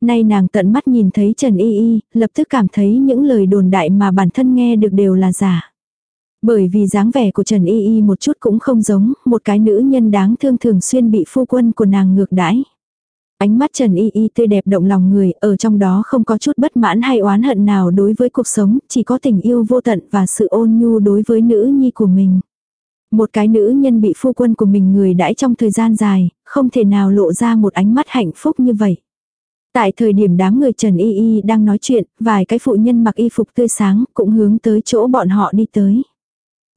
Nay nàng tận mắt nhìn thấy Trần Y Y, lập tức cảm thấy những lời đồn đại mà bản thân nghe được đều là giả. Bởi vì dáng vẻ của Trần Y Y một chút cũng không giống, một cái nữ nhân đáng thương thường xuyên bị phu quân của nàng ngược đãi. Ánh mắt Trần Y Y tươi đẹp động lòng người, ở trong đó không có chút bất mãn hay oán hận nào đối với cuộc sống, chỉ có tình yêu vô tận và sự ôn nhu đối với nữ nhi của mình. Một cái nữ nhân bị phu quân của mình người đãi trong thời gian dài, không thể nào lộ ra một ánh mắt hạnh phúc như vậy. Tại thời điểm đám người Trần Y Y đang nói chuyện, vài cái phụ nhân mặc y phục tươi sáng cũng hướng tới chỗ bọn họ đi tới.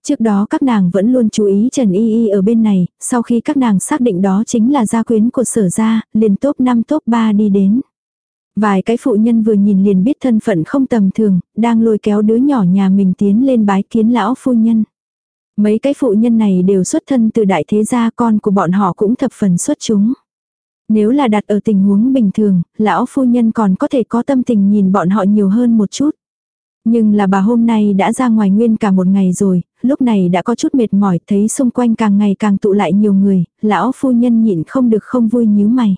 Trước đó các nàng vẫn luôn chú ý Trần Y Y ở bên này, sau khi các nàng xác định đó chính là gia quyến của sở gia, liền top 5 top 3 đi đến. Vài cái phụ nhân vừa nhìn liền biết thân phận không tầm thường, đang lôi kéo đứa nhỏ nhà mình tiến lên bái kiến lão phu nhân. Mấy cái phụ nhân này đều xuất thân từ đại thế gia con của bọn họ cũng thập phần xuất chúng. Nếu là đặt ở tình huống bình thường, lão phu nhân còn có thể có tâm tình nhìn bọn họ nhiều hơn một chút. Nhưng là bà hôm nay đã ra ngoài nguyên cả một ngày rồi, lúc này đã có chút mệt mỏi, thấy xung quanh càng ngày càng tụ lại nhiều người, lão phu nhân nhịn không được không vui nhíu mày.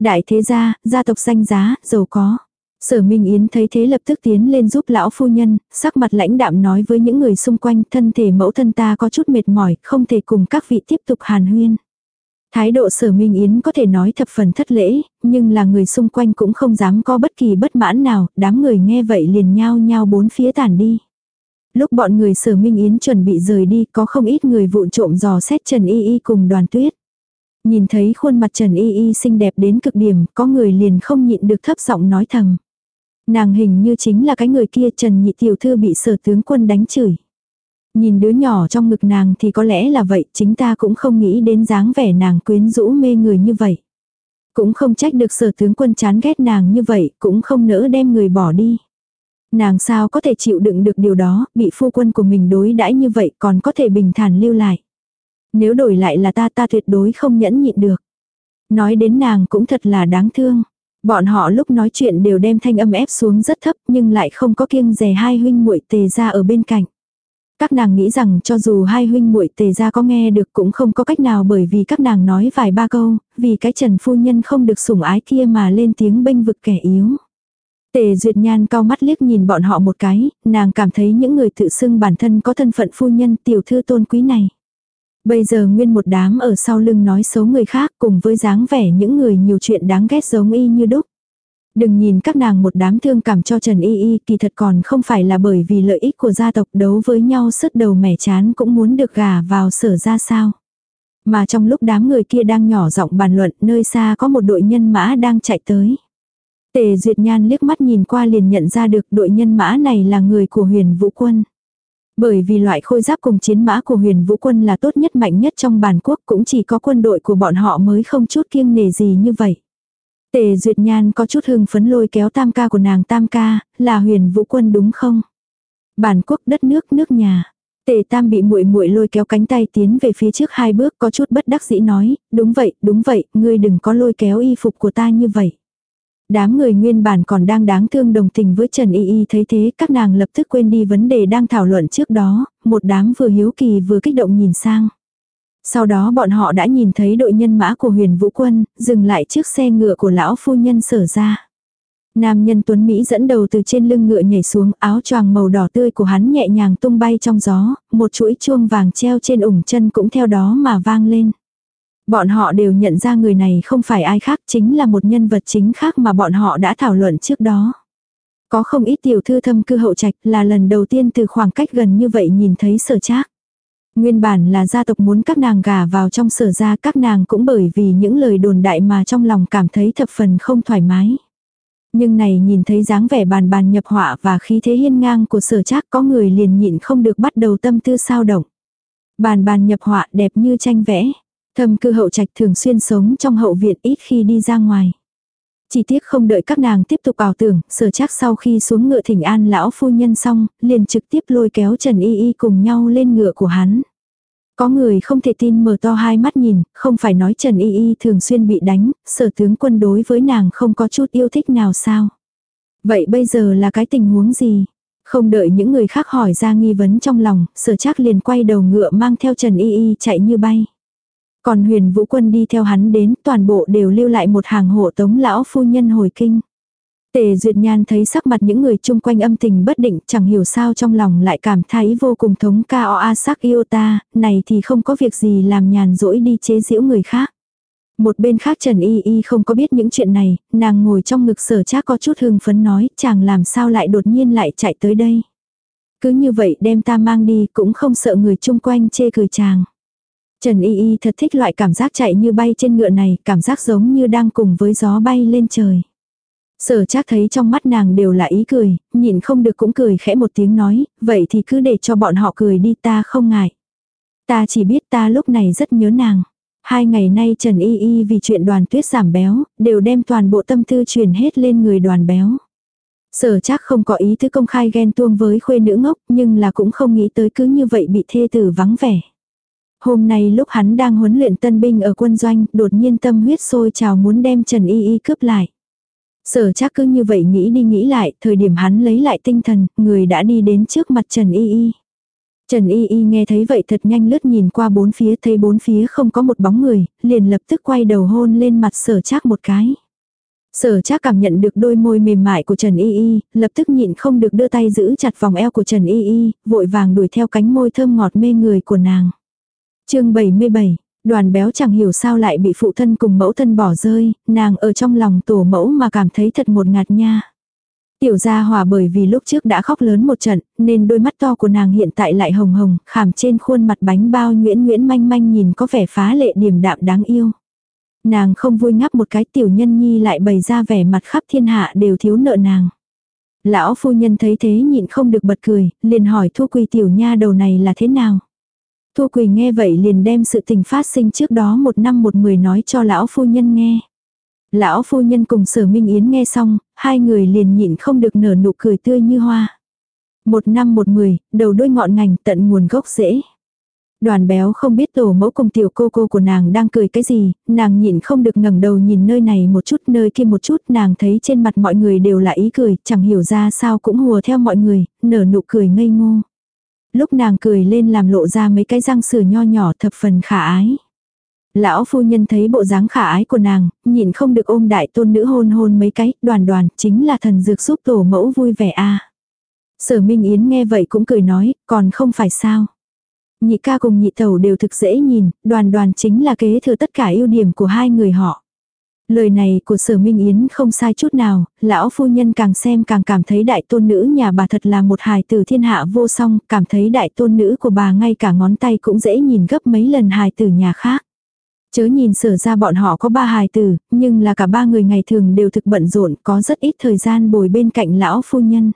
Đại thế gia, gia tộc danh giá, giàu có. Sở Minh Yến thấy thế lập tức tiến lên giúp lão phu nhân, sắc mặt lãnh đạm nói với những người xung quanh thân thể mẫu thân ta có chút mệt mỏi, không thể cùng các vị tiếp tục hàn huyên. Thái độ sở Minh Yến có thể nói thập phần thất lễ, nhưng là người xung quanh cũng không dám có bất kỳ bất mãn nào, đám người nghe vậy liền nhao nhao bốn phía tản đi. Lúc bọn người sở Minh Yến chuẩn bị rời đi có không ít người vụn trộm dò xét Trần Y Y cùng đoàn tuyết. Nhìn thấy khuôn mặt Trần Y Y xinh đẹp đến cực điểm, có người liền không nhịn được thấp giọng nói thầm. Nàng hình như chính là cái người kia Trần Nhị Tiểu Thư bị sở tướng quân đánh chửi. Nhìn đứa nhỏ trong ngực nàng thì có lẽ là vậy, chính ta cũng không nghĩ đến dáng vẻ nàng quyến rũ mê người như vậy. Cũng không trách được sở tướng quân chán ghét nàng như vậy, cũng không nỡ đem người bỏ đi. Nàng sao có thể chịu đựng được điều đó, bị phu quân của mình đối đãi như vậy còn có thể bình thản lưu lại. Nếu đổi lại là ta ta tuyệt đối không nhẫn nhịn được. Nói đến nàng cũng thật là đáng thương. Bọn họ lúc nói chuyện đều đem thanh âm ép xuống rất thấp nhưng lại không có kiêng rè hai huynh muội tề ra ở bên cạnh. Các nàng nghĩ rằng cho dù hai huynh muội tề ra có nghe được cũng không có cách nào bởi vì các nàng nói vài ba câu, vì cái trần phu nhân không được sủng ái kia mà lên tiếng bênh vực kẻ yếu. Tề Duyệt Nhan cao mắt liếc nhìn bọn họ một cái, nàng cảm thấy những người tự xưng bản thân có thân phận phu nhân tiểu thư tôn quý này. Bây giờ nguyên một đám ở sau lưng nói xấu người khác cùng với dáng vẻ những người nhiều chuyện đáng ghét giống y như đúc. Đừng nhìn các nàng một đám thương cảm cho Trần Y Y kỳ thật còn không phải là bởi vì lợi ích của gia tộc đấu với nhau sứt đầu mẻ chán cũng muốn được gả vào sở ra sao. Mà trong lúc đám người kia đang nhỏ giọng bàn luận nơi xa có một đội nhân mã đang chạy tới. Tề Duyệt Nhan liếc mắt nhìn qua liền nhận ra được đội nhân mã này là người của huyền vũ quân. Bởi vì loại khôi giáp cùng chiến mã của huyền vũ quân là tốt nhất mạnh nhất trong bản quốc cũng chỉ có quân đội của bọn họ mới không chút kiêng nề gì như vậy. Tề Duyệt Nhan có chút hưng phấn lôi kéo tam ca của nàng tam ca, là huyền vũ quân đúng không? Bản quốc đất nước nước nhà. Tề Tam bị muội muội lôi kéo cánh tay tiến về phía trước hai bước có chút bất đắc dĩ nói, đúng vậy, đúng vậy, ngươi đừng có lôi kéo y phục của ta như vậy. Đám người nguyên bản còn đang đáng thương đồng tình với Trần Y Y thấy thế các nàng lập tức quên đi vấn đề đang thảo luận trước đó, một đám vừa hiếu kỳ vừa kích động nhìn sang. Sau đó bọn họ đã nhìn thấy đội nhân mã của huyền vũ quân, dừng lại trước xe ngựa của lão phu nhân sở ra. Nam nhân tuấn Mỹ dẫn đầu từ trên lưng ngựa nhảy xuống áo choàng màu đỏ tươi của hắn nhẹ nhàng tung bay trong gió, một chuỗi chuông vàng treo trên ủng chân cũng theo đó mà vang lên. Bọn họ đều nhận ra người này không phải ai khác, chính là một nhân vật chính khác mà bọn họ đã thảo luận trước đó. Có không ít tiểu thư thâm cư hậu trạch là lần đầu tiên từ khoảng cách gần như vậy nhìn thấy sở trác. Nguyên bản là gia tộc muốn các nàng gả vào trong sở gia các nàng cũng bởi vì những lời đồn đại mà trong lòng cảm thấy thập phần không thoải mái. Nhưng này nhìn thấy dáng vẻ bàn bàn nhập họa và khí thế hiên ngang của sở trác có người liền nhịn không được bắt đầu tâm tư sao động. Bàn bàn nhập họa đẹp như tranh vẽ. Thâm cư hậu trạch thường xuyên sống trong hậu viện ít khi đi ra ngoài. Chỉ tiếc không đợi các nàng tiếp tục ảo tưởng, sở chắc sau khi xuống ngựa thỉnh an lão phu nhân xong, liền trực tiếp lôi kéo Trần Y Y cùng nhau lên ngựa của hắn. Có người không thể tin mở to hai mắt nhìn, không phải nói Trần Y Y thường xuyên bị đánh, sở tướng quân đối với nàng không có chút yêu thích nào sao. Vậy bây giờ là cái tình huống gì? Không đợi những người khác hỏi ra nghi vấn trong lòng, sở chắc liền quay đầu ngựa mang theo Trần Y Y chạy như bay. Còn huyền vũ quân đi theo hắn đến, toàn bộ đều lưu lại một hàng hộ tống lão phu nhân hồi kinh. Tề Duyệt Nhan thấy sắc mặt những người chung quanh âm tình bất định, chẳng hiểu sao trong lòng lại cảm thấy vô cùng thống ca o a sắc yêu ta, này thì không có việc gì làm nhàn rỗi đi chế giễu người khác. Một bên khác Trần Y Y không có biết những chuyện này, nàng ngồi trong ngực sở trác có chút hưng phấn nói, chàng làm sao lại đột nhiên lại chạy tới đây. Cứ như vậy đem ta mang đi cũng không sợ người chung quanh chê cười chàng. Trần Y Y thật thích loại cảm giác chạy như bay trên ngựa này, cảm giác giống như đang cùng với gió bay lên trời. Sở chắc thấy trong mắt nàng đều là ý cười, nhìn không được cũng cười khẽ một tiếng nói, vậy thì cứ để cho bọn họ cười đi ta không ngại. Ta chỉ biết ta lúc này rất nhớ nàng. Hai ngày nay Trần Y Y vì chuyện đoàn tuyết giảm béo, đều đem toàn bộ tâm tư truyền hết lên người đoàn béo. Sở chắc không có ý thứ công khai ghen tuông với khuê nữ ngốc, nhưng là cũng không nghĩ tới cứ như vậy bị thê tử vắng vẻ. Hôm nay lúc hắn đang huấn luyện tân binh ở quân doanh, đột nhiên tâm huyết sôi trào muốn đem Trần Y Y cướp lại. Sở chắc cứ như vậy nghĩ đi nghĩ lại, thời điểm hắn lấy lại tinh thần, người đã đi đến trước mặt Trần Y Y. Trần Y Y nghe thấy vậy thật nhanh lướt nhìn qua bốn phía thấy bốn phía không có một bóng người, liền lập tức quay đầu hôn lên mặt sở chắc một cái. Sở chắc cảm nhận được đôi môi mềm mại của Trần Y Y, lập tức nhịn không được đưa tay giữ chặt vòng eo của Trần Y Y, vội vàng đuổi theo cánh môi thơm ngọt mê người của nàng chương 77, đoàn béo chẳng hiểu sao lại bị phụ thân cùng mẫu thân bỏ rơi, nàng ở trong lòng tổ mẫu mà cảm thấy thật một ngạt nha. Tiểu gia hòa bởi vì lúc trước đã khóc lớn một trận, nên đôi mắt to của nàng hiện tại lại hồng hồng, khảm trên khuôn mặt bánh bao nhuyễn nhuyễn manh manh nhìn có vẻ phá lệ điềm đạm đáng yêu. Nàng không vui ngắp một cái tiểu nhân nhi lại bày ra vẻ mặt khắp thiên hạ đều thiếu nợ nàng. Lão phu nhân thấy thế nhịn không được bật cười, liền hỏi thu quỳ tiểu nha đầu này là thế nào. Thu Quỳ nghe vậy liền đem sự tình phát sinh trước đó một năm một mười nói cho lão phu nhân nghe. Lão phu nhân cùng sở Minh Yến nghe xong, hai người liền nhịn không được nở nụ cười tươi như hoa. Một năm một mười, đầu đôi ngọn ngành tận nguồn gốc rễ. Đoàn béo không biết tổ mẫu cùng tiểu cô cô của nàng đang cười cái gì, nàng nhịn không được ngẩng đầu nhìn nơi này một chút nơi kia một chút, nàng thấy trên mặt mọi người đều là ý cười, chẳng hiểu ra sao cũng hùa theo mọi người, nở nụ cười ngây ngô lúc nàng cười lên làm lộ ra mấy cái răng sửa nho nhỏ thập phần khả ái. Lão phu nhân thấy bộ dáng khả ái của nàng, nhìn không được ôm đại tôn nữ hôn hôn mấy cái, đoàn đoàn, chính là thần dược giúp tổ mẫu vui vẻ a Sở Minh Yến nghe vậy cũng cười nói, còn không phải sao. Nhị ca cùng nhị tẩu đều thực dễ nhìn, đoàn đoàn chính là kế thừa tất cả ưu điểm của hai người họ. Lời này của sở Minh Yến không sai chút nào, lão phu nhân càng xem càng cảm thấy đại tôn nữ nhà bà thật là một hài tử thiên hạ vô song, cảm thấy đại tôn nữ của bà ngay cả ngón tay cũng dễ nhìn gấp mấy lần hài tử nhà khác. Chớ nhìn sở ra bọn họ có ba hài tử, nhưng là cả ba người ngày thường đều thực bận rộn, có rất ít thời gian bồi bên cạnh lão phu nhân.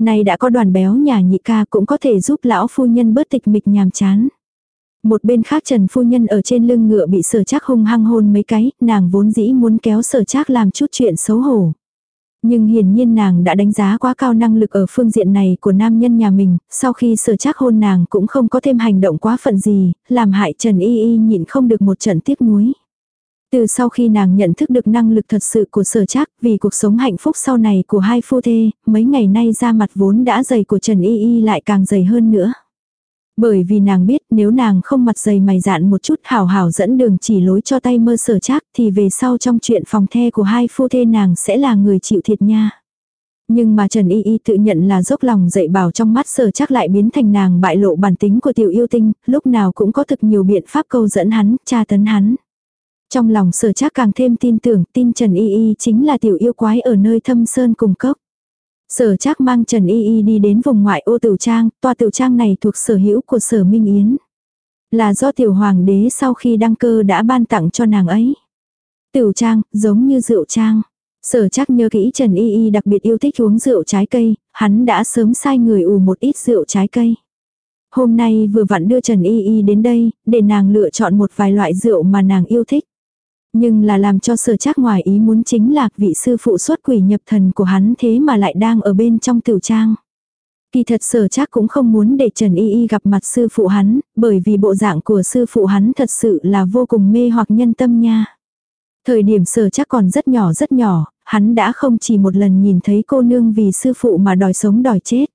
Này đã có đoàn béo nhà nhị ca cũng có thể giúp lão phu nhân bớt tịch mịch nhàm chán. Một bên khác Trần Phu Nhân ở trên lưng ngựa bị sở trác hung hăng hôn mấy cái, nàng vốn dĩ muốn kéo sở trác làm chút chuyện xấu hổ. Nhưng hiển nhiên nàng đã đánh giá quá cao năng lực ở phương diện này của nam nhân nhà mình, sau khi sở trác hôn nàng cũng không có thêm hành động quá phận gì, làm hại Trần Y Y nhịn không được một trận tiếc nuối. Từ sau khi nàng nhận thức được năng lực thật sự của sở trác vì cuộc sống hạnh phúc sau này của hai phu thê, mấy ngày nay da mặt vốn đã dày của Trần Y Y lại càng dày hơn nữa. Bởi vì nàng biết nếu nàng không mặt dày mày dạn một chút hảo hảo dẫn đường chỉ lối cho tay mơ sở chắc thì về sau trong chuyện phòng the của hai phu thê nàng sẽ là người chịu thiệt nha. Nhưng mà Trần Y Y tự nhận là dốc lòng dạy bảo trong mắt sở chắc lại biến thành nàng bại lộ bản tính của tiểu yêu tinh, lúc nào cũng có thực nhiều biện pháp câu dẫn hắn, tra tấn hắn. Trong lòng sở chắc càng thêm tin tưởng tin Trần Y Y chính là tiểu yêu quái ở nơi thâm sơn cùng cốc. Sở chắc mang Trần Y Y đi đến vùng ngoại ô tiểu trang, tòa tiểu trang này thuộc sở hữu của sở Minh Yến. Là do tiểu hoàng đế sau khi đăng cơ đã ban tặng cho nàng ấy. Tiểu trang, giống như rượu trang. Sở chắc nhớ kỹ Trần Y Y đặc biệt yêu thích uống rượu trái cây, hắn đã sớm sai người ủ một ít rượu trái cây. Hôm nay vừa vặn đưa Trần Y Y đến đây, để nàng lựa chọn một vài loại rượu mà nàng yêu thích. Nhưng là làm cho sở chắc ngoài ý muốn chính là vị sư phụ xuất quỷ nhập thần của hắn thế mà lại đang ở bên trong tiểu trang. Kỳ thật sở chắc cũng không muốn để Trần Y Y gặp mặt sư phụ hắn, bởi vì bộ dạng của sư phụ hắn thật sự là vô cùng mê hoặc nhân tâm nha. Thời điểm sở chắc còn rất nhỏ rất nhỏ, hắn đã không chỉ một lần nhìn thấy cô nương vì sư phụ mà đòi sống đòi chết.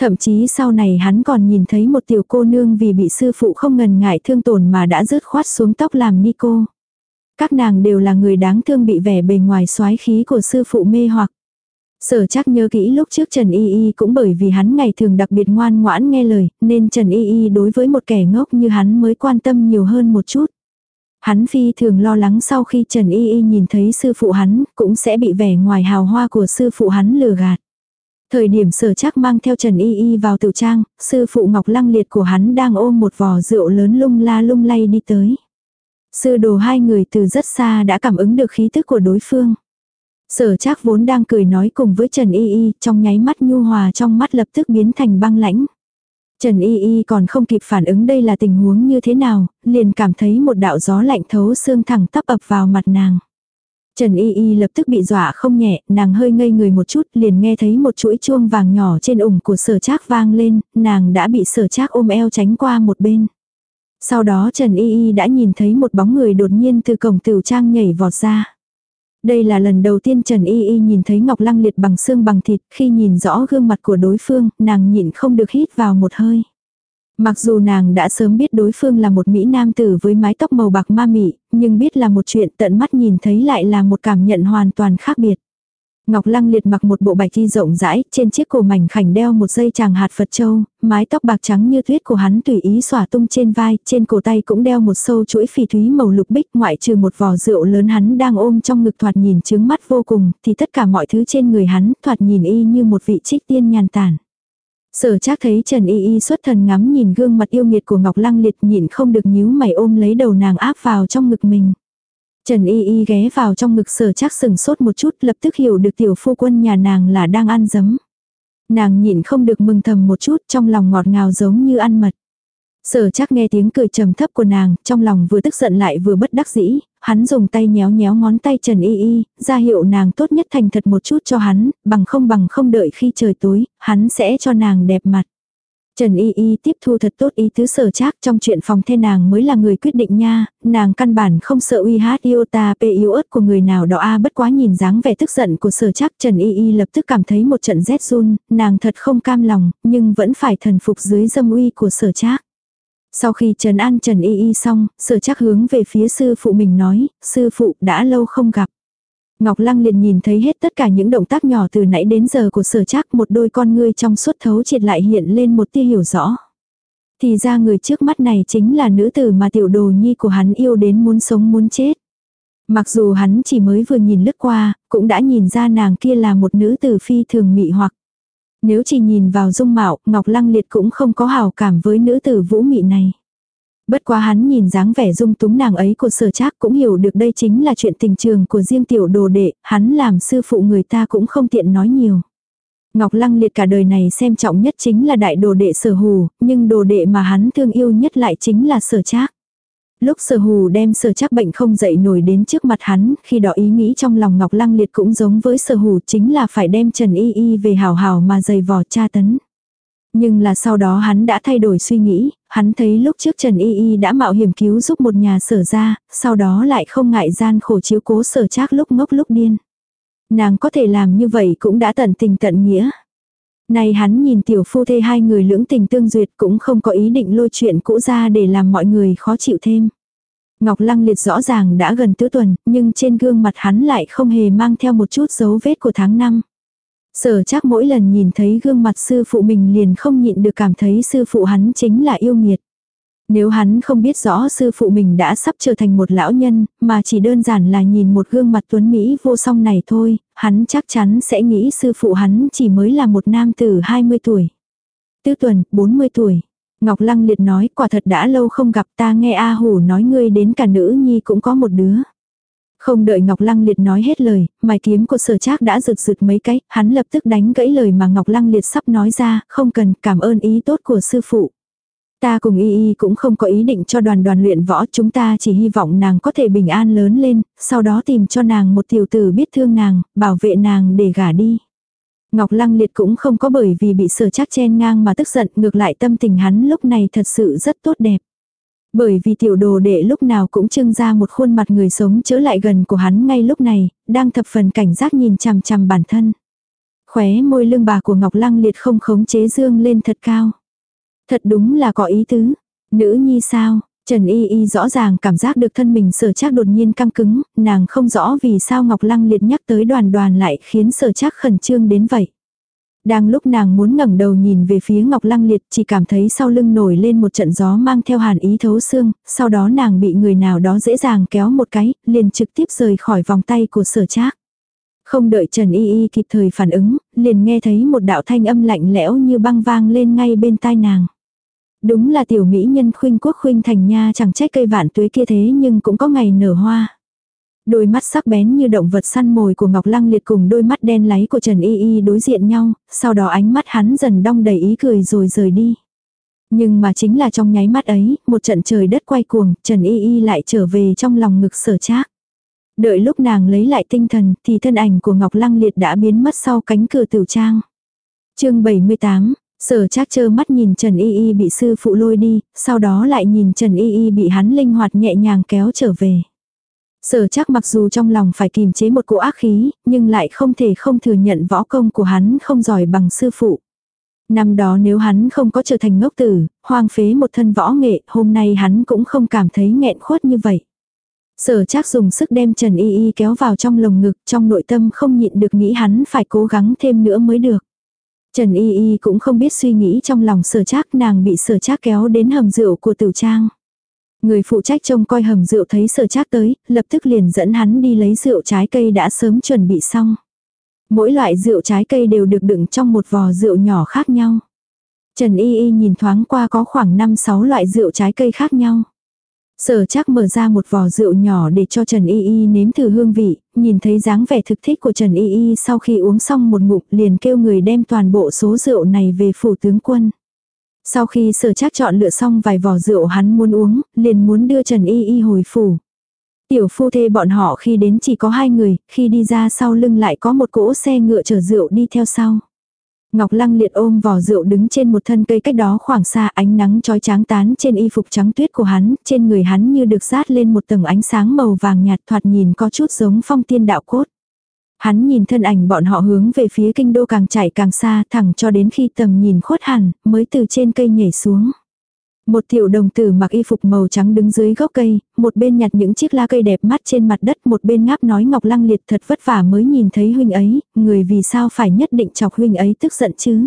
Thậm chí sau này hắn còn nhìn thấy một tiểu cô nương vì bị sư phụ không ngần ngại thương tổn mà đã rớt khoát xuống tóc làm ni cô. Các nàng đều là người đáng thương bị vẻ bề ngoài soái khí của sư phụ mê hoặc. Sở chắc nhớ kỹ lúc trước Trần Y Y cũng bởi vì hắn ngày thường đặc biệt ngoan ngoãn nghe lời, nên Trần Y Y đối với một kẻ ngốc như hắn mới quan tâm nhiều hơn một chút. Hắn phi thường lo lắng sau khi Trần Y Y nhìn thấy sư phụ hắn, cũng sẽ bị vẻ ngoài hào hoa của sư phụ hắn lừa gạt. Thời điểm sở chắc mang theo Trần Y Y vào tiểu trang, sư phụ Ngọc Lăng Liệt của hắn đang ôm một vò rượu lớn lung la lung lay đi tới. Sư đồ hai người từ rất xa đã cảm ứng được khí tức của đối phương. Sở trác vốn đang cười nói cùng với Trần Y Y, trong nháy mắt nhu hòa trong mắt lập tức biến thành băng lãnh. Trần Y Y còn không kịp phản ứng đây là tình huống như thế nào, liền cảm thấy một đạo gió lạnh thấu xương thẳng tắp ập vào mặt nàng. Trần Y Y lập tức bị dọa không nhẹ, nàng hơi ngây người một chút liền nghe thấy một chuỗi chuông vàng nhỏ trên ủng của sở trác vang lên, nàng đã bị sở trác ôm eo tránh qua một bên. Sau đó Trần Y Y đã nhìn thấy một bóng người đột nhiên từ cổng tiểu trang nhảy vọt ra. Đây là lần đầu tiên Trần Y Y nhìn thấy Ngọc Lăng liệt bằng xương bằng thịt, khi nhìn rõ gương mặt của đối phương, nàng nhịn không được hít vào một hơi. Mặc dù nàng đã sớm biết đối phương là một Mỹ nam tử với mái tóc màu bạc ma mị, nhưng biết là một chuyện tận mắt nhìn thấy lại là một cảm nhận hoàn toàn khác biệt. Ngọc Lăng liệt mặc một bộ bạch y rộng rãi, trên chiếc cổ mảnh khảnh đeo một dây chàng hạt Phật châu, mái tóc bạc trắng như tuyết của hắn tùy ý xỏa tung trên vai, trên cổ tay cũng đeo một sâu chuỗi phỉ thúy màu lục bích ngoại trừ một vò rượu lớn hắn đang ôm trong ngực thoạt nhìn trướng mắt vô cùng, thì tất cả mọi thứ trên người hắn thoạt nhìn y như một vị trích tiên nhàn tản. Sở chắc thấy Trần Y Y xuất thần ngắm nhìn gương mặt yêu nghiệt của Ngọc Lăng liệt nhịn không được nhíu mày ôm lấy đầu nàng áp vào trong ngực mình. Trần Y Y ghé vào trong ngực sở chắc sừng sốt một chút lập tức hiểu được tiểu phu quân nhà nàng là đang ăn dấm. Nàng nhịn không được mừng thầm một chút trong lòng ngọt ngào giống như ăn mật. Sở chắc nghe tiếng cười trầm thấp của nàng, trong lòng vừa tức giận lại vừa bất đắc dĩ, hắn dùng tay nhéo nhéo ngón tay Trần Y Y, ra hiệu nàng tốt nhất thành thật một chút cho hắn, bằng không bằng không đợi khi trời tối, hắn sẽ cho nàng đẹp mặt. Trần Y Y tiếp thu thật tốt ý tứ sở trác trong chuyện phòng the nàng mới là người quyết định nha, nàng căn bản không sợ uy hát ta p yếu ớt của người nào đó a bất quá nhìn dáng vẻ tức giận của sở trác Trần Y Y lập tức cảm thấy một trận rét run, nàng thật không cam lòng, nhưng vẫn phải thần phục dưới dâm uy của sở trác. Sau khi Trần An Trần Y Y xong, sở trác hướng về phía sư phụ mình nói, sư phụ đã lâu không gặp. Ngọc Lăng liền nhìn thấy hết tất cả những động tác nhỏ từ nãy đến giờ của sở chắc một đôi con ngươi trong suốt thấu triệt lại hiện lên một tia hiểu rõ. Thì ra người trước mắt này chính là nữ tử mà tiểu đồ nhi của hắn yêu đến muốn sống muốn chết. Mặc dù hắn chỉ mới vừa nhìn lướt qua, cũng đã nhìn ra nàng kia là một nữ tử phi thường mị hoặc. Nếu chỉ nhìn vào dung mạo, Ngọc Lăng Liệt cũng không có hào cảm với nữ tử vũ mị này. Bất quá hắn nhìn dáng vẻ dung túng nàng ấy của sở trác cũng hiểu được đây chính là chuyện tình trường của riêng tiểu đồ đệ, hắn làm sư phụ người ta cũng không tiện nói nhiều. Ngọc Lăng Liệt cả đời này xem trọng nhất chính là đại đồ đệ sở hù, nhưng đồ đệ mà hắn thương yêu nhất lại chính là sở trác. Lúc sở hù đem sở chắc bệnh không dậy nổi đến trước mặt hắn, khi đó ý nghĩ trong lòng Ngọc Lăng Liệt cũng giống với sở hù chính là phải đem Trần Y Y về hào hào mà dày vò tra tấn. Nhưng là sau đó hắn đã thay đổi suy nghĩ, hắn thấy lúc trước Trần Y Y đã mạo hiểm cứu giúp một nhà sở ra, sau đó lại không ngại gian khổ chiếu cố sở trác lúc ngốc lúc điên. Nàng có thể làm như vậy cũng đã tận tình tận nghĩa. Này hắn nhìn tiểu phu thê hai người lưỡng tình tương duyệt cũng không có ý định lôi chuyện cũ ra để làm mọi người khó chịu thêm. Ngọc Lăng Liệt rõ ràng đã gần tứ tuần, nhưng trên gương mặt hắn lại không hề mang theo một chút dấu vết của tháng năm. Sở chắc mỗi lần nhìn thấy gương mặt sư phụ mình liền không nhịn được cảm thấy sư phụ hắn chính là yêu nghiệt. Nếu hắn không biết rõ sư phụ mình đã sắp trở thành một lão nhân, mà chỉ đơn giản là nhìn một gương mặt tuấn Mỹ vô song này thôi, hắn chắc chắn sẽ nghĩ sư phụ hắn chỉ mới là một nam tử 20 tuổi. Tư tuần, 40 tuổi. Ngọc Lăng Liệt nói quả thật đã lâu không gặp ta nghe A Hủ nói ngươi đến cả nữ nhi cũng có một đứa. Không đợi Ngọc Lăng Liệt nói hết lời, mài kiếm của sở trác đã rực rực mấy cái, hắn lập tức đánh gãy lời mà Ngọc Lăng Liệt sắp nói ra, không cần cảm ơn ý tốt của sư phụ. Ta cùng y y cũng không có ý định cho đoàn đoàn luyện võ, chúng ta chỉ hy vọng nàng có thể bình an lớn lên, sau đó tìm cho nàng một tiểu tử biết thương nàng, bảo vệ nàng để gả đi. Ngọc Lăng Liệt cũng không có bởi vì bị sở trác chen ngang mà tức giận, ngược lại tâm tình hắn lúc này thật sự rất tốt đẹp. Bởi vì tiểu đồ đệ lúc nào cũng trưng ra một khuôn mặt người sống chữa lại gần của hắn ngay lúc này, đang thập phần cảnh giác nhìn chằm chằm bản thân. Khóe môi lưng bà của Ngọc Lăng Liệt không khống chế dương lên thật cao. Thật đúng là có ý tứ. Nữ nhi sao? Trần Y Y rõ ràng cảm giác được thân mình sở chắc đột nhiên căng cứng, nàng không rõ vì sao Ngọc Lăng liệt nhắc tới đoàn đoàn lại khiến sở chắc khẩn trương đến vậy. Đang lúc nàng muốn ngẩng đầu nhìn về phía Ngọc Lăng Liệt chỉ cảm thấy sau lưng nổi lên một trận gió mang theo hàn ý thấu xương, sau đó nàng bị người nào đó dễ dàng kéo một cái, liền trực tiếp rời khỏi vòng tay của sở trác. Không đợi Trần Y Y kịp thời phản ứng, liền nghe thấy một đạo thanh âm lạnh lẽo như băng vang lên ngay bên tai nàng. Đúng là tiểu mỹ nhân khuynh quốc khuynh thành nha chẳng trách cây vạn tuế kia thế nhưng cũng có ngày nở hoa. Đôi mắt sắc bén như động vật săn mồi của Ngọc Lăng liệt cùng đôi mắt đen láy của Trần Y Y đối diện nhau, sau đó ánh mắt hắn dần đong đầy ý cười rồi rời đi. Nhưng mà chính là trong nháy mắt ấy, một trận trời đất quay cuồng, Trần Y Y lại trở về trong lòng ngực sở trác. Đợi lúc nàng lấy lại tinh thần thì thân ảnh của Ngọc Lăng liệt đã biến mất sau cánh cửa tiểu trang. chương 78, Sở trác chơ mắt nhìn Trần Y Y bị sư phụ lôi đi, sau đó lại nhìn Trần Y Y bị hắn linh hoạt nhẹ nhàng kéo trở về. Sở chắc mặc dù trong lòng phải kìm chế một cỗ ác khí, nhưng lại không thể không thừa nhận võ công của hắn không giỏi bằng sư phụ. Năm đó nếu hắn không có trở thành ngốc tử, hoang phế một thân võ nghệ, hôm nay hắn cũng không cảm thấy nghẹn khuất như vậy. Sở chắc dùng sức đem Trần Y Y kéo vào trong lồng ngực, trong nội tâm không nhịn được nghĩ hắn phải cố gắng thêm nữa mới được. Trần Y Y cũng không biết suy nghĩ trong lòng sở trác nàng bị sở trác kéo đến hầm rượu của tiểu trang. Người phụ trách trông coi hầm rượu thấy sở trác tới, lập tức liền dẫn hắn đi lấy rượu trái cây đã sớm chuẩn bị xong. Mỗi loại rượu trái cây đều được đựng trong một vò rượu nhỏ khác nhau. Trần Y Y nhìn thoáng qua có khoảng 5-6 loại rượu trái cây khác nhau. Sở chắc mở ra một vò rượu nhỏ để cho Trần Y Y nếm thử hương vị, nhìn thấy dáng vẻ thực thích của Trần Y Y sau khi uống xong một ngụm liền kêu người đem toàn bộ số rượu này về phủ tướng quân. Sau khi sở trác chọn lựa xong vài vò rượu hắn muốn uống, liền muốn đưa Trần Y Y hồi phủ. Tiểu phu thê bọn họ khi đến chỉ có hai người, khi đi ra sau lưng lại có một cỗ xe ngựa chở rượu đi theo sau. Ngọc Lăng liệt ôm vỏ rượu đứng trên một thân cây cách đó khoảng xa ánh nắng trói tráng tán trên y phục trắng tuyết của hắn, trên người hắn như được rát lên một tầng ánh sáng màu vàng nhạt thoạt nhìn có chút giống phong tiên đạo cốt. Hắn nhìn thân ảnh bọn họ hướng về phía kinh đô càng chạy càng xa thẳng cho đến khi tầm nhìn khuất hẳn mới từ trên cây nhảy xuống. Một tiểu đồng tử mặc y phục màu trắng đứng dưới gốc cây, một bên nhặt những chiếc lá cây đẹp mắt trên mặt đất, một bên ngáp nói Ngọc Lăng Liệt thật vất vả mới nhìn thấy huynh ấy, người vì sao phải nhất định chọc huynh ấy tức giận chứ.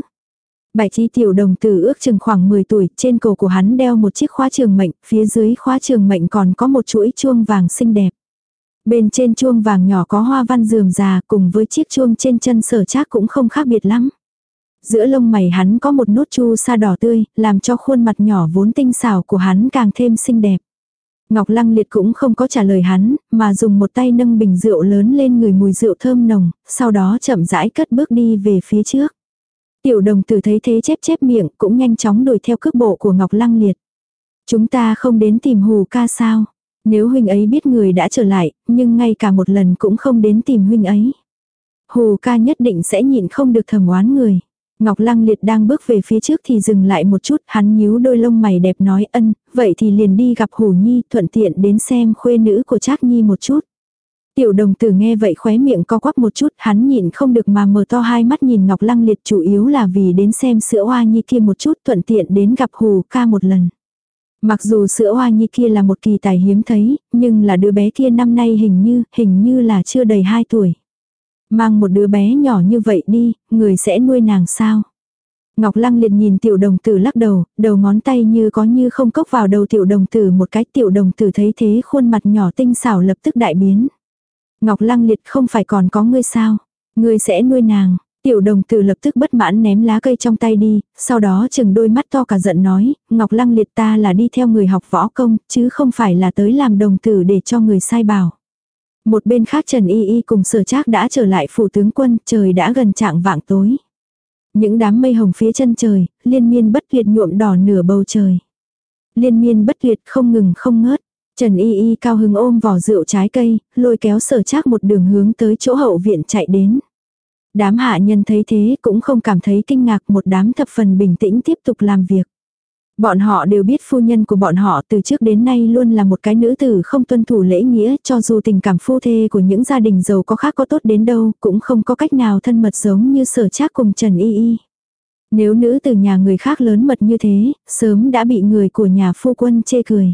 Bài chi tiểu đồng tử ước chừng khoảng 10 tuổi, trên cổ của hắn đeo một chiếc khóa trường mệnh, phía dưới khóa trường mệnh còn có một chuỗi chuông vàng xinh đẹp. Bên trên chuông vàng nhỏ có hoa văn dườm già cùng với chiếc chuông trên chân sở trác cũng không khác biệt lắm. Giữa lông mày hắn có một nốt chu sa đỏ tươi, làm cho khuôn mặt nhỏ vốn tinh xảo của hắn càng thêm xinh đẹp. Ngọc Lăng Liệt cũng không có trả lời hắn, mà dùng một tay nâng bình rượu lớn lên người mùi rượu thơm nồng, sau đó chậm rãi cất bước đi về phía trước. Tiểu đồng tử thấy thế chép chép miệng cũng nhanh chóng đuổi theo cước bộ của Ngọc Lăng Liệt. Chúng ta không đến tìm hù ca sao. Nếu huynh ấy biết người đã trở lại, nhưng ngay cả một lần cũng không đến tìm huynh ấy. Hù ca nhất định sẽ nhịn không được thầm oán người. Ngọc Lăng Liệt đang bước về phía trước thì dừng lại một chút, hắn nhíu đôi lông mày đẹp nói ân, vậy thì liền đi gặp Hù Nhi, thuận tiện đến xem khuê nữ của Trác Nhi một chút. Tiểu đồng tử nghe vậy khóe miệng co quắp một chút, hắn nhịn không được mà mở to hai mắt nhìn Ngọc Lăng Liệt chủ yếu là vì đến xem sữa hoa nhi kia một chút thuận tiện đến gặp Hù ca một lần. Mặc dù sữa hoa nhi kia là một kỳ tài hiếm thấy, nhưng là đứa bé kia năm nay hình như, hình như là chưa đầy 2 tuổi. Mang một đứa bé nhỏ như vậy đi, người sẽ nuôi nàng sao? Ngọc Lăng liệt nhìn tiểu đồng tử lắc đầu, đầu ngón tay như có như không cốc vào đầu tiểu đồng tử một cái tiểu đồng tử thấy thế khuôn mặt nhỏ tinh xảo lập tức đại biến. Ngọc Lăng liệt không phải còn có ngươi sao? Ngươi sẽ nuôi nàng. Tiểu đồng tử lập tức bất mãn ném lá cây trong tay đi, sau đó chừng đôi mắt to cả giận nói, Ngọc Lăng liệt ta là đi theo người học võ công, chứ không phải là tới làm đồng tử để cho người sai bảo. Một bên khác Trần Y Y cùng sở trác đã trở lại phủ tướng quân, trời đã gần trạng vạng tối. Những đám mây hồng phía chân trời, liên miên bất tuyệt nhuộm đỏ nửa bầu trời. Liên miên bất tuyệt không ngừng không ngớt. Trần Y Y cao hứng ôm vỏ rượu trái cây, lôi kéo sở trác một đường hướng tới chỗ hậu viện chạy đến. Đám hạ nhân thấy thế cũng không cảm thấy kinh ngạc một đám thập phần bình tĩnh tiếp tục làm việc. Bọn họ đều biết phu nhân của bọn họ từ trước đến nay luôn là một cái nữ tử không tuân thủ lễ nghĩa cho dù tình cảm phu thê của những gia đình giàu có khác có tốt đến đâu cũng không có cách nào thân mật giống như sở trác cùng Trần Y Y. Nếu nữ từ nhà người khác lớn mật như thế, sớm đã bị người của nhà phu quân chê cười.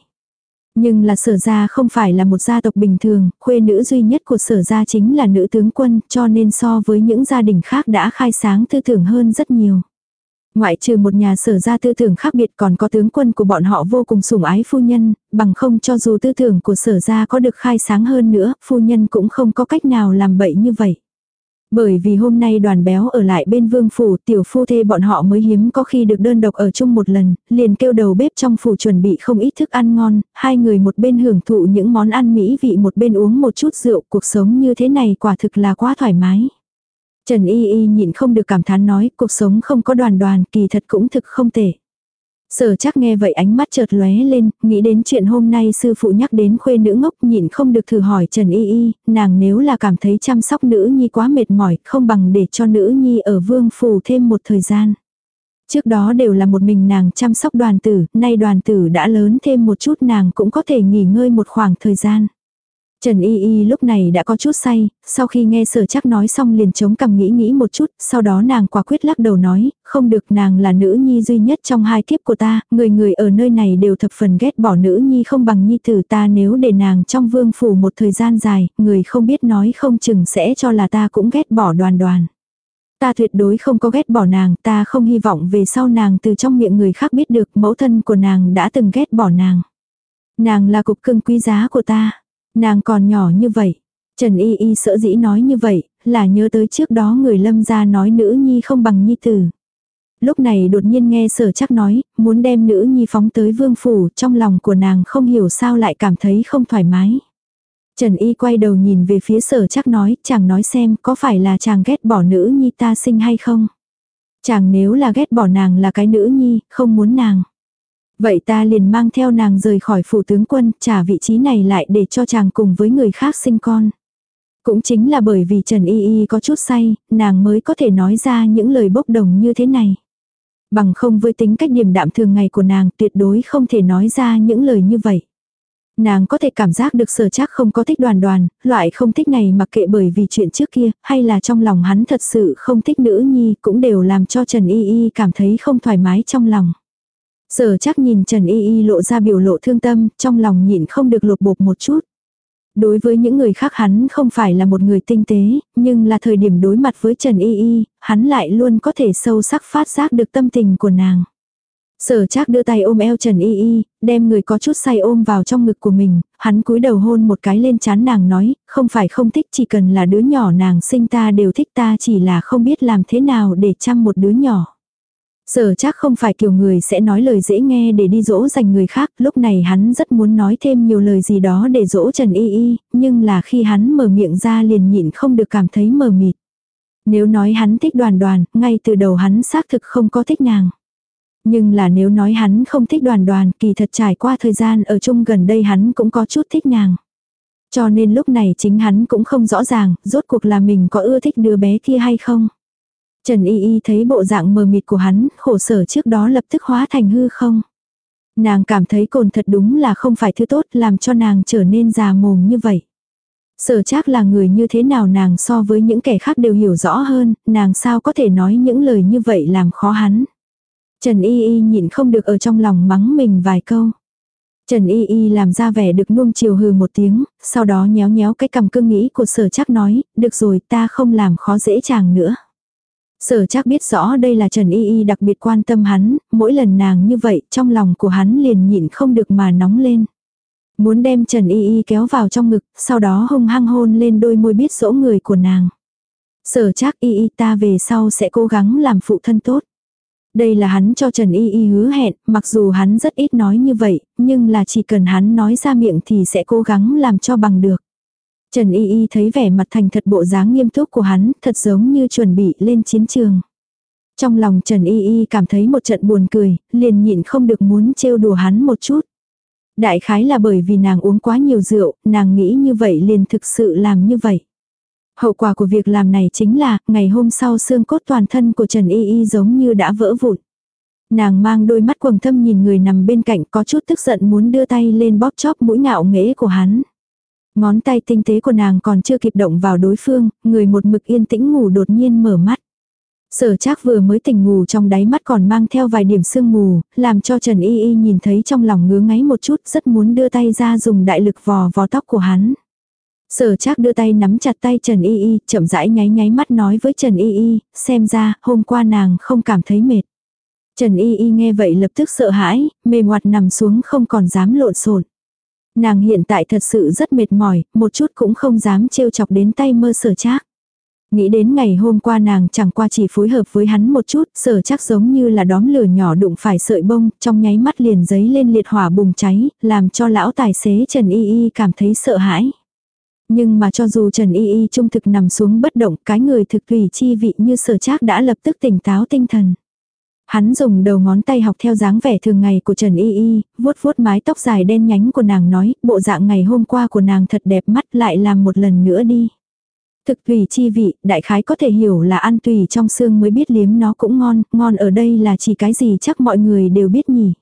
Nhưng là sở gia không phải là một gia tộc bình thường, khuê nữ duy nhất của sở gia chính là nữ tướng quân cho nên so với những gia đình khác đã khai sáng tư tưởng hơn rất nhiều. Ngoại trừ một nhà sở gia tư tưởng khác biệt còn có tướng quân của bọn họ vô cùng sủng ái phu nhân, bằng không cho dù tư tưởng của sở gia có được khai sáng hơn nữa, phu nhân cũng không có cách nào làm bậy như vậy. Bởi vì hôm nay đoàn béo ở lại bên vương phủ tiểu phu thê bọn họ mới hiếm có khi được đơn độc ở chung một lần, liền kêu đầu bếp trong phủ chuẩn bị không ít thức ăn ngon, hai người một bên hưởng thụ những món ăn mỹ vị một bên uống một chút rượu, cuộc sống như thế này quả thực là quá thoải mái. Trần Y Y nhịn không được cảm thán nói cuộc sống không có đoàn đoàn kỳ thật cũng thực không tệ. Sở chắc nghe vậy ánh mắt chợt lóe lên, nghĩ đến chuyện hôm nay sư phụ nhắc đến khuê nữ ngốc nhịn không được thử hỏi Trần Y Y, nàng nếu là cảm thấy chăm sóc nữ nhi quá mệt mỏi, không bằng để cho nữ nhi ở vương phủ thêm một thời gian. Trước đó đều là một mình nàng chăm sóc đoàn tử, nay đoàn tử đã lớn thêm một chút nàng cũng có thể nghỉ ngơi một khoảng thời gian. Trần Y Y lúc này đã có chút say, sau khi nghe sở chắc nói xong liền chống cằm nghĩ nghĩ một chút, sau đó nàng quả quyết lắc đầu nói, không được nàng là nữ nhi duy nhất trong hai kiếp của ta, người người ở nơi này đều thập phần ghét bỏ nữ nhi không bằng nhi tử ta nếu để nàng trong vương phủ một thời gian dài, người không biết nói không chừng sẽ cho là ta cũng ghét bỏ đoàn đoàn. Ta tuyệt đối không có ghét bỏ nàng, ta không hy vọng về sau nàng từ trong miệng người khác biết được mẫu thân của nàng đã từng ghét bỏ nàng. Nàng là cục cưng quý giá của ta. Nàng còn nhỏ như vậy. Trần Y Y sợ dĩ nói như vậy, là nhớ tới trước đó người lâm gia nói nữ nhi không bằng nhi tử. Lúc này đột nhiên nghe sở chắc nói, muốn đem nữ nhi phóng tới vương phủ, trong lòng của nàng không hiểu sao lại cảm thấy không thoải mái. Trần Y quay đầu nhìn về phía sở chắc nói, chàng nói xem có phải là chàng ghét bỏ nữ nhi ta sinh hay không. Chàng nếu là ghét bỏ nàng là cái nữ nhi, không muốn nàng. Vậy ta liền mang theo nàng rời khỏi phủ tướng quân, trả vị trí này lại để cho chàng cùng với người khác sinh con. Cũng chính là bởi vì Trần Y Y có chút say, nàng mới có thể nói ra những lời bốc đồng như thế này. Bằng không với tính cách điềm đạm thường ngày của nàng tuyệt đối không thể nói ra những lời như vậy. Nàng có thể cảm giác được sở chắc không có thích đoàn đoàn, loại không thích này mặc kệ bởi vì chuyện trước kia, hay là trong lòng hắn thật sự không thích nữ nhi cũng đều làm cho Trần Y Y cảm thấy không thoải mái trong lòng. Sở chắc nhìn Trần Y Y lộ ra biểu lộ thương tâm, trong lòng nhịn không được lột bột một chút. Đối với những người khác hắn không phải là một người tinh tế, nhưng là thời điểm đối mặt với Trần Y Y, hắn lại luôn có thể sâu sắc phát giác được tâm tình của nàng. Sở Trác đưa tay ôm eo Trần Y Y, đem người có chút say ôm vào trong ngực của mình, hắn cúi đầu hôn một cái lên chán nàng nói, không phải không thích chỉ cần là đứa nhỏ nàng sinh ta đều thích ta chỉ là không biết làm thế nào để chăm một đứa nhỏ. Sở chắc không phải kiểu người sẽ nói lời dễ nghe để đi dỗ dành người khác, lúc này hắn rất muốn nói thêm nhiều lời gì đó để dỗ Trần Y Y, nhưng là khi hắn mở miệng ra liền nhịn không được cảm thấy mờ mịt. Nếu nói hắn thích đoàn đoàn, ngay từ đầu hắn xác thực không có thích nàng. Nhưng là nếu nói hắn không thích đoàn đoàn, kỳ thật trải qua thời gian ở chung gần đây hắn cũng có chút thích nàng. Cho nên lúc này chính hắn cũng không rõ ràng, rốt cuộc là mình có ưa thích đứa bé kia hay không. Trần Y Y thấy bộ dạng mờ mịt của hắn, khổ sở trước đó lập tức hóa thành hư không. Nàng cảm thấy cồn thật đúng là không phải thứ tốt làm cho nàng trở nên già mồm như vậy. Sở chắc là người như thế nào nàng so với những kẻ khác đều hiểu rõ hơn, nàng sao có thể nói những lời như vậy làm khó hắn. Trần Y Y nhịn không được ở trong lòng mắng mình vài câu. Trần Y Y làm ra vẻ được nuông chiều hừ một tiếng, sau đó nhéo nhéo cái cầm cương nghĩ của sở chắc nói, được rồi ta không làm khó dễ chàng nữa. Sở chắc biết rõ đây là Trần Y Y đặc biệt quan tâm hắn, mỗi lần nàng như vậy trong lòng của hắn liền nhịn không được mà nóng lên. Muốn đem Trần Y Y kéo vào trong ngực, sau đó hung hăng hôn lên đôi môi biết dỗ người của nàng. Sở chắc Y Y ta về sau sẽ cố gắng làm phụ thân tốt. Đây là hắn cho Trần Y Y hứa hẹn, mặc dù hắn rất ít nói như vậy, nhưng là chỉ cần hắn nói ra miệng thì sẽ cố gắng làm cho bằng được. Trần Y Y thấy vẻ mặt thành thật bộ dáng nghiêm túc của hắn, thật giống như chuẩn bị lên chiến trường. Trong lòng Trần Y Y cảm thấy một trận buồn cười, liền nhịn không được muốn trêu đùa hắn một chút. Đại khái là bởi vì nàng uống quá nhiều rượu, nàng nghĩ như vậy liền thực sự làm như vậy. Hậu quả của việc làm này chính là, ngày hôm sau xương cốt toàn thân của Trần Y Y giống như đã vỡ vụn. Nàng mang đôi mắt quầng thâm nhìn người nằm bên cạnh có chút tức giận muốn đưa tay lên bóp chóp mũi ngạo nghễ của hắn. Ngón tay tinh tế của nàng còn chưa kịp động vào đối phương, người một mực yên tĩnh ngủ đột nhiên mở mắt. Sở trác vừa mới tỉnh ngủ trong đáy mắt còn mang theo vài điểm sương mù, làm cho Trần Y Y nhìn thấy trong lòng ngứa ngáy một chút rất muốn đưa tay ra dùng đại lực vò vò tóc của hắn. Sở trác đưa tay nắm chặt tay Trần Y Y, chậm rãi nháy nháy mắt nói với Trần Y Y, xem ra hôm qua nàng không cảm thấy mệt. Trần Y Y nghe vậy lập tức sợ hãi, mềm ngoặt nằm xuống không còn dám lộn xộn. Nàng hiện tại thật sự rất mệt mỏi, một chút cũng không dám trêu chọc đến tay mơ sở trác. Nghĩ đến ngày hôm qua nàng chẳng qua chỉ phối hợp với hắn một chút, sở chắc giống như là đóm lửa nhỏ đụng phải sợi bông, trong nháy mắt liền giấy lên liệt hỏa bùng cháy, làm cho lão tài xế Trần Y Y cảm thấy sợ hãi. Nhưng mà cho dù Trần Y Y trung thực nằm xuống bất động, cái người thực thủy chi vị như sở trác đã lập tức tỉnh táo tinh thần. Hắn dùng đầu ngón tay học theo dáng vẻ thường ngày của Trần Y Y, vuốt vuốt mái tóc dài đen nhánh của nàng nói, bộ dạng ngày hôm qua của nàng thật đẹp mắt lại làm một lần nữa đi. Thực tùy chi vị, đại khái có thể hiểu là ăn tùy trong xương mới biết liếm nó cũng ngon, ngon ở đây là chỉ cái gì chắc mọi người đều biết nhỉ.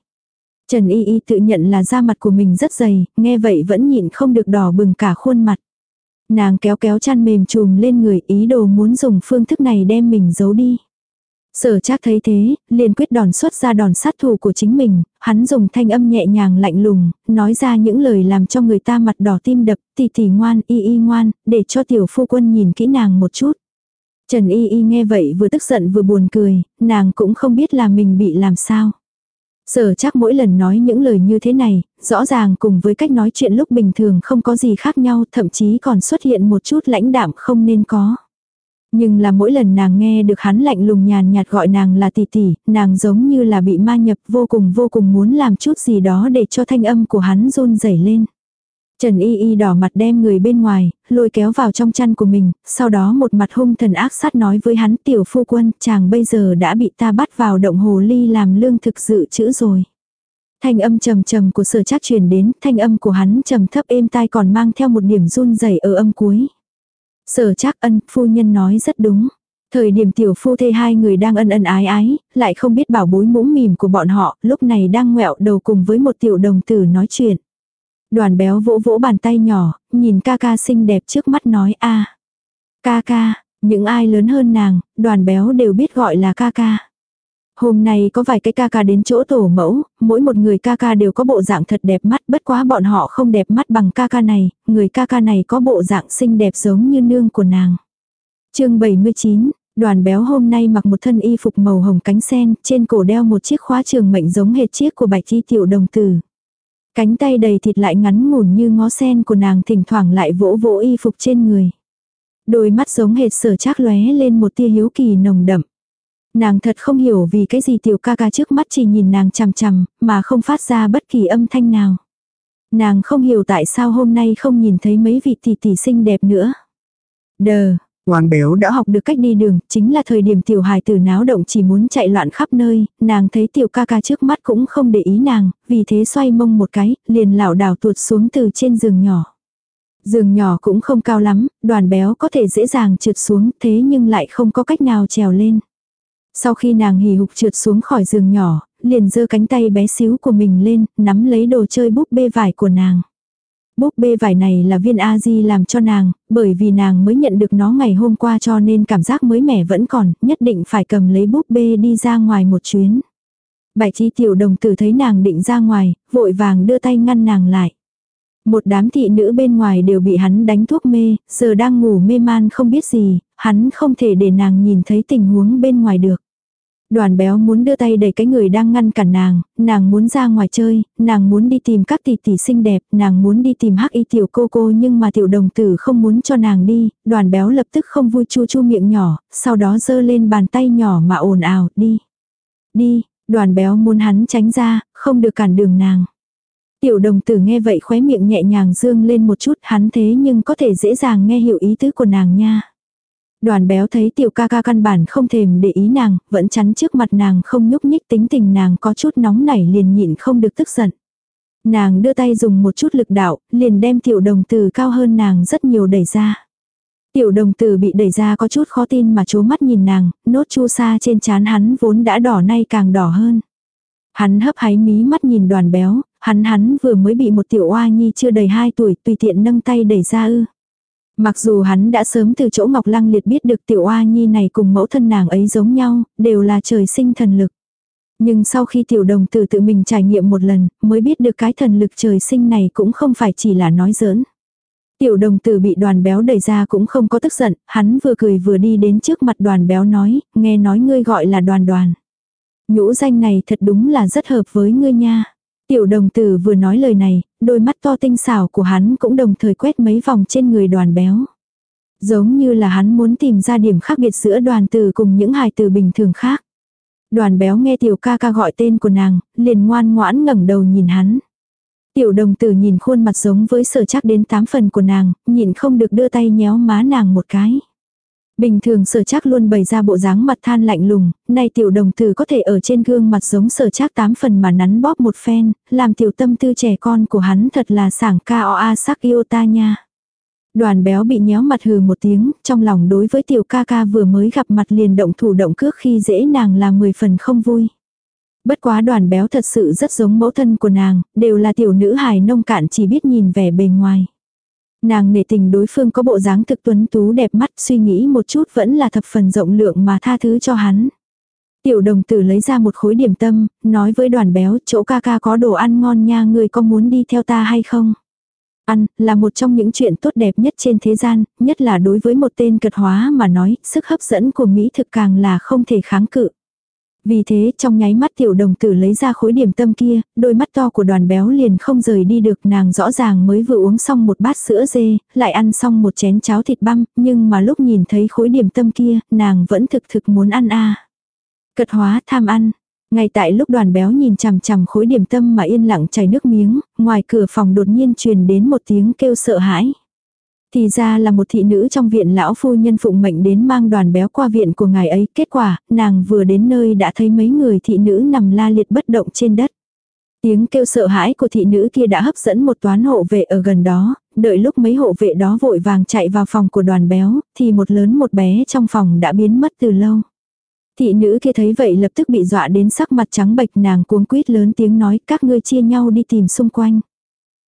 Trần Y Y tự nhận là da mặt của mình rất dày, nghe vậy vẫn nhịn không được đỏ bừng cả khuôn mặt. Nàng kéo kéo chăn mềm trùm lên người ý đồ muốn dùng phương thức này đem mình giấu đi. Sở trác thấy thế, liền quyết đòn xuất ra đòn sát thủ của chính mình, hắn dùng thanh âm nhẹ nhàng lạnh lùng, nói ra những lời làm cho người ta mặt đỏ tim đập, tỷ tỷ ngoan, y y ngoan, để cho tiểu phu quân nhìn kỹ nàng một chút. Trần y y nghe vậy vừa tức giận vừa buồn cười, nàng cũng không biết là mình bị làm sao. Sở chắc mỗi lần nói những lời như thế này, rõ ràng cùng với cách nói chuyện lúc bình thường không có gì khác nhau, thậm chí còn xuất hiện một chút lãnh đạm không nên có. Nhưng là mỗi lần nàng nghe được hắn lạnh lùng nhàn nhạt gọi nàng là tỷ tỷ, nàng giống như là bị ma nhập vô cùng vô cùng muốn làm chút gì đó để cho thanh âm của hắn run rẩy lên. Trần Y Y đỏ mặt đem người bên ngoài, lôi kéo vào trong chăn của mình, sau đó một mặt hung thần ác sát nói với hắn tiểu phu quân, chàng bây giờ đã bị ta bắt vào động hồ ly làm lương thực dự trữ rồi. Thanh âm trầm trầm của sở trác truyền đến, thanh âm của hắn trầm thấp êm tai còn mang theo một điểm run rẩy ở âm cuối. Sở chắc ân, phu nhân nói rất đúng. Thời điểm tiểu phu thê hai người đang ân ân ái ái, lại không biết bảo bối mũm mỉm của bọn họ, lúc này đang ngẹo đầu cùng với một tiểu đồng tử nói chuyện. Đoàn béo vỗ vỗ bàn tay nhỏ, nhìn ca ca xinh đẹp trước mắt nói a Ca ca, những ai lớn hơn nàng, đoàn béo đều biết gọi là ca ca. Hôm nay có vài cái ca ca đến chỗ tổ mẫu, mỗi một người ca ca đều có bộ dạng thật đẹp mắt, bất quá bọn họ không đẹp mắt bằng ca ca này, người ca ca này có bộ dạng xinh đẹp giống như nương của nàng. chương 79, đoàn béo hôm nay mặc một thân y phục màu hồng cánh sen, trên cổ đeo một chiếc khóa trường mệnh giống hệt chiếc của bạch chi tiểu đồng tử. Cánh tay đầy thịt lại ngắn ngủn như ngó sen của nàng thỉnh thoảng lại vỗ vỗ y phục trên người. Đôi mắt giống hệt sở trác lóe lên một tia hiếu kỳ nồng đậm. Nàng thật không hiểu vì cái gì tiểu ca ca trước mắt chỉ nhìn nàng chằm chằm, mà không phát ra bất kỳ âm thanh nào. Nàng không hiểu tại sao hôm nay không nhìn thấy mấy vị tỷ tỷ xinh đẹp nữa. Đờ, Hoàn béo đã đã học được cách đi đường, chính là thời điểm tiểu hài tử náo động chỉ muốn chạy loạn khắp nơi, nàng thấy tiểu ca ca trước mắt cũng không để ý nàng, vì thế xoay mông một cái, liền lảo đảo tuột xuống từ trên giường nhỏ. Giường nhỏ cũng không cao lắm, đoàn béo có thể dễ dàng trượt xuống thế nhưng lại không có cách nào trèo lên. Sau khi nàng hì hục trượt xuống khỏi giường nhỏ, liền giơ cánh tay bé xíu của mình lên, nắm lấy đồ chơi búp bê vải của nàng. Búp bê vải này là viên A-di làm cho nàng, bởi vì nàng mới nhận được nó ngày hôm qua cho nên cảm giác mới mẻ vẫn còn, nhất định phải cầm lấy búp bê đi ra ngoài một chuyến. Bạch trí tiểu đồng tử thấy nàng định ra ngoài, vội vàng đưa tay ngăn nàng lại. Một đám thị nữ bên ngoài đều bị hắn đánh thuốc mê, giờ đang ngủ mê man không biết gì, hắn không thể để nàng nhìn thấy tình huống bên ngoài được. Đoàn béo muốn đưa tay đẩy cái người đang ngăn cản nàng, nàng muốn ra ngoài chơi, nàng muốn đi tìm các tỷ tỷ xinh đẹp, nàng muốn đi tìm hắc y tiểu cô cô nhưng mà tiểu đồng tử không muốn cho nàng đi, đoàn béo lập tức không vui chu chu miệng nhỏ, sau đó giơ lên bàn tay nhỏ mà ồn ào, đi. Đi, đoàn béo muốn hắn tránh ra, không được cản đường nàng. Tiểu đồng tử nghe vậy khóe miệng nhẹ nhàng dương lên một chút hắn thế nhưng có thể dễ dàng nghe hiểu ý tứ của nàng nha. Đoàn béo thấy tiểu ca ca căn bản không thèm để ý nàng, vẫn chắn trước mặt nàng không nhúc nhích tính tình nàng có chút nóng nảy liền nhịn không được tức giận. Nàng đưa tay dùng một chút lực đạo, liền đem tiểu đồng tử cao hơn nàng rất nhiều đẩy ra. Tiểu đồng tử bị đẩy ra có chút khó tin mà chố mắt nhìn nàng, nốt chu sa trên trán hắn vốn đã đỏ nay càng đỏ hơn. Hắn hấp háy mí mắt nhìn đoàn béo, hắn hắn vừa mới bị một tiểu oa nhi chưa đầy 2 tuổi tùy tiện nâng tay đẩy ra ư. Mặc dù hắn đã sớm từ chỗ Ngọc Lăng liệt biết được tiểu oa nhi này cùng mẫu thân nàng ấy giống nhau, đều là trời sinh thần lực. Nhưng sau khi tiểu đồng tử tự mình trải nghiệm một lần, mới biết được cái thần lực trời sinh này cũng không phải chỉ là nói giỡn. Tiểu đồng tử bị đoàn béo đẩy ra cũng không có tức giận, hắn vừa cười vừa đi đến trước mặt đoàn béo nói, nghe nói ngươi gọi là đoàn đoàn. Nhũ danh này thật đúng là rất hợp với ngươi nha. Tiểu đồng tử vừa nói lời này, đôi mắt to tinh xảo của hắn cũng đồng thời quét mấy vòng trên người đoàn béo. Giống như là hắn muốn tìm ra điểm khác biệt giữa đoàn tử cùng những hài tử bình thường khác. Đoàn béo nghe tiểu ca ca gọi tên của nàng, liền ngoan ngoãn ngẩng đầu nhìn hắn. Tiểu đồng tử nhìn khuôn mặt giống với sở chắc đến tám phần của nàng, nhìn không được đưa tay nhéo má nàng một cái. Bình thường sở chắc luôn bày ra bộ dáng mặt than lạnh lùng, nay tiểu đồng tử có thể ở trên gương mặt giống sở chắc tám phần mà nắn bóp một phen, làm tiểu tâm tư trẻ con của hắn thật là sảng ca o a sắc yêu ta nha. Đoàn béo bị nhéo mặt hừ một tiếng, trong lòng đối với tiểu ca ca vừa mới gặp mặt liền động thủ động cước khi dễ nàng là mười phần không vui. Bất quá đoàn béo thật sự rất giống mẫu thân của nàng, đều là tiểu nữ hài nông cạn chỉ biết nhìn vẻ bề ngoài. Nàng nể tình đối phương có bộ dáng thực tuấn tú đẹp mắt suy nghĩ một chút vẫn là thập phần rộng lượng mà tha thứ cho hắn. Tiểu đồng tử lấy ra một khối điểm tâm, nói với đoàn béo chỗ ca ca có đồ ăn ngon nha người có muốn đi theo ta hay không? Ăn, là một trong những chuyện tốt đẹp nhất trên thế gian, nhất là đối với một tên cật hóa mà nói, sức hấp dẫn của Mỹ thực càng là không thể kháng cự. Vì thế trong nháy mắt tiểu đồng tử lấy ra khối điểm tâm kia, đôi mắt to của đoàn béo liền không rời đi được nàng rõ ràng mới vừa uống xong một bát sữa dê, lại ăn xong một chén cháo thịt băm, nhưng mà lúc nhìn thấy khối điểm tâm kia, nàng vẫn thực thực muốn ăn a Cật hóa tham ăn. Ngay tại lúc đoàn béo nhìn chằm chằm khối điểm tâm mà yên lặng chảy nước miếng, ngoài cửa phòng đột nhiên truyền đến một tiếng kêu sợ hãi. Thì ra là một thị nữ trong viện lão phu nhân phụng mệnh đến mang đoàn béo qua viện của ngài ấy. Kết quả, nàng vừa đến nơi đã thấy mấy người thị nữ nằm la liệt bất động trên đất. Tiếng kêu sợ hãi của thị nữ kia đã hấp dẫn một toán hộ vệ ở gần đó, đợi lúc mấy hộ vệ đó vội vàng chạy vào phòng của đoàn béo, thì một lớn một bé trong phòng đã biến mất từ lâu. Thị nữ kia thấy vậy lập tức bị dọa đến sắc mặt trắng bệch nàng cuống quýt lớn tiếng nói các ngươi chia nhau đi tìm xung quanh.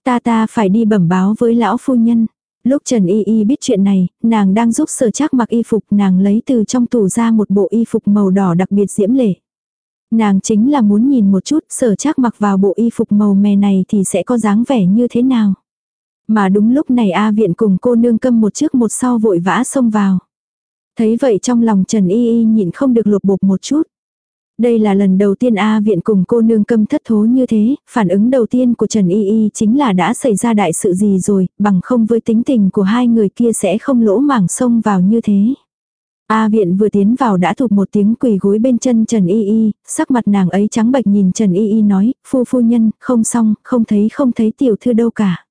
Ta ta phải đi bẩm báo với lão phu nhân. Lúc Trần Y Y biết chuyện này, nàng đang giúp sở chắc mặc y phục nàng lấy từ trong tủ ra một bộ y phục màu đỏ đặc biệt diễm lệ. Nàng chính là muốn nhìn một chút sở chắc mặc vào bộ y phục màu mè này thì sẽ có dáng vẻ như thế nào. Mà đúng lúc này A viện cùng cô nương câm một trước một sau vội vã xông vào. Thấy vậy trong lòng Trần Y Y nhịn không được lột bột một chút. Đây là lần đầu tiên A viện cùng cô nương câm thất thố như thế, phản ứng đầu tiên của Trần Y Y chính là đã xảy ra đại sự gì rồi, bằng không với tính tình của hai người kia sẽ không lỗ mảng xông vào như thế. A viện vừa tiến vào đã thụp một tiếng quỳ gối bên chân Trần Y Y, sắc mặt nàng ấy trắng bệch nhìn Trần Y Y nói, phu phu nhân, không xong, không thấy không thấy tiểu thư đâu cả.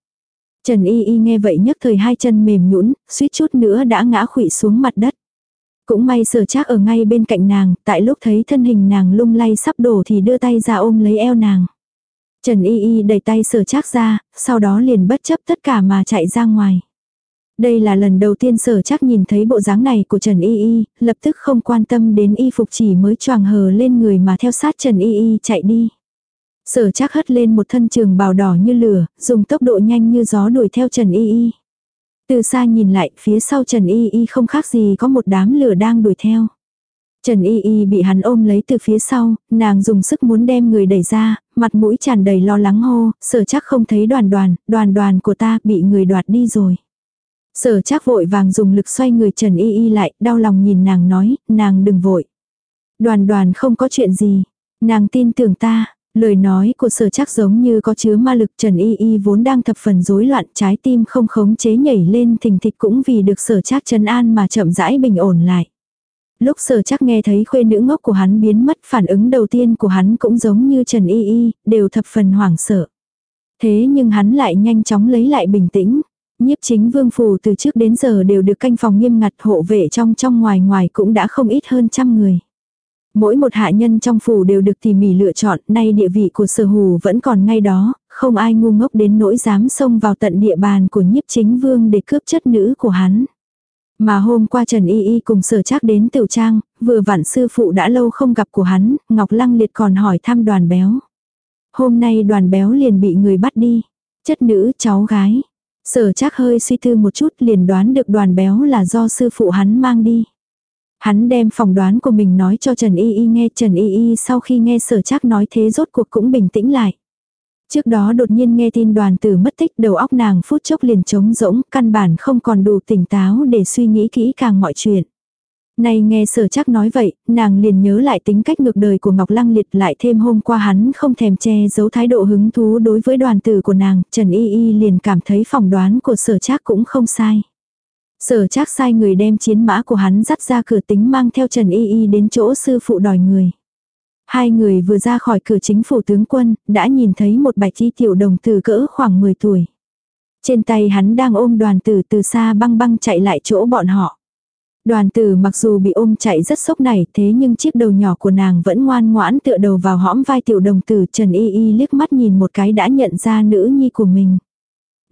Trần Y Y nghe vậy nhấc thời hai chân mềm nhũn, suýt chút nữa đã ngã khụy xuống mặt đất. Cũng may sở trác ở ngay bên cạnh nàng, tại lúc thấy thân hình nàng lung lay sắp đổ thì đưa tay ra ôm lấy eo nàng. Trần Y Y đẩy tay sở trác ra, sau đó liền bất chấp tất cả mà chạy ra ngoài. Đây là lần đầu tiên sở trác nhìn thấy bộ dáng này của Trần Y Y, lập tức không quan tâm đến y phục chỉ mới choàng hờ lên người mà theo sát Trần Y Y chạy đi. Sở trác hất lên một thân trường bào đỏ như lửa, dùng tốc độ nhanh như gió đuổi theo Trần Y Y. Từ xa nhìn lại, phía sau Trần Y Y không khác gì có một đám lửa đang đuổi theo. Trần Y Y bị hắn ôm lấy từ phía sau, nàng dùng sức muốn đem người đẩy ra, mặt mũi tràn đầy lo lắng hô, sở chắc không thấy đoàn đoàn, đoàn đoàn của ta bị người đoạt đi rồi. Sở chắc vội vàng dùng lực xoay người Trần Y Y lại, đau lòng nhìn nàng nói, nàng đừng vội. Đoàn đoàn không có chuyện gì, nàng tin tưởng ta, Lời nói của sở chắc giống như có chứa ma lực Trần Y Y vốn đang thập phần rối loạn trái tim không khống chế nhảy lên thình thịch cũng vì được sở chắc trấn an mà chậm rãi bình ổn lại. Lúc sở chắc nghe thấy khuê nữ ngốc của hắn biến mất phản ứng đầu tiên của hắn cũng giống như Trần Y Y, đều thập phần hoảng sợ. Thế nhưng hắn lại nhanh chóng lấy lại bình tĩnh. Nhiếp chính vương phù từ trước đến giờ đều được canh phòng nghiêm ngặt hộ vệ trong trong ngoài ngoài cũng đã không ít hơn trăm người. Mỗi một hạ nhân trong phủ đều được tỉ mỉ lựa chọn, nay địa vị của sở hù vẫn còn ngay đó, không ai ngu ngốc đến nỗi dám xông vào tận địa bàn của nhiếp chính vương để cướp chất nữ của hắn. Mà hôm qua Trần Y Y cùng sở trác đến tiểu trang, vừa vặn sư phụ đã lâu không gặp của hắn, Ngọc Lăng Liệt còn hỏi thăm đoàn béo. Hôm nay đoàn béo liền bị người bắt đi. Chất nữ cháu gái. Sở chắc hơi suy tư một chút liền đoán được đoàn béo là do sư phụ hắn mang đi. Hắn đem phỏng đoán của mình nói cho Trần Y Y nghe Trần Y Y sau khi nghe sở chắc nói thế rốt cuộc cũng bình tĩnh lại. Trước đó đột nhiên nghe tin đoàn tử mất tích đầu óc nàng phút chốc liền trống rỗng, căn bản không còn đủ tỉnh táo để suy nghĩ kỹ càng mọi chuyện. Nay nghe sở chắc nói vậy, nàng liền nhớ lại tính cách ngược đời của Ngọc Lăng Liệt lại thêm hôm qua hắn không thèm che giấu thái độ hứng thú đối với đoàn tử của nàng, Trần Y Y liền cảm thấy phỏng đoán của sở chắc cũng không sai. Sở chắc sai người đem chiến mã của hắn dắt ra cửa tính mang theo Trần Y Y đến chỗ sư phụ đòi người. Hai người vừa ra khỏi cửa chính phủ tướng quân, đã nhìn thấy một bạch chi tiểu đồng tử cỡ khoảng 10 tuổi. Trên tay hắn đang ôm đoàn tử từ xa băng băng chạy lại chỗ bọn họ. Đoàn tử mặc dù bị ôm chạy rất sốc nảy thế nhưng chiếc đầu nhỏ của nàng vẫn ngoan ngoãn tựa đầu vào hõm vai tiểu đồng tử Trần Y Y liếc mắt nhìn một cái đã nhận ra nữ nhi của mình.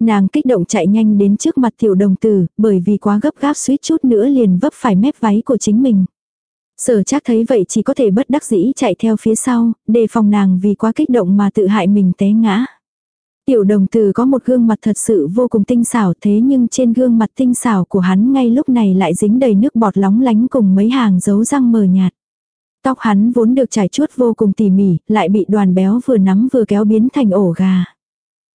Nàng kích động chạy nhanh đến trước mặt tiểu đồng tử, bởi vì quá gấp gáp suýt chút nữa liền vấp phải mép váy của chính mình. Sở chắc thấy vậy chỉ có thể bất đắc dĩ chạy theo phía sau, đề phòng nàng vì quá kích động mà tự hại mình té ngã. Tiểu đồng tử có một gương mặt thật sự vô cùng tinh xảo thế nhưng trên gương mặt tinh xảo của hắn ngay lúc này lại dính đầy nước bọt lóng lánh cùng mấy hàng dấu răng mờ nhạt. Tóc hắn vốn được trải chuốt vô cùng tỉ mỉ, lại bị đoàn béo vừa nắm vừa kéo biến thành ổ gà.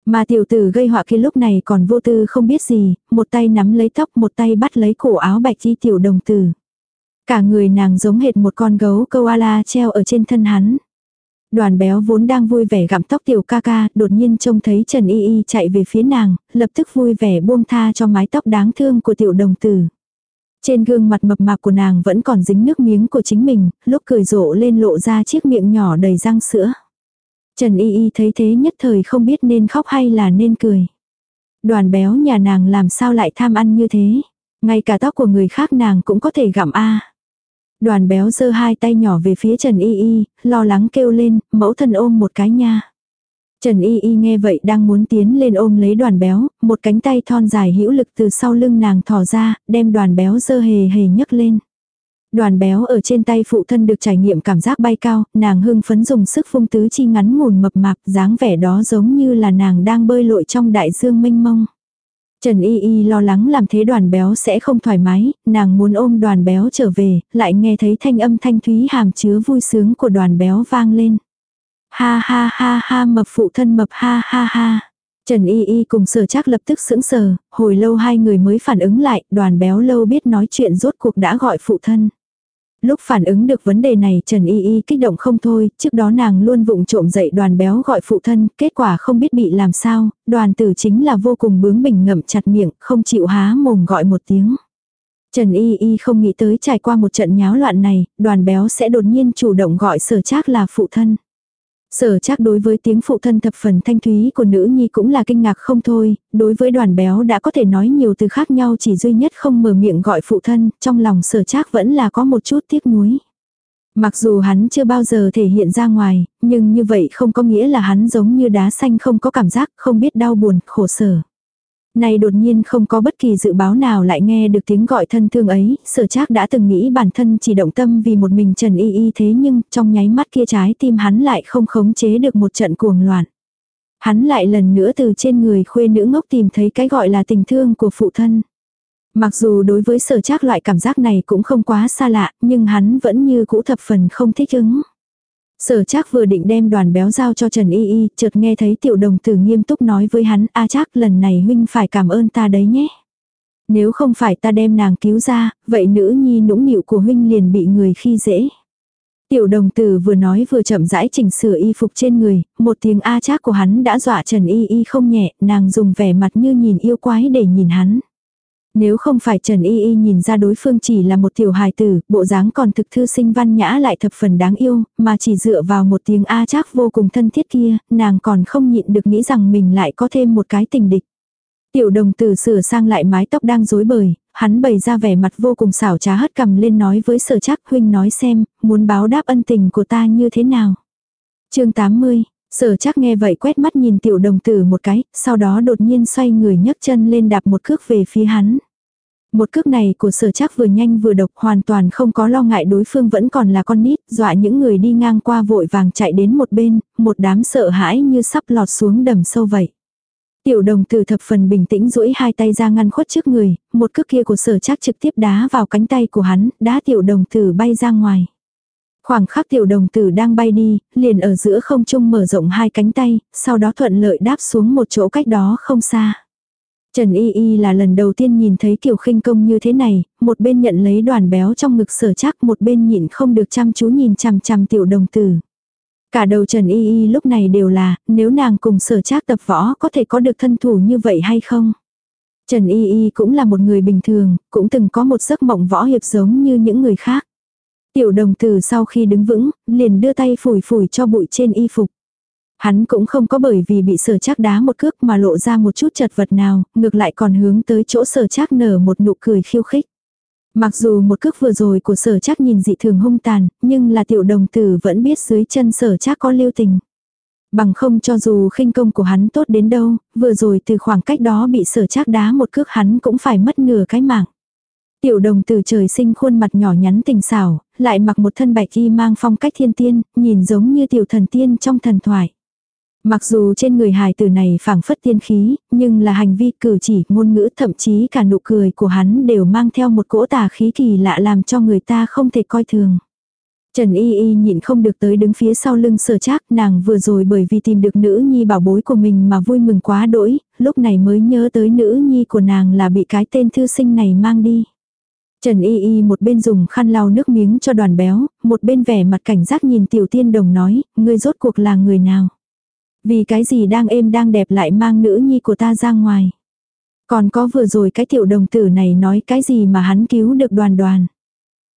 Mà tiểu tử gây họa kia lúc này còn vô tư không biết gì, một tay nắm lấy tóc một tay bắt lấy cổ áo bạch chi tiểu đồng tử. Cả người nàng giống hệt một con gấu koala treo ở trên thân hắn. Đoàn béo vốn đang vui vẻ gặm tóc tiểu ca ca, đột nhiên trông thấy Trần Y Y chạy về phía nàng, lập tức vui vẻ buông tha cho mái tóc đáng thương của tiểu đồng tử. Trên gương mặt mập mạp của nàng vẫn còn dính nước miếng của chính mình, lúc cười rộ lên lộ ra chiếc miệng nhỏ đầy răng sữa. Trần Y Y thấy thế nhất thời không biết nên khóc hay là nên cười. Đoàn béo nhà nàng làm sao lại tham ăn như thế. Ngay cả tóc của người khác nàng cũng có thể gặm a. Đoàn béo giơ hai tay nhỏ về phía Trần Y Y, lo lắng kêu lên, mẫu thân ôm một cái nha. Trần Y Y nghe vậy đang muốn tiến lên ôm lấy đoàn béo, một cánh tay thon dài hữu lực từ sau lưng nàng thò ra, đem đoàn béo dơ hề hề nhấc lên. Đoàn béo ở trên tay phụ thân được trải nghiệm cảm giác bay cao, nàng hưng phấn dùng sức phung tứ chi ngắn mùn mập mạp, dáng vẻ đó giống như là nàng đang bơi lội trong đại dương mênh mông. Trần Y Y lo lắng làm thế đoàn béo sẽ không thoải mái, nàng muốn ôm đoàn béo trở về, lại nghe thấy thanh âm thanh thúy hàm chứa vui sướng của đoàn béo vang lên. Ha ha ha ha mập phụ thân mập ha ha ha. Trần Y Y cùng sở chắc lập tức sững sờ, hồi lâu hai người mới phản ứng lại, đoàn béo lâu biết nói chuyện rốt cuộc đã gọi phụ thân. Lúc phản ứng được vấn đề này Trần Y Y kích động không thôi, trước đó nàng luôn vụng trộm dậy đoàn béo gọi phụ thân, kết quả không biết bị làm sao, đoàn tử chính là vô cùng bướng bỉnh ngậm chặt miệng, không chịu há mồm gọi một tiếng. Trần Y Y không nghĩ tới trải qua một trận nháo loạn này, đoàn béo sẽ đột nhiên chủ động gọi sở trác là phụ thân. Sở chắc đối với tiếng phụ thân thập phần thanh thúy của nữ nhi cũng là kinh ngạc không thôi, đối với đoàn béo đã có thể nói nhiều từ khác nhau chỉ duy nhất không mở miệng gọi phụ thân, trong lòng sở chắc vẫn là có một chút tiếc nuối. Mặc dù hắn chưa bao giờ thể hiện ra ngoài, nhưng như vậy không có nghĩa là hắn giống như đá xanh không có cảm giác, không biết đau buồn, khổ sở. Này đột nhiên không có bất kỳ dự báo nào lại nghe được tiếng gọi thân thương ấy, sở trác đã từng nghĩ bản thân chỉ động tâm vì một mình Trần Y Y thế nhưng trong nháy mắt kia trái tim hắn lại không khống chế được một trận cuồng loạn. Hắn lại lần nữa từ trên người khuê nữ ngốc tìm thấy cái gọi là tình thương của phụ thân. Mặc dù đối với sở trác loại cảm giác này cũng không quá xa lạ, nhưng hắn vẫn như cũ thập phần không thích ứng. Sở chắc vừa định đem đoàn béo giao cho Trần Y Y, chợt nghe thấy tiểu đồng tử nghiêm túc nói với hắn, a chắc lần này huynh phải cảm ơn ta đấy nhé. Nếu không phải ta đem nàng cứu ra, vậy nữ nhi nũng nịu của huynh liền bị người khi dễ. Tiểu đồng tử vừa nói vừa chậm rãi chỉnh sửa y phục trên người, một tiếng a chắc của hắn đã dọa Trần Y Y không nhẹ, nàng dùng vẻ mặt như nhìn yêu quái để nhìn hắn. Nếu không phải Trần Y Y nhìn ra đối phương chỉ là một tiểu hài tử, bộ dáng còn thực thư sinh văn nhã lại thập phần đáng yêu, mà chỉ dựa vào một tiếng A chắc vô cùng thân thiết kia, nàng còn không nhịn được nghĩ rằng mình lại có thêm một cái tình địch. Tiểu đồng tử sửa sang lại mái tóc đang rối bời, hắn bày ra vẻ mặt vô cùng xảo trá hất cầm lên nói với sở chắc huynh nói xem, muốn báo đáp ân tình của ta như thế nào. chương 80, sở chắc nghe vậy quét mắt nhìn tiểu đồng tử một cái, sau đó đột nhiên xoay người nhấc chân lên đạp một cước về phía hắn. Một cước này của sở chắc vừa nhanh vừa độc hoàn toàn không có lo ngại đối phương vẫn còn là con nít, dọa những người đi ngang qua vội vàng chạy đến một bên, một đám sợ hãi như sắp lọt xuống đầm sâu vậy. Tiểu đồng tử thập phần bình tĩnh duỗi hai tay ra ngăn khuất trước người, một cước kia của sở chắc trực tiếp đá vào cánh tay của hắn, đá tiểu đồng tử bay ra ngoài. Khoảng khắc tiểu đồng tử đang bay đi, liền ở giữa không trung mở rộng hai cánh tay, sau đó thuận lợi đáp xuống một chỗ cách đó không xa. Trần Y Y là lần đầu tiên nhìn thấy kiểu khinh công như thế này, một bên nhận lấy đoàn béo trong ngực sở chắc một bên nhịn không được chăm chú nhìn chằm chằm tiểu đồng tử. Cả đầu Trần Y Y lúc này đều là, nếu nàng cùng sở trác tập võ có thể có được thân thủ như vậy hay không? Trần Y Y cũng là một người bình thường, cũng từng có một giấc mộng võ hiệp giống như những người khác. Tiểu đồng tử sau khi đứng vững, liền đưa tay phủi phủi cho bụi trên y phục. Hắn cũng không có bởi vì bị sở chắc đá một cước mà lộ ra một chút chật vật nào, ngược lại còn hướng tới chỗ sở chắc nở một nụ cười khiêu khích. Mặc dù một cước vừa rồi của sở chắc nhìn dị thường hung tàn, nhưng là tiểu đồng tử vẫn biết dưới chân sở chắc có lưu tình. Bằng không cho dù khinh công của hắn tốt đến đâu, vừa rồi từ khoảng cách đó bị sở chắc đá một cước hắn cũng phải mất nửa cái mạng. Tiểu đồng từ trời sinh khuôn mặt nhỏ nhắn tình xảo, lại mặc một thân bạch y mang phong cách thiên tiên, nhìn giống như tiểu thần tiên trong thần thoại. Mặc dù trên người hài tử này phảng phất tiên khí, nhưng là hành vi cử chỉ, ngôn ngữ thậm chí cả nụ cười của hắn đều mang theo một cỗ tà khí kỳ lạ làm cho người ta không thể coi thường. Trần Y Y nhịn không được tới đứng phía sau lưng sở trác nàng vừa rồi bởi vì tìm được nữ nhi bảo bối của mình mà vui mừng quá đỗi, lúc này mới nhớ tới nữ nhi của nàng là bị cái tên thư sinh này mang đi. Trần Y Y một bên dùng khăn lau nước miếng cho đoàn béo, một bên vẻ mặt cảnh giác nhìn tiểu tiên đồng nói, ngươi rốt cuộc là người nào. Vì cái gì đang êm đang đẹp lại mang nữ nhi của ta ra ngoài. Còn có vừa rồi cái tiểu đồng tử này nói cái gì mà hắn cứu được đoàn đoàn.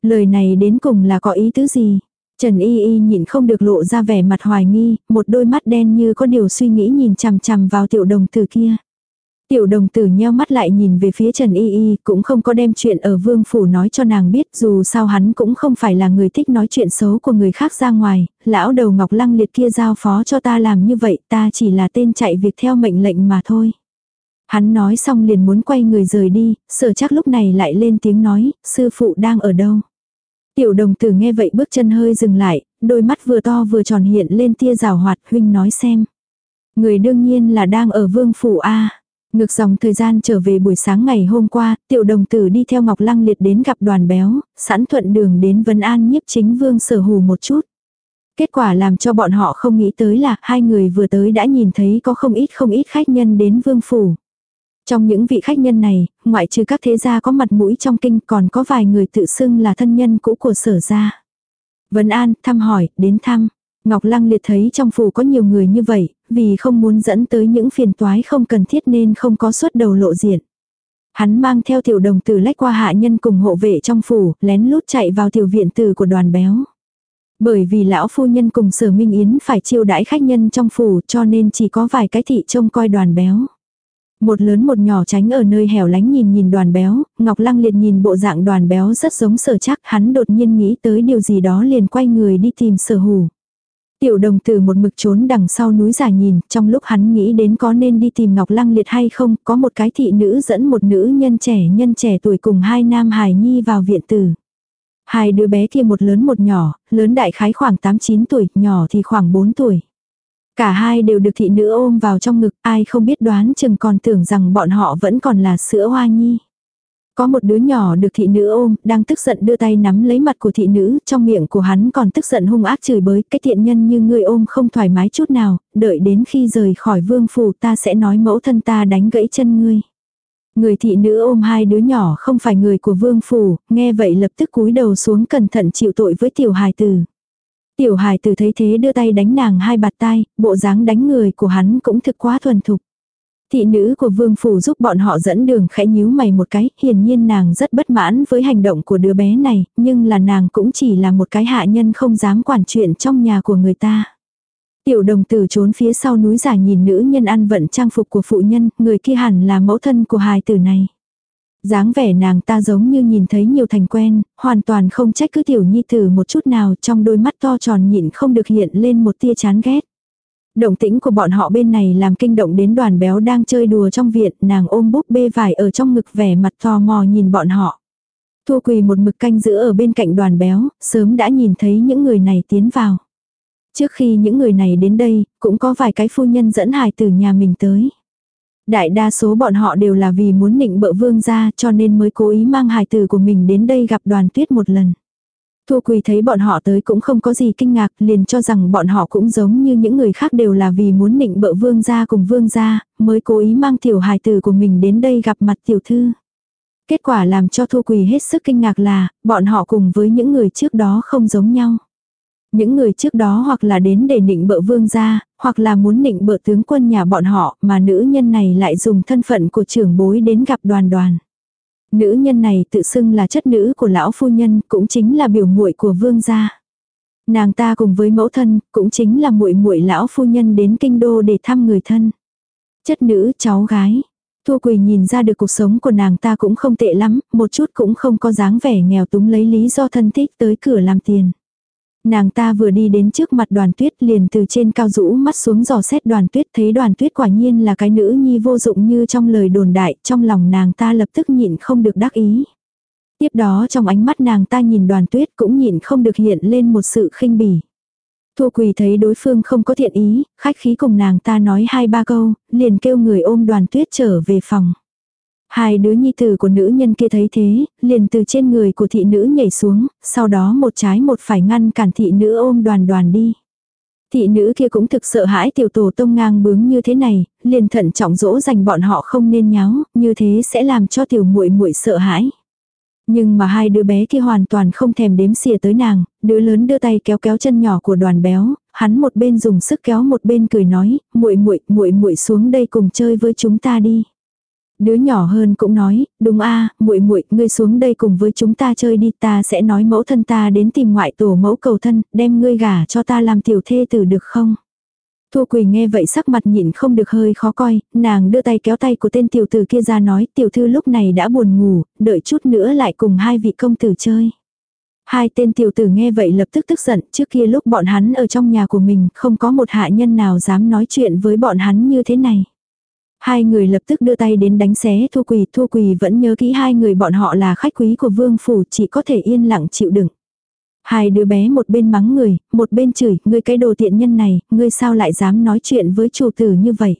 Lời này đến cùng là có ý tứ gì? Trần Y Y nhịn không được lộ ra vẻ mặt hoài nghi, một đôi mắt đen như có điều suy nghĩ nhìn chằm chằm vào tiểu đồng tử kia. Tiểu đồng tử nheo mắt lại nhìn về phía Trần Y Y, cũng không có đem chuyện ở vương phủ nói cho nàng biết, dù sao hắn cũng không phải là người thích nói chuyện xấu của người khác ra ngoài, lão đầu ngọc lăng liệt kia giao phó cho ta làm như vậy, ta chỉ là tên chạy việc theo mệnh lệnh mà thôi. Hắn nói xong liền muốn quay người rời đi, sở chắc lúc này lại lên tiếng nói, sư phụ đang ở đâu. Tiểu đồng tử nghe vậy bước chân hơi dừng lại, đôi mắt vừa to vừa tròn hiện lên tia rào hoạt huynh nói xem. Người đương nhiên là đang ở vương phủ A. Ngược dòng thời gian trở về buổi sáng ngày hôm qua, tiểu đồng tử đi theo Ngọc Lăng liệt đến gặp đoàn béo, sẵn thuận đường đến Vân An nhiếp chính vương sở hù một chút. Kết quả làm cho bọn họ không nghĩ tới là hai người vừa tới đã nhìn thấy có không ít không ít khách nhân đến vương phủ. Trong những vị khách nhân này, ngoại trừ các thế gia có mặt mũi trong kinh còn có vài người tự xưng là thân nhân cũ của sở gia. Vân An, thăm hỏi, đến thăm. Ngọc Lăng liệt thấy trong phủ có nhiều người như vậy, vì không muốn dẫn tới những phiền toái không cần thiết nên không có xuất đầu lộ diện. Hắn mang theo tiểu đồng tử lách qua hạ nhân cùng hộ vệ trong phủ, lén lút chạy vào tiểu viện tử của đoàn béo. Bởi vì lão phu nhân cùng sở minh yến phải chiêu đãi khách nhân trong phủ cho nên chỉ có vài cái thị trông coi đoàn béo. Một lớn một nhỏ tránh ở nơi hẻo lánh nhìn nhìn đoàn béo, Ngọc Lăng liệt nhìn bộ dạng đoàn béo rất giống sở chắc, hắn đột nhiên nghĩ tới điều gì đó liền quay người đi tìm sở hủ. Tiểu đồng tử một mực trốn đằng sau núi giả nhìn, trong lúc hắn nghĩ đến có nên đi tìm Ngọc Lăng liệt hay không, có một cái thị nữ dẫn một nữ nhân trẻ nhân trẻ tuổi cùng hai nam hài nhi vào viện tử. Hai đứa bé kia một lớn một nhỏ, lớn đại khái khoảng 8-9 tuổi, nhỏ thì khoảng 4 tuổi. Cả hai đều được thị nữ ôm vào trong ngực, ai không biết đoán chừng còn tưởng rằng bọn họ vẫn còn là sữa hoa nhi. Có một đứa nhỏ được thị nữ ôm, đang tức giận đưa tay nắm lấy mặt của thị nữ, trong miệng của hắn còn tức giận hung ác chửi bới, cái thiện nhân như ngươi ôm không thoải mái chút nào, đợi đến khi rời khỏi vương phủ ta sẽ nói mẫu thân ta đánh gãy chân ngươi. Người thị nữ ôm hai đứa nhỏ không phải người của vương phủ, nghe vậy lập tức cúi đầu xuống cẩn thận chịu tội với tiểu hài tử. Tiểu hài tử thấy thế đưa tay đánh nàng hai bạt tai, bộ dáng đánh người của hắn cũng thực quá thuần thục. Thị nữ của vương phủ giúp bọn họ dẫn đường khẽ nhíu mày một cái, hiển nhiên nàng rất bất mãn với hành động của đứa bé này, nhưng là nàng cũng chỉ là một cái hạ nhân không dám quản chuyện trong nhà của người ta. Tiểu đồng tử trốn phía sau núi giả nhìn nữ nhân ăn vận trang phục của phụ nhân, người kia hẳn là mẫu thân của hài tử này dáng vẻ nàng ta giống như nhìn thấy nhiều thành quen, hoàn toàn không trách cứ tiểu nhi tử một chút nào trong đôi mắt to tròn nhịn không được hiện lên một tia chán ghét. Động tĩnh của bọn họ bên này làm kinh động đến đoàn béo đang chơi đùa trong viện, nàng ôm búp bê vải ở trong ngực vẻ mặt tò mò nhìn bọn họ. Thua quỳ một mực canh giữ ở bên cạnh đoàn béo, sớm đã nhìn thấy những người này tiến vào. Trước khi những người này đến đây, cũng có vài cái phu nhân dẫn hài từ nhà mình tới. Đại đa số bọn họ đều là vì muốn nịnh bợ vương gia cho nên mới cố ý mang hài tử của mình đến đây gặp đoàn tuyết một lần. Thu Quỳ thấy bọn họ tới cũng không có gì kinh ngạc, liền cho rằng bọn họ cũng giống như những người khác đều là vì muốn nịnh bợ vương gia cùng vương gia, mới cố ý mang tiểu hài tử của mình đến đây gặp mặt tiểu thư. Kết quả làm cho Thu Quỳ hết sức kinh ngạc là, bọn họ cùng với những người trước đó không giống nhau. Những người trước đó hoặc là đến để nịnh bợ vương gia, hoặc là muốn nịnh bợ tướng quân nhà bọn họ, mà nữ nhân này lại dùng thân phận của trưởng bối đến gặp đoàn đoàn. Nữ nhân này tự xưng là chất nữ của lão phu nhân, cũng chính là biểu muội của vương gia. Nàng ta cùng với mẫu thân, cũng chính là muội muội lão phu nhân đến kinh đô để thăm người thân. Chất nữ cháu gái. Thu Quỳ nhìn ra được cuộc sống của nàng ta cũng không tệ lắm, một chút cũng không có dáng vẻ nghèo túng lấy lý do thân thích tới cửa làm tiền. Nàng ta vừa đi đến trước mặt đoàn tuyết liền từ trên cao rũ mắt xuống dò xét đoàn tuyết thấy đoàn tuyết quả nhiên là cái nữ nhi vô dụng như trong lời đồn đại, trong lòng nàng ta lập tức nhịn không được đắc ý. Tiếp đó trong ánh mắt nàng ta nhìn đoàn tuyết cũng nhịn không được hiện lên một sự khinh bỉ. Thua quỳ thấy đối phương không có thiện ý, khách khí cùng nàng ta nói hai ba câu, liền kêu người ôm đoàn tuyết trở về phòng. Hai đứa nhi tử của nữ nhân kia thấy thế, liền từ trên người của thị nữ nhảy xuống, sau đó một trái một phải ngăn cản thị nữ ôm đoàn đoàn đi. Thị nữ kia cũng thực sợ hãi tiểu tổ tông ngang bướng như thế này, liền thận trọng dỗ dành bọn họ không nên nháo, như thế sẽ làm cho tiểu muội muội sợ hãi. Nhưng mà hai đứa bé kia hoàn toàn không thèm đếm xỉa tới nàng, đứa lớn đưa tay kéo kéo chân nhỏ của đoàn béo, hắn một bên dùng sức kéo một bên cười nói, muội muội muội muội xuống đây cùng chơi với chúng ta đi. Đứa nhỏ hơn cũng nói, đúng a, muội muội, ngươi xuống đây cùng với chúng ta chơi đi, ta sẽ nói mẫu thân ta đến tìm ngoại tổ mẫu cầu thân, đem ngươi gả cho ta làm tiểu thê tử được không? Thu Quỳnh nghe vậy sắc mặt nhịn không được hơi khó coi, nàng đưa tay kéo tay của tên tiểu tử kia ra nói tiểu thư lúc này đã buồn ngủ, đợi chút nữa lại cùng hai vị công tử chơi. Hai tên tiểu tử nghe vậy lập tức tức giận, trước kia lúc bọn hắn ở trong nhà của mình không có một hạ nhân nào dám nói chuyện với bọn hắn như thế này. Hai người lập tức đưa tay đến đánh xé Thu Quỳ, Thu Quỳ vẫn nhớ kỹ hai người bọn họ là khách quý của vương phủ, chỉ có thể yên lặng chịu đựng. Hai đứa bé một bên mắng người, một bên chửi, ngươi cái đồ tiện nhân này, ngươi sao lại dám nói chuyện với chủ tử như vậy.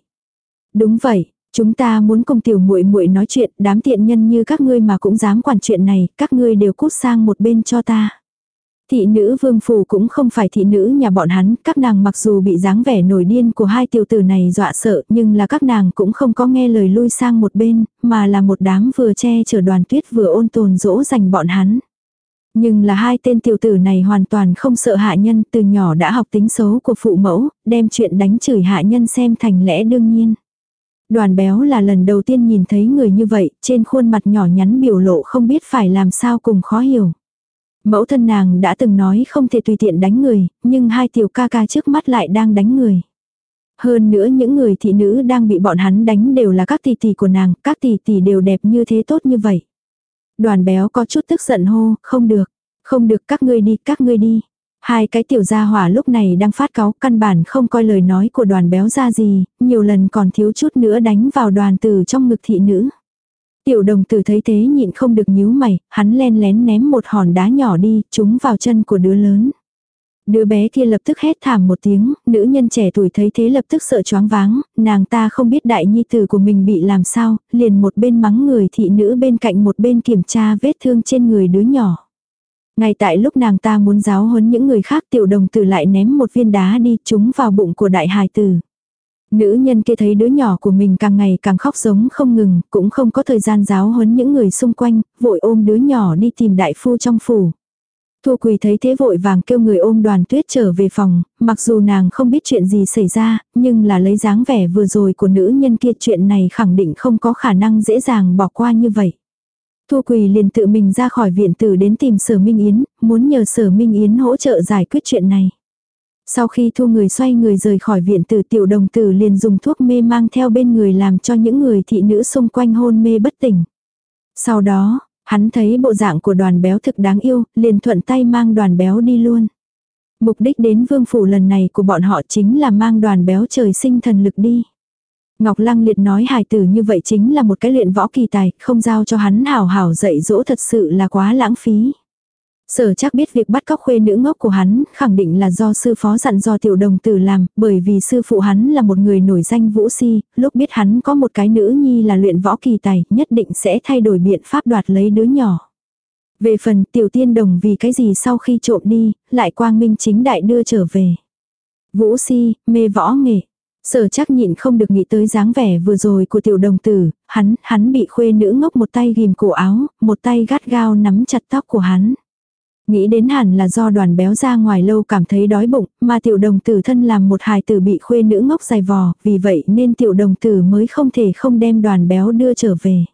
Đúng vậy, Chúng ta muốn cùng tiểu muội muội nói chuyện, đám tiện nhân như các ngươi mà cũng dám quản chuyện này, các ngươi đều cút sang một bên cho ta. Thị nữ vương phủ cũng không phải thị nữ nhà bọn hắn, các nàng mặc dù bị dáng vẻ nổi điên của hai tiểu tử này dọa sợ, nhưng là các nàng cũng không có nghe lời lui sang một bên, mà là một đám vừa che chở đoàn tuyết vừa ôn tồn dỗ dành bọn hắn. Nhưng là hai tên tiểu tử này hoàn toàn không sợ hạ nhân, từ nhỏ đã học tính xấu của phụ mẫu, đem chuyện đánh chửi hạ nhân xem thành lẽ đương nhiên. Đoàn béo là lần đầu tiên nhìn thấy người như vậy, trên khuôn mặt nhỏ nhắn biểu lộ không biết phải làm sao cùng khó hiểu. Mẫu thân nàng đã từng nói không thể tùy tiện đánh người, nhưng hai tiểu ca ca trước mắt lại đang đánh người. Hơn nữa những người thị nữ đang bị bọn hắn đánh đều là các tỷ tỷ của nàng, các tỷ tỷ đều đẹp như thế tốt như vậy. Đoàn béo có chút tức giận hô, không được, không được các ngươi đi, các ngươi đi. Hai cái tiểu gia hỏa lúc này đang phát cáu, căn bản không coi lời nói của đoàn béo ra gì, nhiều lần còn thiếu chút nữa đánh vào đoàn tử trong ngực thị nữ. Tiểu đồng tử thấy thế nhịn không được nhíu mày, hắn len lén ném một hòn đá nhỏ đi, trúng vào chân của đứa lớn. Đứa bé kia lập tức hét thảm một tiếng, nữ nhân trẻ tuổi thấy thế lập tức sợ choáng váng, nàng ta không biết đại nhi tử của mình bị làm sao, liền một bên mắng người thị nữ bên cạnh một bên kiểm tra vết thương trên người đứa nhỏ. Ngay tại lúc nàng ta muốn giáo huấn những người khác tiểu đồng tử lại ném một viên đá đi trúng vào bụng của đại hài tử. Nữ nhân kia thấy đứa nhỏ của mình càng ngày càng khóc giống không ngừng, cũng không có thời gian giáo huấn những người xung quanh, vội ôm đứa nhỏ đi tìm đại phu trong phủ. Thu Quỳ thấy thế vội vàng kêu người ôm đoàn tuyết trở về phòng, mặc dù nàng không biết chuyện gì xảy ra, nhưng là lấy dáng vẻ vừa rồi của nữ nhân kia chuyện này khẳng định không có khả năng dễ dàng bỏ qua như vậy. Thu Quỳ liền tự mình ra khỏi viện tử đến tìm Sở Minh Yến, muốn nhờ Sở Minh Yến hỗ trợ giải quyết chuyện này. Sau khi thu người xoay người rời khỏi viện tử tiểu đồng tử liền dùng thuốc mê mang theo bên người làm cho những người thị nữ xung quanh hôn mê bất tỉnh. Sau đó, hắn thấy bộ dạng của đoàn béo thực đáng yêu, liền thuận tay mang đoàn béo đi luôn. Mục đích đến vương phủ lần này của bọn họ chính là mang đoàn béo trời sinh thần lực đi. Ngọc Lăng liệt nói hài tử như vậy chính là một cái luyện võ kỳ tài, không giao cho hắn hảo hảo dạy dỗ thật sự là quá lãng phí. Sở chắc biết việc bắt cóc khuê nữ ngốc của hắn, khẳng định là do sư phó dặn do tiểu đồng tử làm, bởi vì sư phụ hắn là một người nổi danh vũ si, lúc biết hắn có một cái nữ nhi là luyện võ kỳ tài, nhất định sẽ thay đổi biện pháp đoạt lấy đứa nhỏ. Về phần tiểu tiên đồng vì cái gì sau khi trộm đi, lại quang minh chính đại đưa trở về. Vũ si, mê võ nghệ. Sở chắc nhịn không được nghĩ tới dáng vẻ vừa rồi của tiểu đồng tử, hắn, hắn bị khuê nữ ngốc một tay ghim cổ áo, một tay gắt gao nắm chặt tóc của hắn. Nghĩ đến hẳn là do đoàn béo ra ngoài lâu cảm thấy đói bụng, mà tiểu đồng tử thân làm một hài tử bị khuê nữ ngốc dài vò, vì vậy nên tiểu đồng tử mới không thể không đem đoàn béo đưa trở về.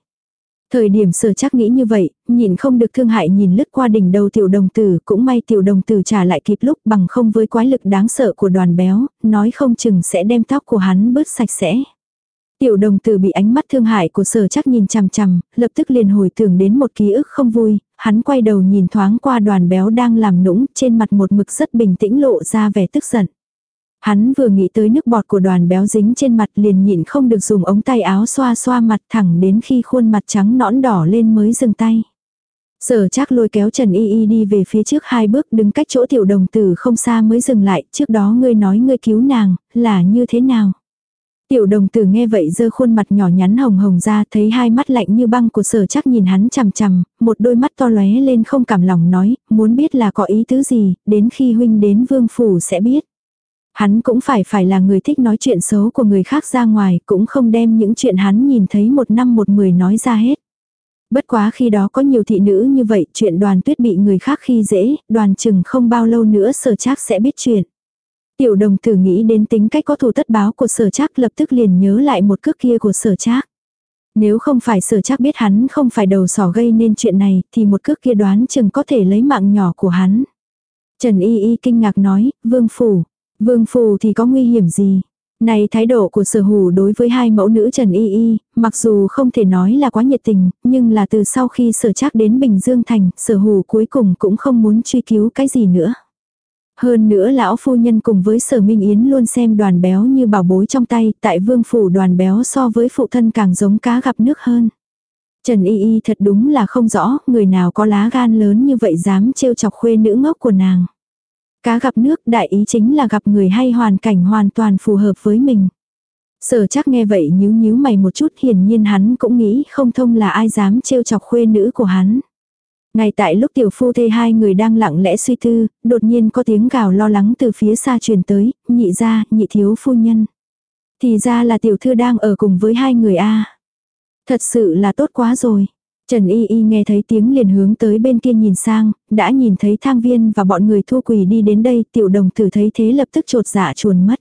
Thời điểm sở chắc nghĩ như vậy, nhìn không được thương hại nhìn lướt qua đỉnh đầu tiểu đồng tử, cũng may tiểu đồng tử trả lại kịp lúc bằng không với quái lực đáng sợ của đoàn béo, nói không chừng sẽ đem tóc của hắn bớt sạch sẽ. Tiểu đồng tử bị ánh mắt thương hại của sở chắc nhìn chằm chằm, lập tức liền hồi tưởng đến một ký ức không vui, hắn quay đầu nhìn thoáng qua đoàn béo đang làm nũng, trên mặt một mực rất bình tĩnh lộ ra vẻ tức giận. Hắn vừa nghĩ tới nước bọt của đoàn béo dính trên mặt liền nhịn không được dùng ống tay áo xoa xoa mặt thẳng đến khi khuôn mặt trắng nõn đỏ lên mới dừng tay. Sở chắc lôi kéo Trần Y Y đi về phía trước hai bước đứng cách chỗ tiểu đồng tử không xa mới dừng lại, trước đó ngươi nói ngươi cứu nàng, là như thế nào? Tiểu đồng tử nghe vậy dơ khuôn mặt nhỏ nhắn hồng hồng ra thấy hai mắt lạnh như băng của sở chắc nhìn hắn chằm chằm, một đôi mắt to lóe lên không cảm lòng nói, muốn biết là có ý tứ gì, đến khi huynh đến vương phủ sẽ biết. Hắn cũng phải phải là người thích nói chuyện xấu của người khác ra ngoài, cũng không đem những chuyện hắn nhìn thấy một năm một mười nói ra hết. Bất quá khi đó có nhiều thị nữ như vậy, chuyện đoàn tuyết bị người khác khi dễ, đoàn chừng không bao lâu nữa sở chắc sẽ biết chuyện. Tiểu đồng tử nghĩ đến tính cách có thù tất báo của sở trác lập tức liền nhớ lại một cước kia của sở trác. Nếu không phải sở trác biết hắn không phải đầu sỏ gây nên chuyện này thì một cước kia đoán chừng có thể lấy mạng nhỏ của hắn. Trần Y Y kinh ngạc nói, vương phủ, vương phủ thì có nguy hiểm gì? Này thái độ của sở hủ đối với hai mẫu nữ Trần Y Y, mặc dù không thể nói là quá nhiệt tình, nhưng là từ sau khi sở trác đến Bình Dương Thành, sở hủ cuối cùng cũng không muốn truy cứu cái gì nữa. Hơn nữa lão phu nhân cùng với sở minh yến luôn xem đoàn béo như bảo bối trong tay, tại vương phủ đoàn béo so với phụ thân càng giống cá gặp nước hơn. Trần Y Y thật đúng là không rõ, người nào có lá gan lớn như vậy dám trêu chọc khuê nữ ngốc của nàng. Cá gặp nước đại ý chính là gặp người hay hoàn cảnh hoàn toàn phù hợp với mình. Sở chắc nghe vậy nhíu nhíu mày một chút hiển nhiên hắn cũng nghĩ không thông là ai dám trêu chọc khuê nữ của hắn. Ngay tại lúc tiểu phu thê hai người đang lặng lẽ suy tư, đột nhiên có tiếng gào lo lắng từ phía xa truyền tới, nhị ra, nhị thiếu phu nhân. Thì ra là tiểu thư đang ở cùng với hai người a Thật sự là tốt quá rồi. Trần Y Y nghe thấy tiếng liền hướng tới bên kia nhìn sang, đã nhìn thấy thang viên và bọn người thu quỳ đi đến đây, tiểu đồng tử thấy thế lập tức trột dạ chuồn mất.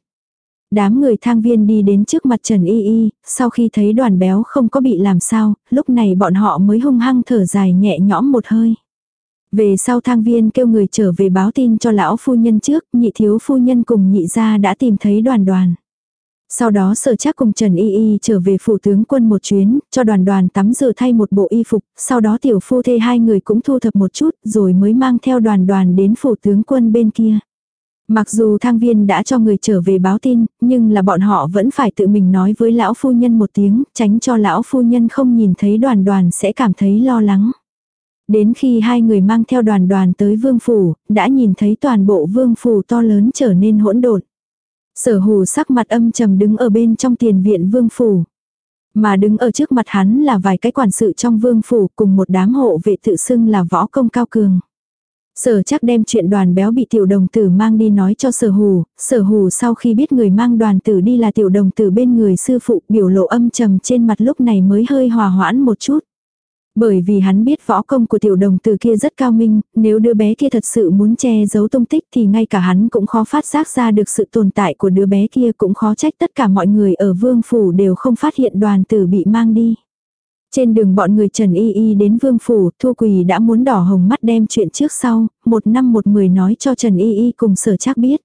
Đám người thang viên đi đến trước mặt Trần Y Y, sau khi thấy đoàn béo không có bị làm sao, lúc này bọn họ mới hung hăng thở dài nhẹ nhõm một hơi. Về sau thang viên kêu người trở về báo tin cho lão phu nhân trước, nhị thiếu phu nhân cùng nhị gia đã tìm thấy đoàn đoàn. Sau đó sở chắc cùng Trần Y Y trở về phủ tướng quân một chuyến, cho đoàn đoàn tắm rửa thay một bộ y phục, sau đó tiểu phu thê hai người cũng thu thập một chút rồi mới mang theo đoàn đoàn đến phủ tướng quân bên kia. Mặc dù thang viên đã cho người trở về báo tin, nhưng là bọn họ vẫn phải tự mình nói với lão phu nhân một tiếng, tránh cho lão phu nhân không nhìn thấy đoàn đoàn sẽ cảm thấy lo lắng. Đến khi hai người mang theo đoàn đoàn tới vương phủ, đã nhìn thấy toàn bộ vương phủ to lớn trở nên hỗn độn. Sở hù sắc mặt âm trầm đứng ở bên trong tiền viện vương phủ. Mà đứng ở trước mặt hắn là vài cái quản sự trong vương phủ cùng một đám hộ vệ tự xưng là võ công cao cường. Sở chắc đem chuyện đoàn béo bị tiểu đồng tử mang đi nói cho sở hù, sở hù sau khi biết người mang đoàn tử đi là tiểu đồng tử bên người sư phụ biểu lộ âm trầm trên mặt lúc này mới hơi hòa hoãn một chút. Bởi vì hắn biết võ công của tiểu đồng tử kia rất cao minh, nếu đứa bé kia thật sự muốn che giấu tung tích thì ngay cả hắn cũng khó phát giác ra được sự tồn tại của đứa bé kia cũng khó trách tất cả mọi người ở vương phủ đều không phát hiện đoàn tử bị mang đi. Trên đường bọn người Trần Y Y đến vương phủ, Thu Quỳ đã muốn đỏ hồng mắt đem chuyện trước sau, một năm một mười nói cho Trần Y Y cùng sở chắc biết.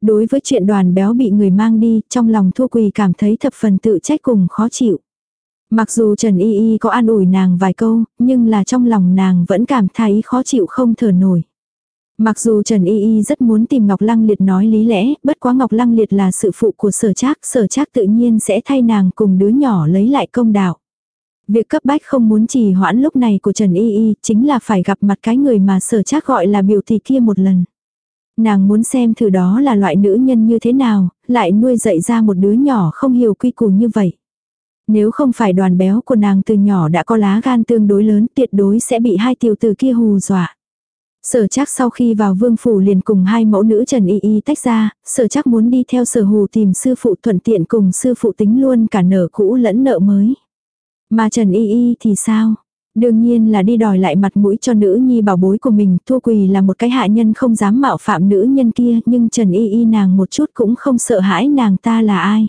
Đối với chuyện đoàn béo bị người mang đi, trong lòng Thu Quỳ cảm thấy thập phần tự trách cùng khó chịu. Mặc dù Trần Y Y có an ủi nàng vài câu, nhưng là trong lòng nàng vẫn cảm thấy khó chịu không thở nổi. Mặc dù Trần Y Y rất muốn tìm Ngọc Lăng Liệt nói lý lẽ, bất quá Ngọc Lăng Liệt là sự phụ của sở trác, sở trác tự nhiên sẽ thay nàng cùng đứa nhỏ lấy lại công đạo. Việc cấp bách không muốn trì hoãn lúc này của Trần Y Y chính là phải gặp mặt cái người mà sở trác gọi là biểu thị kia một lần. Nàng muốn xem thử đó là loại nữ nhân như thế nào, lại nuôi dạy ra một đứa nhỏ không hiểu quy củ như vậy. Nếu không phải đoàn béo của nàng từ nhỏ đã có lá gan tương đối lớn tuyệt đối sẽ bị hai tiểu tử kia hù dọa. Sở chắc sau khi vào vương phủ liền cùng hai mẫu nữ Trần Y Y tách ra, sở chắc muốn đi theo sở hù tìm sư phụ thuận tiện cùng sư phụ tính luôn cả nợ cũ lẫn nợ mới. Mà Trần Y Y thì sao? Đương nhiên là đi đòi lại mặt mũi cho nữ nhi bảo bối của mình, thua quỳ là một cái hạ nhân không dám mạo phạm nữ nhân kia, nhưng Trần Y Y nàng một chút cũng không sợ hãi nàng ta là ai.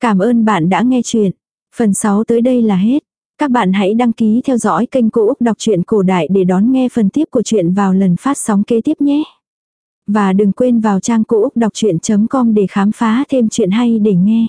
Cảm ơn bạn đã nghe chuyện. Phần 6 tới đây là hết. Các bạn hãy đăng ký theo dõi kênh Cô Úc Đọc truyện Cổ Đại để đón nghe phần tiếp của chuyện vào lần phát sóng kế tiếp nhé. Và đừng quên vào trang Cô Úc Đọc Chuyện.com để khám phá thêm chuyện hay để nghe.